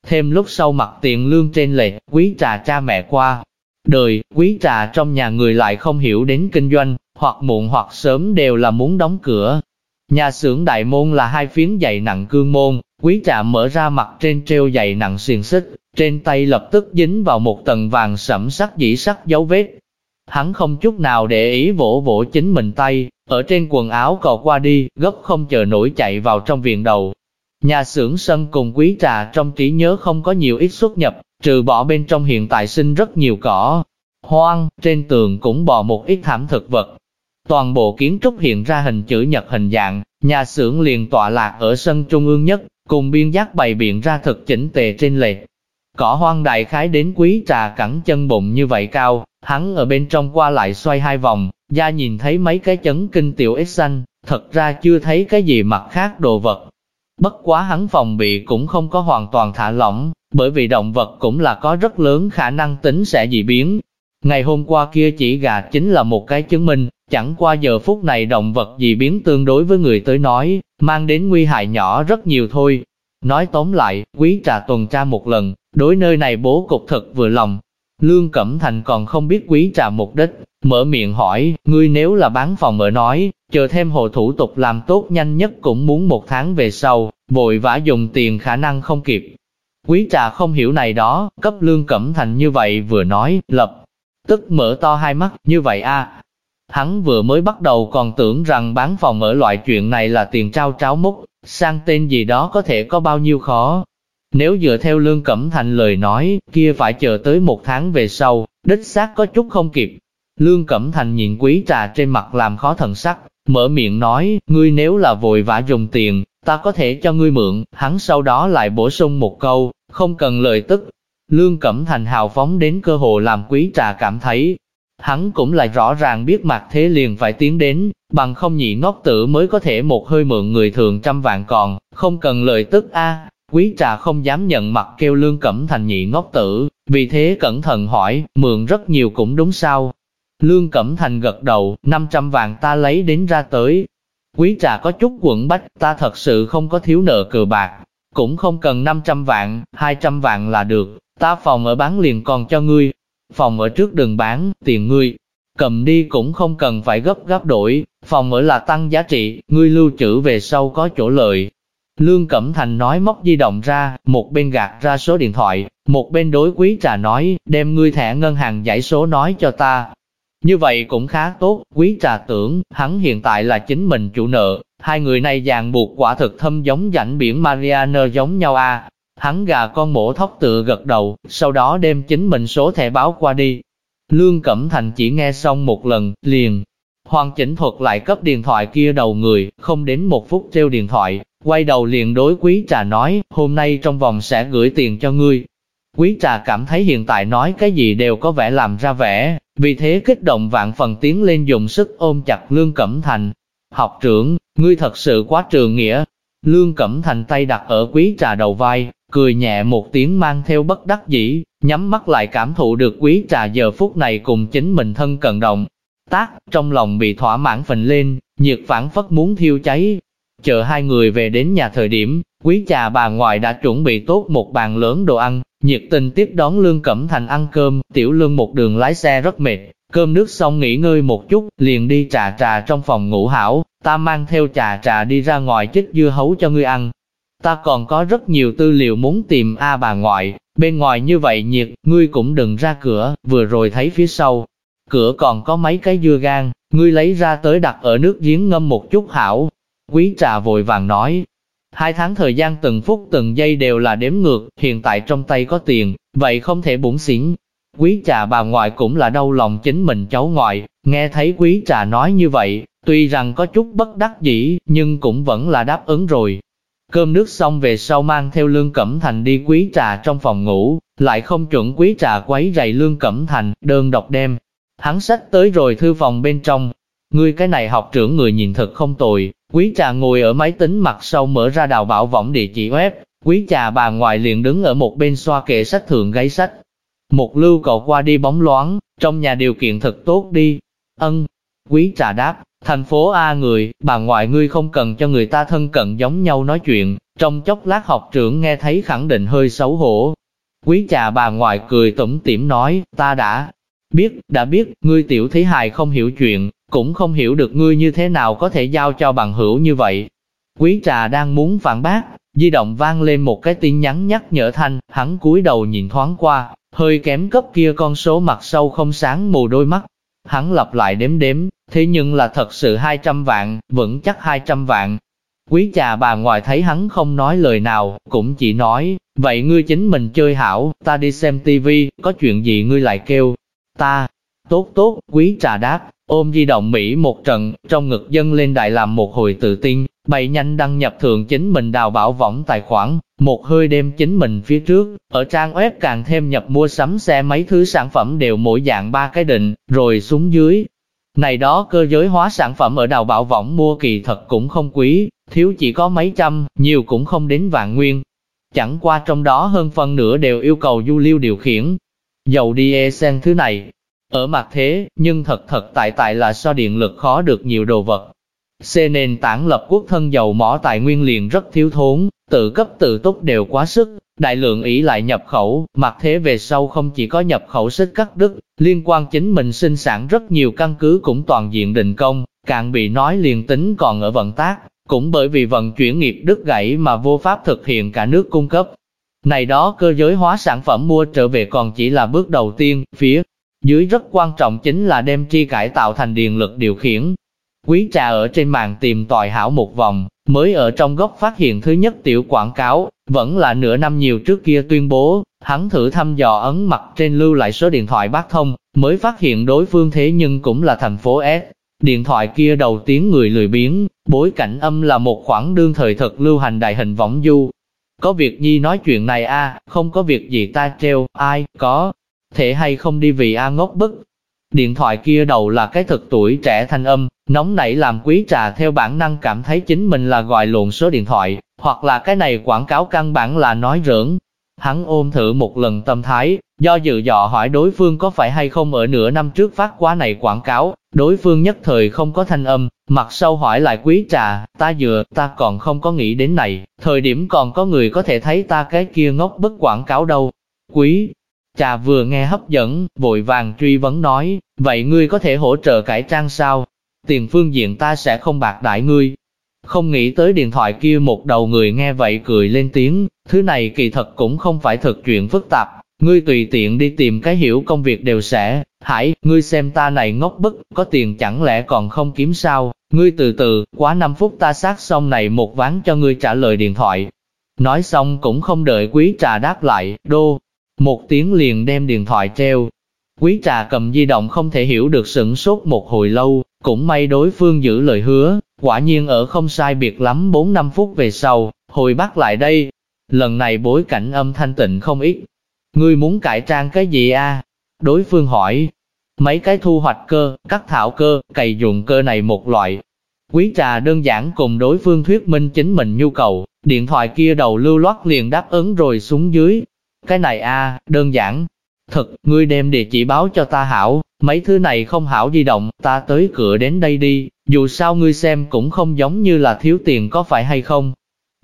Thêm lúc sau mặt tiền lương trên lệ, quý trà cha mẹ qua, Đời, quý trà trong nhà người lại không hiểu đến kinh doanh, hoặc muộn hoặc sớm đều là muốn đóng cửa. Nhà xưởng đại môn là hai phiến dày nặng cương môn, quý trà mở ra mặt trên treo dày nặng xiềng xích, trên tay lập tức dính vào một tầng vàng sẫm sắc dĩ sắc dấu vết. Hắn không chút nào để ý vỗ vỗ chính mình tay, ở trên quần áo cò qua đi, gấp không chờ nổi chạy vào trong viện đầu. Nhà xưởng sân cùng quý trà trong trí nhớ không có nhiều ít xuất nhập, trừ bỏ bên trong hiện tại sinh rất nhiều cỏ, hoang, trên tường cũng bò một ít thảm thực vật. Toàn bộ kiến trúc hiện ra hình chữ nhật hình dạng, nhà xưởng liền tọa lạc ở sân trung ương nhất, cùng biên giác bày biện ra thực chỉnh tề trên lề Cỏ hoang đại khái đến quý trà cẳng chân bụng như vậy cao, hắn ở bên trong qua lại xoay hai vòng, da nhìn thấy mấy cái chấn kinh tiểu ích xanh, thật ra chưa thấy cái gì mặt khác đồ vật. Bất quá hắn phòng bị cũng không có hoàn toàn thả lỏng, bởi vì động vật cũng là có rất lớn khả năng tính sẽ dị biến. Ngày hôm qua kia chỉ gà chính là một cái chứng minh, chẳng qua giờ phút này động vật dị biến tương đối với người tới nói, mang đến nguy hại nhỏ rất nhiều thôi. Nói tóm lại, quý trà tuần tra một lần, đối nơi này bố cục thật vừa lòng. Lương Cẩm Thành còn không biết quý trà mục đích, mở miệng hỏi, ngươi nếu là bán phòng ở nói, chờ thêm hồ thủ tục làm tốt nhanh nhất cũng muốn một tháng về sau, vội vã dùng tiền khả năng không kịp. Quý trà không hiểu này đó, cấp lương cẩm thành như vậy vừa nói, lập, tức mở to hai mắt, như vậy a Hắn vừa mới bắt đầu còn tưởng rằng bán phòng ở loại chuyện này là tiền trao tráo múc, sang tên gì đó có thể có bao nhiêu khó. Nếu dựa theo lương cẩm thành lời nói, kia phải chờ tới một tháng về sau, đích xác có chút không kịp. Lương Cẩm Thành nhìn quý trà trên mặt làm khó thần sắc, mở miệng nói, ngươi nếu là vội vã dùng tiền, ta có thể cho ngươi mượn, hắn sau đó lại bổ sung một câu, không cần lời tức. Lương Cẩm Thành hào phóng đến cơ hồ làm quý trà cảm thấy, Hắn cũng lại rõ ràng biết mặt thế liền phải tiến đến, bằng không nhị ngốc tử mới có thể một hơi mượn người thường trăm vạn còn, không cần lời tức a. Quý trà không dám nhận mặt kêu lương cẩm thành nhị ngốc tử, vì thế cẩn thận hỏi, mượn rất nhiều cũng đúng sao. Lương cẩm thành gật đầu, 500 vạn ta lấy đến ra tới. Quý trà có chút quẩn bách, ta thật sự không có thiếu nợ cờ bạc, cũng không cần 500 vạn, 200 vạn là được, ta phòng ở bán liền còn cho ngươi, phòng ở trước đừng bán, tiền ngươi, cầm đi cũng không cần phải gấp gáp đổi, phòng ở là tăng giá trị, ngươi lưu trữ về sau có chỗ lợi. Lương Cẩm Thành nói móc di động ra, một bên gạt ra số điện thoại, một bên đối quý trà nói, đem ngươi thẻ ngân hàng giải số nói cho ta. Như vậy cũng khá tốt, quý trà tưởng, hắn hiện tại là chính mình chủ nợ, hai người này dàn buộc quả thực thâm giống rãnh biển Mariana giống nhau a Hắn gà con mổ thóc tự gật đầu, sau đó đem chính mình số thẻ báo qua đi. Lương Cẩm Thành chỉ nghe xong một lần, liền. hoàng chỉnh thuật lại cấp điện thoại kia đầu người, không đến một phút treo điện thoại, quay đầu liền đối quý trà nói, hôm nay trong vòng sẽ gửi tiền cho ngươi. Quý trà cảm thấy hiện tại nói cái gì đều có vẻ làm ra vẻ, vì thế kích động vạn phần tiến lên dùng sức ôm chặt Lương Cẩm Thành. Học trưởng, ngươi thật sự quá trường nghĩa. Lương Cẩm Thành tay đặt ở quý trà đầu vai, cười nhẹ một tiếng mang theo bất đắc dĩ, nhắm mắt lại cảm thụ được quý trà giờ phút này cùng chính mình thân cận động. Tác, trong lòng bị thỏa mãn phình lên, nhiệt phản phất muốn thiêu cháy. Chờ hai người về đến nhà thời điểm, quý trà bà ngoại đã chuẩn bị tốt một bàn lớn đồ ăn, nhiệt tình tiếp đón Lương Cẩm Thành ăn cơm, tiểu lương một đường lái xe rất mệt, cơm nước xong nghỉ ngơi một chút, liền đi trà trà trong phòng ngủ hảo, ta mang theo trà trà đi ra ngoài chích dưa hấu cho ngươi ăn, ta còn có rất nhiều tư liệu muốn tìm A bà ngoại, bên ngoài như vậy nhiệt, ngươi cũng đừng ra cửa, vừa rồi thấy phía sau. Cửa còn có mấy cái dưa gan, ngươi lấy ra tới đặt ở nước giếng ngâm một chút hảo. Quý trà vội vàng nói, hai tháng thời gian từng phút từng giây đều là đếm ngược, hiện tại trong tay có tiền, vậy không thể bụng xỉn. Quý trà bà ngoại cũng là đau lòng chính mình cháu ngoại, nghe thấy quý trà nói như vậy, tuy rằng có chút bất đắc dĩ, nhưng cũng vẫn là đáp ứng rồi, Cơm nước xong về sau mang theo Lương Cẩm Thành đi quý trà trong phòng ngủ, lại không chuẩn quý trà quấy rầy Lương Cẩm Thành, đơn độc đem. Hắn sách tới rồi thư phòng bên trong. Ngươi cái này học trưởng người nhìn thật không tồi, quý trà ngồi ở máy tính mặt sau mở ra đào bảo võng địa chỉ web, quý trà bà ngoại liền đứng ở một bên xoa kệ sách thượng gáy sách. Một lưu cậu qua đi bóng loáng, trong nhà điều kiện thật tốt đi. Ân, quý trà đáp, Thành phố A người, bà ngoại ngươi không cần cho người ta thân cận giống nhau nói chuyện, trong chốc lát học trưởng nghe thấy khẳng định hơi xấu hổ. Quý trà bà ngoại cười tủm tỉm nói, ta đã biết, đã biết, ngươi tiểu thí hài không hiểu chuyện, cũng không hiểu được ngươi như thế nào có thể giao cho bằng hữu như vậy. Quý trà đang muốn phản bác, di động vang lên một cái tin nhắn nhắc nhở thanh, hắn cúi đầu nhìn thoáng qua, hơi kém cấp kia con số mặt sâu không sáng mù đôi mắt. Hắn lặp lại đếm đếm, thế nhưng là thật sự 200 vạn, vẫn chắc 200 vạn. Quý trà bà ngoài thấy hắn không nói lời nào, cũng chỉ nói, vậy ngươi chính mình chơi hảo, ta đi xem tivi, có chuyện gì ngươi lại kêu, ta, tốt tốt, quý trà đáp, ôm di động Mỹ một trận, trong ngực dân lên đại làm một hồi tự tin, bày nhanh đăng nhập thường chính mình đào bảo võng tài khoản, một hơi đem chính mình phía trước, ở trang web càng thêm nhập mua sắm xe mấy thứ sản phẩm đều mỗi dạng ba cái định, rồi xuống dưới, này đó cơ giới hóa sản phẩm ở đào bảo võng mua kỳ thật cũng không quý, thiếu chỉ có mấy trăm, nhiều cũng không đến vạn nguyên. Chẳng qua trong đó hơn phân nửa đều yêu cầu du lưu điều khiển. Dầu diesel thứ này, ở mặt thế, nhưng thật thật tại tại là so điện lực khó được nhiều đồ vật. C nền tảng lập quốc thân dầu mỏ tài nguyên liền rất thiếu thốn, tự cấp tự túc đều quá sức, đại lượng ý lại nhập khẩu, mặt thế về sau không chỉ có nhập khẩu xích cắt đứt, liên quan chính mình sinh sản rất nhiều căn cứ cũng toàn diện đình công, càng bị nói liền tính còn ở vận tác, cũng bởi vì vận chuyển nghiệp đứt gãy mà vô pháp thực hiện cả nước cung cấp. Này đó cơ giới hóa sản phẩm mua trở về còn chỉ là bước đầu tiên, phía dưới rất quan trọng chính là đem tri cải tạo thành điện lực điều khiển. Quý trà ở trên mạng tìm tòi hảo một vòng, mới ở trong góc phát hiện thứ nhất tiểu quảng cáo, vẫn là nửa năm nhiều trước kia tuyên bố, hắn thử thăm dò ấn mặt trên lưu lại số điện thoại bác thông, mới phát hiện đối phương thế nhưng cũng là thành phố S. Điện thoại kia đầu tiếng người lười biếng, bối cảnh âm là một khoảng đương thời thật lưu hành đại hình võng du. Có việc nhi nói chuyện này a không có việc gì ta treo, ai, có, thể hay không đi vì a ngốc bức. Điện thoại kia đầu là cái thực tuổi trẻ thanh âm, nóng nảy làm quý trà theo bản năng cảm thấy chính mình là gọi lộn số điện thoại, hoặc là cái này quảng cáo căn bản là nói rỡn. Hắn ôm thử một lần tâm thái, do dự dò hỏi đối phương có phải hay không ở nửa năm trước phát quá này quảng cáo, đối phương nhất thời không có thanh âm, mặt sau hỏi lại quý trà, ta dựa, ta còn không có nghĩ đến này, thời điểm còn có người có thể thấy ta cái kia ngốc bức quảng cáo đâu. Quý Cha vừa nghe hấp dẫn, vội vàng truy vấn nói, vậy ngươi có thể hỗ trợ cải trang sao? Tiền phương diện ta sẽ không bạc đại ngươi, không nghĩ tới điện thoại kia một đầu người nghe vậy cười lên tiếng, thứ này kỳ thật cũng không phải thực chuyện phức tạp, ngươi tùy tiện đi tìm cái hiểu công việc đều sẽ, hải, ngươi xem ta này ngốc bức, có tiền chẳng lẽ còn không kiếm sao, ngươi từ từ, quá 5 phút ta sát xong này một ván cho ngươi trả lời điện thoại. Nói xong cũng không đợi quý trà đáp lại, đô, một tiếng liền đem điện thoại treo. Quý trà cầm di động không thể hiểu được sửng sốt một hồi lâu, cũng may đối phương giữ lời hứa, Quả nhiên ở không sai biệt lắm 4-5 phút về sau, hồi bắt lại đây. Lần này bối cảnh âm thanh tịnh không ít. Ngươi muốn cải trang cái gì a? Đối phương hỏi. Mấy cái thu hoạch cơ, cắt thảo cơ, cày dụng cơ này một loại. Quý trà đơn giản cùng đối phương thuyết minh chính mình nhu cầu, điện thoại kia đầu lưu loát liền đáp ứng rồi xuống dưới. Cái này a, đơn giản. Thật, ngươi đem địa chỉ báo cho ta hảo, mấy thứ này không hảo di động, ta tới cửa đến đây đi, dù sao ngươi xem cũng không giống như là thiếu tiền có phải hay không.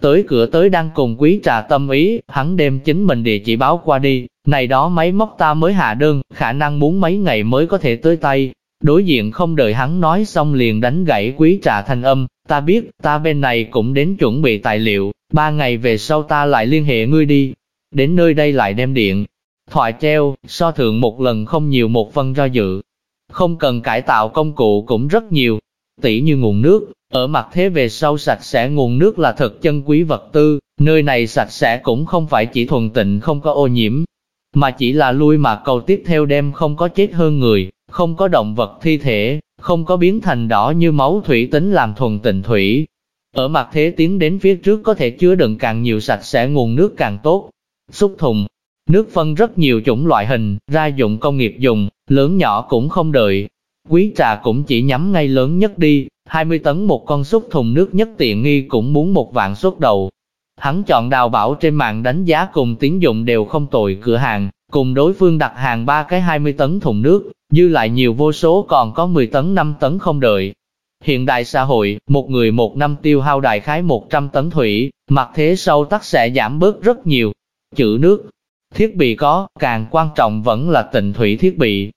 Tới cửa tới đang cùng quý trà tâm ý, hắn đem chính mình địa chỉ báo qua đi, này đó máy móc ta mới hạ đơn, khả năng muốn mấy ngày mới có thể tới tay. Đối diện không đợi hắn nói xong liền đánh gãy quý trà thanh âm, ta biết, ta bên này cũng đến chuẩn bị tài liệu, ba ngày về sau ta lại liên hệ ngươi đi. Đến nơi đây lại đem điện, thoại treo, so thượng một lần không nhiều một phân do dự. Không cần cải tạo công cụ cũng rất nhiều, tỉ như nguồn nước, ở mặt thế về sau sạch sẽ nguồn nước là thật chân quý vật tư, nơi này sạch sẽ cũng không phải chỉ thuần tịnh không có ô nhiễm, mà chỉ là lui mà cầu tiếp theo đem không có chết hơn người, không có động vật thi thể, không có biến thành đỏ như máu thủy tính làm thuần tịnh thủy. Ở mặt thế tiến đến phía trước có thể chứa đựng càng nhiều sạch sẽ nguồn nước càng tốt. Xúc thùng, nước phân rất nhiều chủng loại hình, ra dụng công nghiệp dùng, lớn nhỏ cũng không đợi, Quý trà cũng chỉ nhắm ngay lớn nhất đi, 20 tấn một con xúc thùng nước nhất tiện nghi cũng muốn một vạn xuất đầu. Hắn chọn đào bảo trên mạng đánh giá cùng tín dụng đều không tồi cửa hàng, cùng đối phương đặt hàng ba cái 20 tấn thùng nước, dư lại nhiều vô số còn có 10 tấn 5 tấn không đợi. Hiện đại xã hội, một người một năm tiêu hao đại khái 100 tấn thủy, mặt thế sâu tắc sẽ giảm bớt rất nhiều. Chữ nước, thiết bị có, càng quan trọng vẫn là tịnh thủy thiết bị,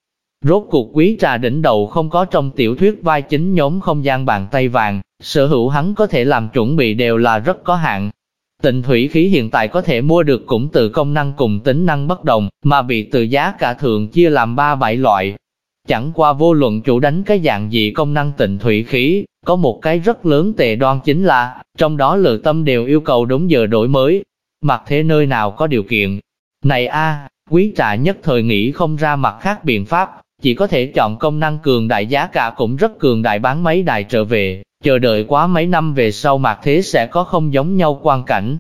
Rốt cuộc quý trà đỉnh đầu không có trong tiểu thuyết vai chính nhóm không gian bàn tay vàng, sở hữu hắn có thể làm chuẩn bị đều là rất có hạn. Tịnh thủy khí hiện tại có thể mua được cũng từ công năng cùng tính năng bất đồng, mà bị từ giá cả thường chia làm 3-7 loại. Chẳng qua vô luận chủ đánh cái dạng gì công năng tịnh thủy khí, có một cái rất lớn tệ đoan chính là, trong đó lựa tâm đều yêu cầu đúng giờ đổi mới mặt thế nơi nào có điều kiện. Này a quý trà nhất thời nghĩ không ra mặt khác biện pháp, chỉ có thể chọn công năng cường đại giá cả cũng rất cường đại bán mấy đài trở về, chờ đợi quá mấy năm về sau mặt thế sẽ có không giống nhau quan cảnh.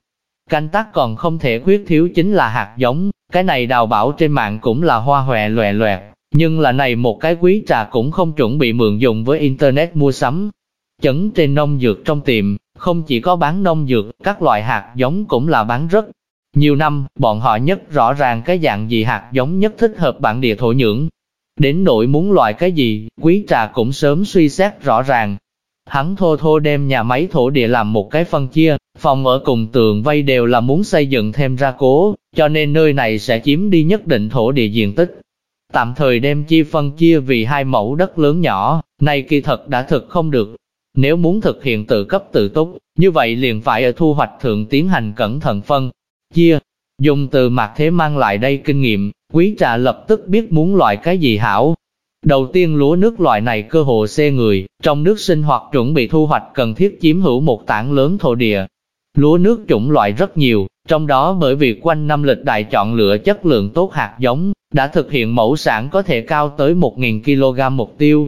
Canh tác còn không thể khuyết thiếu chính là hạt giống, cái này đào bảo trên mạng cũng là hoa hòe loè loẹt, nhưng là này một cái quý trà cũng không chuẩn bị mượn dùng với Internet mua sắm. Chấn trên nông dược trong tiệm, không chỉ có bán nông dược, các loại hạt giống cũng là bán rất nhiều năm, bọn họ nhất rõ ràng cái dạng gì hạt giống nhất thích hợp bản địa thổ nhưỡng, Đến nỗi muốn loại cái gì, quý trà cũng sớm suy xét rõ ràng. Hắn thô thô đem nhà máy thổ địa làm một cái phân chia, phòng ở cùng tường vây đều là muốn xây dựng thêm ra cố, cho nên nơi này sẽ chiếm đi nhất định thổ địa diện tích. Tạm thời đem chi phân chia vì hai mẫu đất lớn nhỏ, này kỳ thật đã thực không được. Nếu muốn thực hiện tự cấp tự túc, như vậy liền phải ở thu hoạch thượng tiến hành cẩn thận phân, chia, dùng từ mặt thế mang lại đây kinh nghiệm, Quý trà lập tức biết muốn loại cái gì hảo. Đầu tiên lúa nước loại này cơ hồ xê người, trong nước sinh hoạt chuẩn bị thu hoạch cần thiết chiếm hữu một tảng lớn thổ địa. Lúa nước chủng loại rất nhiều, trong đó bởi vì quanh năm lịch đại chọn lựa chất lượng tốt hạt giống, đã thực hiện mẫu sản có thể cao tới 1.000 kg mục tiêu.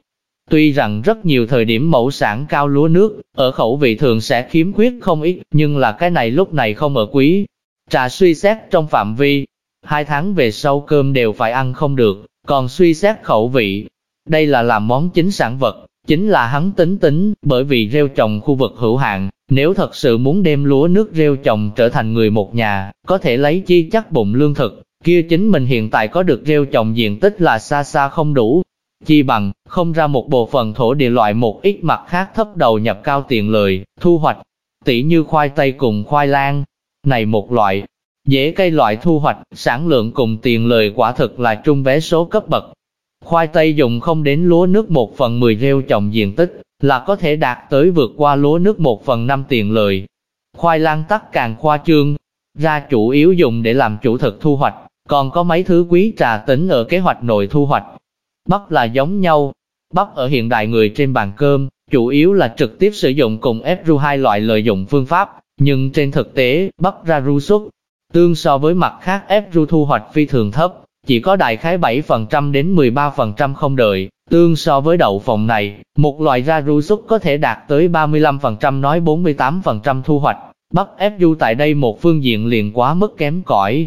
Tuy rằng rất nhiều thời điểm mẫu sản cao lúa nước, ở khẩu vị thường sẽ khiếm khuyết không ít, nhưng là cái này lúc này không ở quý. Trà suy xét trong phạm vi, hai tháng về sau cơm đều phải ăn không được, còn suy xét khẩu vị. Đây là làm món chính sản vật, chính là hắn tính tính, bởi vì rêu trồng khu vực hữu hạn, nếu thật sự muốn đem lúa nước rêu trồng trở thành người một nhà, có thể lấy chi chắc bụng lương thực, kia chính mình hiện tại có được rêu trồng diện tích là xa xa không đủ. Chi bằng, không ra một bộ phận thổ địa loại một ít mặt khác thấp đầu nhập cao tiền lời, thu hoạch, tỉ như khoai tây cùng khoai lang. Này một loại, dễ cây loại thu hoạch, sản lượng cùng tiền lời quả thực là trung vé số cấp bậc. Khoai tây dùng không đến lúa nước một phần 10 rêu trồng diện tích, là có thể đạt tới vượt qua lúa nước một phần năm tiền lời. Khoai lang tắc càng khoa trương, ra chủ yếu dùng để làm chủ thực thu hoạch, còn có mấy thứ quý trà tính ở kế hoạch nội thu hoạch. Bắp là giống nhau, bắp ở hiện đại người trên bàn cơm, chủ yếu là trực tiếp sử dụng cùng ép ru hai loại lợi dụng phương pháp, nhưng trên thực tế, bắp ra ru xuất, tương so với mặt khác ép ru thu hoạch phi thường thấp, chỉ có đại khái 7% đến 13% không đợi, tương so với đậu phộng này, một loại ra ru xuất có thể đạt tới 35% nói 48% thu hoạch, bắp ép ru tại đây một phương diện liền quá mức kém cỏi.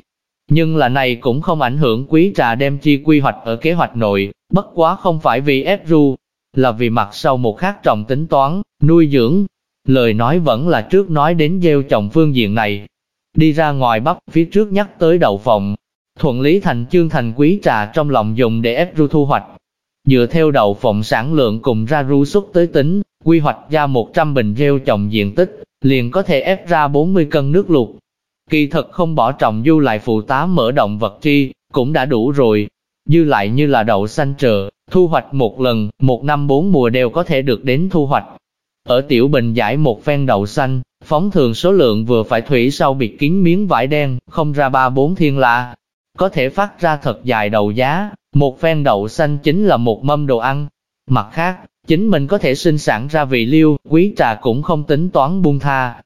Nhưng là này cũng không ảnh hưởng quý trà đem chi quy hoạch ở kế hoạch nội, bất quá không phải vì ép ru, là vì mặt sau một khác trọng tính toán, nuôi dưỡng. Lời nói vẫn là trước nói đến gieo trồng phương diện này. Đi ra ngoài bắc phía trước nhắc tới đậu phộng, thuận lý thành chương thành quý trà trong lòng dùng để ép ru thu hoạch. Dựa theo đậu phộng sản lượng cùng ra ru xuất tới tính, quy hoạch ra 100 bình gieo trồng diện tích, liền có thể ép ra 40 cân nước luộc. Kỳ thật không bỏ trọng du lại phụ tá mở động vật chi, cũng đã đủ rồi. Dư lại như là đậu xanh trợ, thu hoạch một lần, một năm bốn mùa đều có thể được đến thu hoạch. Ở tiểu bình giải một phen đậu xanh, phóng thường số lượng vừa phải thủy sau bịt kín miếng vải đen, không ra ba bốn thiên lạ. Có thể phát ra thật dài đầu giá, một phen đậu xanh chính là một mâm đồ ăn. Mặt khác, chính mình có thể sinh sản ra vị liêu, quý trà cũng không tính toán buông tha,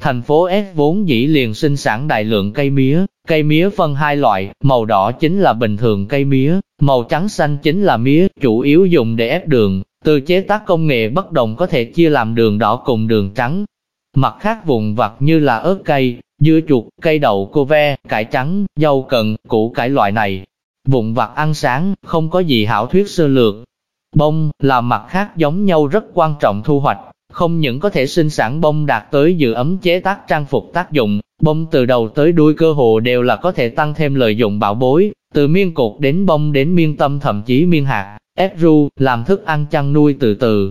Thành phố S vốn dĩ liền sinh sản đại lượng cây mía, cây mía phân hai loại, màu đỏ chính là bình thường cây mía, màu trắng xanh chính là mía, chủ yếu dùng để ép đường, từ chế tác công nghệ bất đồng có thể chia làm đường đỏ cùng đường trắng. Mặt khác vùng vặt như là ớt cây, dưa chuột, cây đậu cô ve, cải trắng, dâu cần, củ cải loại này. Vùng vặt ăn sáng, không có gì hảo thuyết sơ lược. Bông, là mặt khác giống nhau rất quan trọng thu hoạch, không những có thể sinh sản bông đạt tới dự ấm chế tác trang phục tác dụng, bông từ đầu tới đuôi cơ hồ đều là có thể tăng thêm lợi dụng bảo bối, từ miên cột đến bông đến miên tâm thậm chí miên hạt, ép ru, làm thức ăn chăn nuôi từ từ.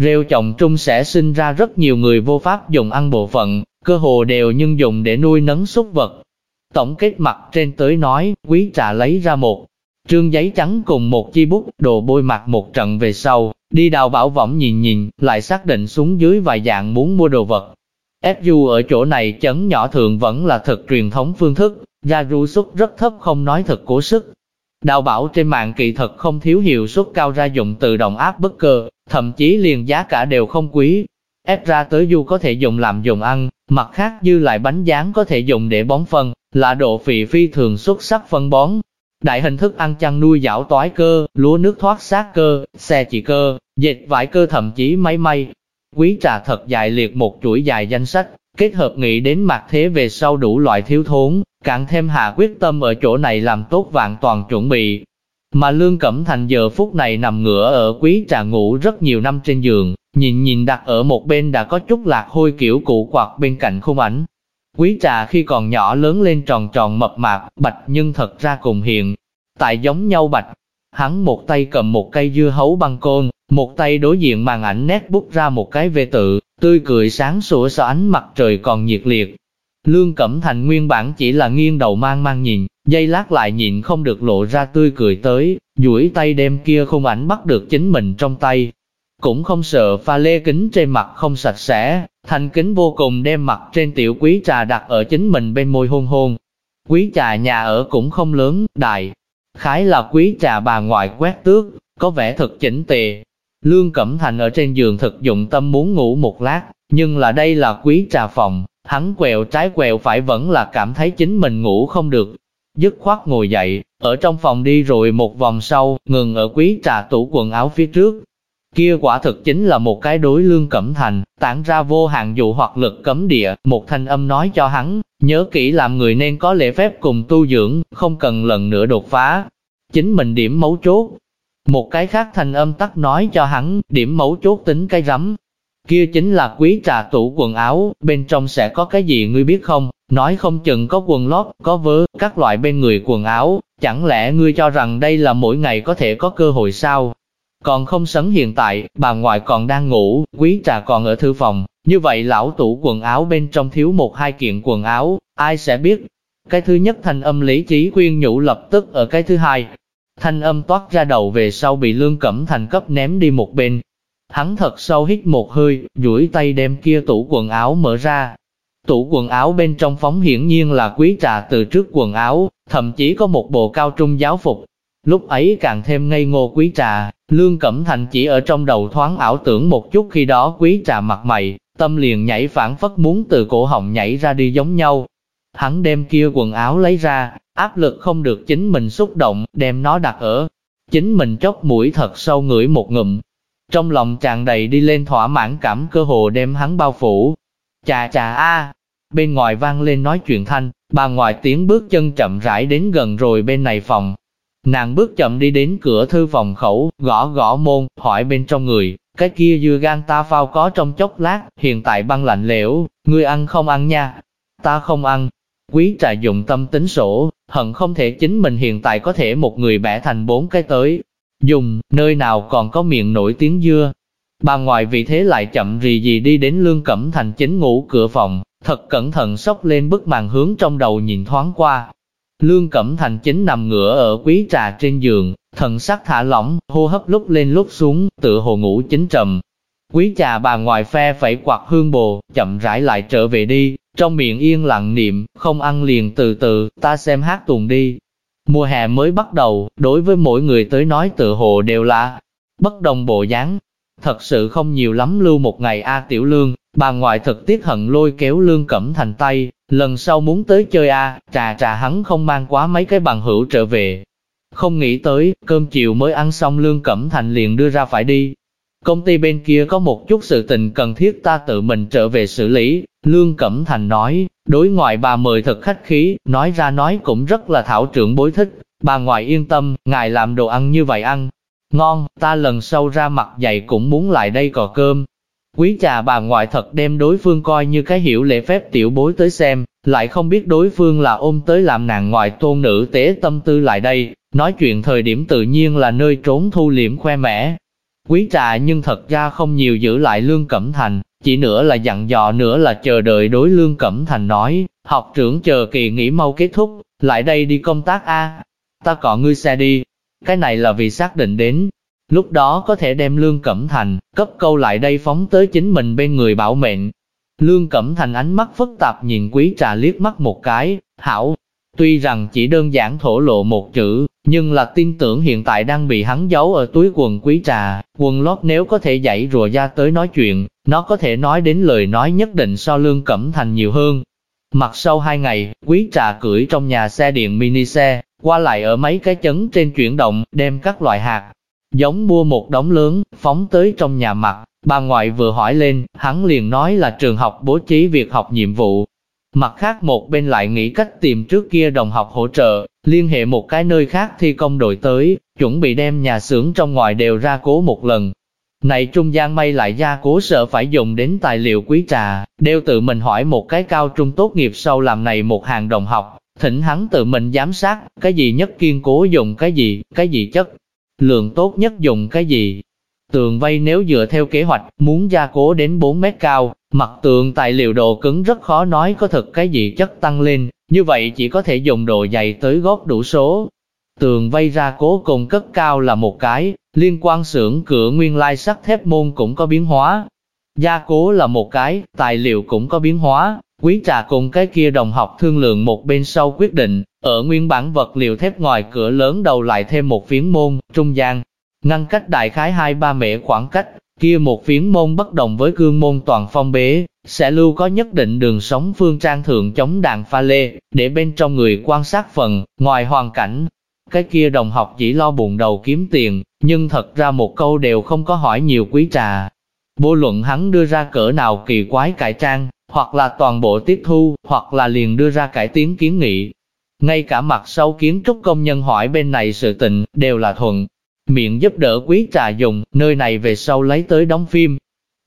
Rêu trồng trung sẽ sinh ra rất nhiều người vô pháp dùng ăn bộ phận, cơ hồ đều nhưng dùng để nuôi nấng súc vật. Tổng kết mặt trên tới nói, quý trà lấy ra một trương giấy trắng cùng một chi bút, đồ bôi mặt một trận về sau, Đi đào bảo võng nhìn nhìn, lại xác định xuống dưới vài dạng muốn mua đồ vật. FU ở chỗ này chấn nhỏ thường vẫn là thực truyền thống phương thức, ra ru suất rất thấp không nói thật cố sức. Đào bảo trên mạng kỳ thật không thiếu hiệu suất cao ra dụng tự động áp bất cơ, thậm chí liền giá cả đều không quý. Ép ra tới du có thể dùng làm dùng ăn, mặt khác dư lại bánh dán có thể dùng để bón phân, là độ phì phi thường xuất sắc phân bón, Đại hình thức ăn chăn nuôi dạo toái cơ, lúa nước thoát sát cơ, xe chỉ cơ, dệt vải cơ thậm chí máy may. Quý trà thật dài liệt một chuỗi dài danh sách, kết hợp nghĩ đến mặt thế về sau đủ loại thiếu thốn, càng thêm hạ quyết tâm ở chỗ này làm tốt vạn toàn chuẩn bị. Mà Lương Cẩm Thành giờ phút này nằm ngửa ở quý trà ngủ rất nhiều năm trên giường, nhìn nhìn đặt ở một bên đã có chút lạc hôi kiểu cụ quạt bên cạnh khung ảnh, Quý trà khi còn nhỏ lớn lên tròn tròn mập mạp, bạch nhưng thật ra cùng hiện. Tại giống nhau bạch, hắn một tay cầm một cây dưa hấu băng côn, một tay đối diện màn ảnh nét bút ra một cái về tự, tươi cười sáng sủa so ánh mặt trời còn nhiệt liệt. Lương Cẩm Thành nguyên bản chỉ là nghiêng đầu mang mang nhìn, dây lát lại nhịn không được lộ ra tươi cười tới, duỗi tay đem kia khung ảnh bắt được chính mình trong tay, cũng không sợ pha lê kính trên mặt không sạch sẽ, thành kính vô cùng đem mặt trên tiểu quý trà đặt ở chính mình bên môi hôn hôn. Quý trà nhà ở cũng không lớn, đại, khái là quý trà bà ngoại quét tước, có vẻ thật chỉnh tề. Lương Cẩm Thành ở trên giường thực dụng tâm muốn ngủ một lát, nhưng là đây là quý trà phòng, hắn quẹo trái quẹo phải vẫn là cảm thấy chính mình ngủ không được. Dứt khoát ngồi dậy, ở trong phòng đi rồi một vòng sau, ngừng ở quý trà tủ quần áo phía trước, Kia quả thực chính là một cái đối lương cẩm thành, tản ra vô hạn dụ hoặc lực cấm địa, một thanh âm nói cho hắn, nhớ kỹ làm người nên có lễ phép cùng tu dưỡng, không cần lần nữa đột phá. Chính mình điểm mấu chốt. Một cái khác thanh âm tắt nói cho hắn, điểm mấu chốt tính cái rắm. Kia chính là quý trà tủ quần áo, bên trong sẽ có cái gì ngươi biết không? Nói không chừng có quần lót, có vớ, các loại bên người quần áo, chẳng lẽ ngươi cho rằng đây là mỗi ngày có thể có cơ hội sao? Còn không sấn hiện tại, bà ngoại còn đang ngủ, quý trà còn ở thư phòng, như vậy lão tủ quần áo bên trong thiếu một hai kiện quần áo, ai sẽ biết? Cái thứ nhất thanh âm lý trí khuyên nhủ lập tức ở cái thứ hai. Thanh âm toát ra đầu về sau bị lương cẩm thành cấp ném đi một bên. Hắn thật sâu hít một hơi, duỗi tay đem kia tủ quần áo mở ra. Tủ quần áo bên trong phóng hiển nhiên là quý trà từ trước quần áo, thậm chí có một bộ cao trung giáo phục. Lúc ấy càng thêm ngây ngô quý trà, Lương Cẩm Thành chỉ ở trong đầu thoáng ảo tưởng một chút khi đó quý trà mặt mày, tâm liền nhảy phản phất muốn từ cổ họng nhảy ra đi giống nhau. Hắn đem kia quần áo lấy ra, áp lực không được chính mình xúc động, đem nó đặt ở. Chính mình chốc mũi thật sâu ngửi một ngụm. Trong lòng tràn đầy đi lên thỏa mãn cảm cơ hồ đem hắn bao phủ. Chà chà a Bên ngoài vang lên nói chuyện thanh, bà ngoại tiếng bước chân chậm rãi đến gần rồi bên này phòng. Nàng bước chậm đi đến cửa thư phòng khẩu, gõ gõ môn, hỏi bên trong người, cái kia dưa gan ta phao có trong chốc lát, hiện tại băng lạnh lẽo, ngươi ăn không ăn nha? Ta không ăn. Quý trà dụng tâm tính sổ, hận không thể chính mình hiện tại có thể một người bẻ thành bốn cái tới. Dùng, nơi nào còn có miệng nổi tiếng dưa. Bà ngoại vì thế lại chậm rì gì đi đến lương cẩm thành chính ngủ cửa phòng, thật cẩn thận sốc lên bức màn hướng trong đầu nhìn thoáng qua. Lương Cẩm Thành chính nằm ngửa ở quý trà trên giường, thần sắc thả lỏng, hô hấp lúc lên lúc xuống, tựa hồ ngủ chính trầm. Quý trà bà ngoài phe phải quạt hương bồ, chậm rãi lại trở về đi, trong miệng yên lặng niệm, không ăn liền từ từ, ta xem hát tuồng đi. Mùa hè mới bắt đầu, đối với mỗi người tới nói tự hồ đều là bất đồng bộ dáng. Thật sự không nhiều lắm lưu một ngày A Tiểu Lương, bà ngoại thật tiếc hận lôi kéo Lương Cẩm Thành tay, lần sau muốn tới chơi A, trà trà hắn không mang quá mấy cái bằng hữu trở về, không nghĩ tới, cơm chiều mới ăn xong Lương Cẩm Thành liền đưa ra phải đi. Công ty bên kia có một chút sự tình cần thiết ta tự mình trở về xử lý, Lương Cẩm Thành nói, đối ngoại bà mời thật khách khí, nói ra nói cũng rất là thảo trưởng bối thích, bà ngoại yên tâm, ngài làm đồ ăn như vậy ăn. Ngon, ta lần sau ra mặt dày cũng muốn lại đây cò cơm. Quý trà bà ngoại thật đem đối phương coi như cái hiểu lễ phép tiểu bối tới xem, lại không biết đối phương là ôm tới làm nàng ngoại tôn nữ tế tâm tư lại đây, Nói chuyện thời điểm tự nhiên là nơi trốn thu liễm khoe mẽ. Quý trà nhưng thật ra không nhiều giữ lại Lương Cẩm Thành, chỉ nữa là dặn dò nữa là chờ đợi đối Lương Cẩm Thành nói, học trưởng chờ kỳ nghỉ mau kết thúc, lại đây đi công tác A. Ta cọ ngươi xe đi. Cái này là vì xác định đến, lúc đó có thể đem Lương Cẩm Thành, cấp câu lại đây phóng tới chính mình bên người bảo mệnh. Lương Cẩm Thành ánh mắt phức tạp nhìn quý trà liếc mắt một cái, hảo, Tuy rằng chỉ đơn giản thổ lộ một chữ, nhưng là tin tưởng hiện tại đang bị hắn giấu ở túi quần quý trà, quần lót nếu có thể dãy rùa ra tới nói chuyện, nó có thể nói đến lời nói nhất định so lương cẩm thành nhiều hơn. Mặt sau hai ngày, quý trà cưỡi trong nhà xe điện mini xe, qua lại ở mấy cái chấn trên chuyển động, đem các loại hạt, giống mua một đống lớn, phóng tới trong nhà mặt. Bà ngoại vừa hỏi lên, hắn liền nói là trường học bố trí việc học nhiệm vụ, Mặt khác một bên lại nghĩ cách tìm trước kia đồng học hỗ trợ, liên hệ một cái nơi khác thi công đội tới, chuẩn bị đem nhà xưởng trong ngoài đều ra cố một lần. Này trung gian may lại gia cố sợ phải dùng đến tài liệu quý trà, đều tự mình hỏi một cái cao trung tốt nghiệp sau làm này một hàng đồng học, thỉnh hắn tự mình giám sát, cái gì nhất kiên cố dùng cái gì, cái gì chất, lượng tốt nhất dùng cái gì, Tường vây nếu dựa theo kế hoạch, muốn gia cố đến 4 mét cao, mặt tường tài liệu độ cứng rất khó nói có thực cái gì chất tăng lên, như vậy chỉ có thể dùng đồ dày tới gót đủ số. Tường vây ra cố cùng cất cao là một cái, liên quan xưởng cửa nguyên lai sắt thép môn cũng có biến hóa. Gia cố là một cái, tài liệu cũng có biến hóa, quý trà cùng cái kia đồng học thương lượng một bên sau quyết định, ở nguyên bản vật liệu thép ngoài cửa lớn đầu lại thêm một phiến môn, trung gian, ngăn cách đại khái hai ba mễ khoảng cách, kia một phiến môn bất đồng với cương môn toàn phong bế, sẽ lưu có nhất định đường sống phương trang thượng chống đạn pha lê, để bên trong người quan sát phần, ngoài hoàn cảnh. Cái kia đồng học chỉ lo buồn đầu kiếm tiền, nhưng thật ra một câu đều không có hỏi nhiều quý trà. Vô luận hắn đưa ra cỡ nào kỳ quái cải trang, hoặc là toàn bộ tiếp thu, hoặc là liền đưa ra cải tiến kiến nghị. Ngay cả mặt sau kiến trúc công nhân hỏi bên này sự tình, đều là thuận, miệng giúp đỡ quý trà dùng, nơi này về sau lấy tới đóng phim.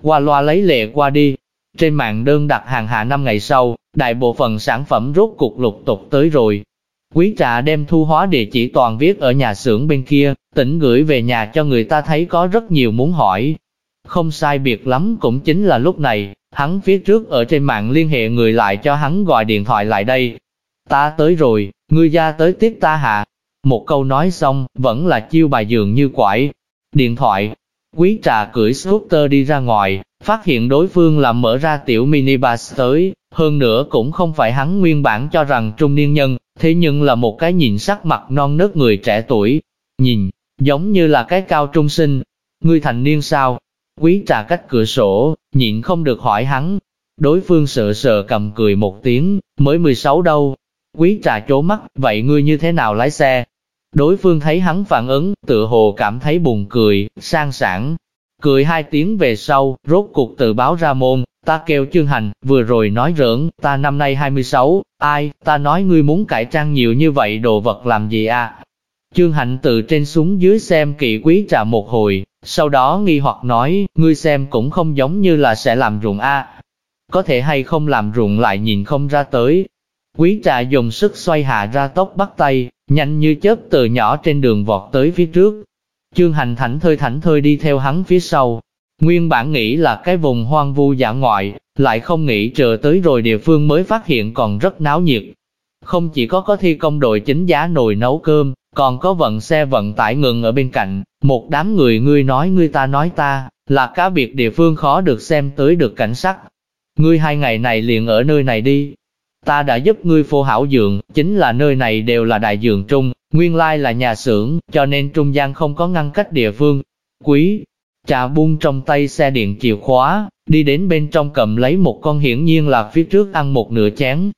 Qua loa lấy lệ qua đi. Trên mạng đơn đặt hàng hạ năm ngày sau, đại bộ phận sản phẩm rốt cục lục tục tới rồi. Quý trà đem thu hóa địa chỉ toàn viết ở nhà xưởng bên kia, tỉnh gửi về nhà cho người ta thấy có rất nhiều muốn hỏi. Không sai biệt lắm cũng chính là lúc này, hắn phía trước ở trên mạng liên hệ người lại cho hắn gọi điện thoại lại đây. Ta tới rồi, ngươi ra tới tiếp ta hạ. Một câu nói xong, vẫn là chiêu bài dường như quải. Điện thoại, quý trà cưỡi scooter đi ra ngoài, phát hiện đối phương là mở ra tiểu minibus tới, hơn nữa cũng không phải hắn nguyên bản cho rằng trung niên nhân, thế nhưng là một cái nhìn sắc mặt non nớt người trẻ tuổi. Nhìn, giống như là cái cao trung sinh. người thành niên sao? Quý trà cách cửa sổ, nhịn không được hỏi hắn. Đối phương sợ sợ cầm cười một tiếng, mới 16 đâu. Quý trà chố mắt, vậy ngươi như thế nào lái xe? Đối phương thấy hắn phản ứng, tự hồ cảm thấy buồn cười, sang sảng. Cười hai tiếng về sau, rốt cuộc tự báo ra môn, ta kêu chương hành, vừa rồi nói rỡn, ta năm nay 26, ai, ta nói ngươi muốn cải trang nhiều như vậy đồ vật làm gì à? Chương hạnh từ trên xuống dưới xem kỵ quý trà một hồi, sau đó nghi hoặc nói, ngươi xem cũng không giống như là sẽ làm ruộng a Có thể hay không làm ruộng lại nhìn không ra tới. Quý trà dùng sức xoay hạ ra tốc bắt tay, nhanh như chớp từ nhỏ trên đường vọt tới phía trước. Chương hành thảnh thơi thảnh thơi đi theo hắn phía sau. Nguyên bản nghĩ là cái vùng hoang vu dã ngoại, lại không nghĩ chờ tới rồi địa phương mới phát hiện còn rất náo nhiệt. Không chỉ có có thi công đội chính giá nồi nấu cơm, còn có vận xe vận tải ngừng ở bên cạnh, một đám người ngươi nói ngươi ta nói ta, là cá biệt địa phương khó được xem tới được cảnh sắc. Ngươi hai ngày này liền ở nơi này đi. Ta đã giúp ngươi phô hảo dường, chính là nơi này đều là đại dường trung, nguyên lai là nhà xưởng, cho nên trung gian không có ngăn cách địa phương. Quý, trà buông trong tay xe điện chìa khóa, đi đến bên trong cầm lấy một con hiển nhiên là phía trước ăn một nửa chén.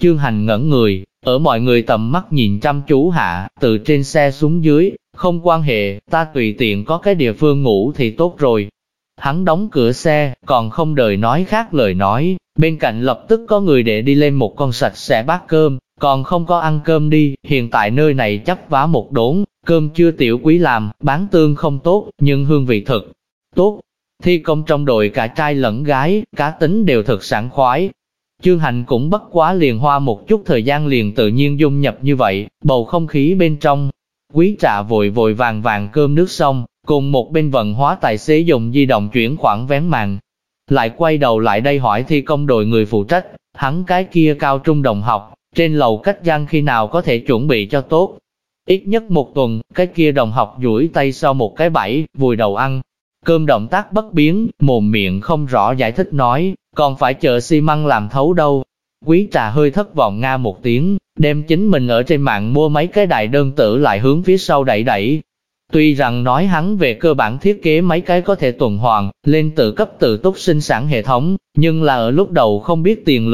Chương hành ngẩn người, ở mọi người tầm mắt nhìn chăm chú hạ, từ trên xe xuống dưới, không quan hệ, ta tùy tiện có cái địa phương ngủ thì tốt rồi. Hắn đóng cửa xe, còn không đợi nói khác lời nói, bên cạnh lập tức có người để đi lên một con sạch sẽ bát cơm, còn không có ăn cơm đi, hiện tại nơi này chấp vá một đốn, cơm chưa tiểu quý làm, bán tương không tốt, nhưng hương vị thật tốt. Thi công trong đội cả trai lẫn gái, cá tính đều thật sảng khoái, Chương hành cũng bất quá liền hoa một chút thời gian liền tự nhiên dung nhập như vậy, bầu không khí bên trong. Quý trà vội vội vàng vàng cơm nước xong, cùng một bên vận hóa tài xế dùng di động chuyển khoản vén màn. Lại quay đầu lại đây hỏi thi công đội người phụ trách, hắn cái kia cao trung đồng học, trên lầu cách gian khi nào có thể chuẩn bị cho tốt. Ít nhất một tuần, cái kia đồng học duỗi tay sau một cái bẫy, vùi đầu ăn. Cơm động tác bất biến, mồm miệng không rõ giải thích nói, còn phải chờ xi măng làm thấu đâu. Quý trà hơi thất vọng nga một tiếng, đem chính mình ở trên mạng mua mấy cái đại đơn tử lại hướng phía sau đẩy đẩy. Tuy rằng nói hắn về cơ bản thiết kế mấy cái có thể tuần hoàn, lên tự cấp tự túc sinh sản hệ thống, nhưng là ở lúc đầu không biết tiền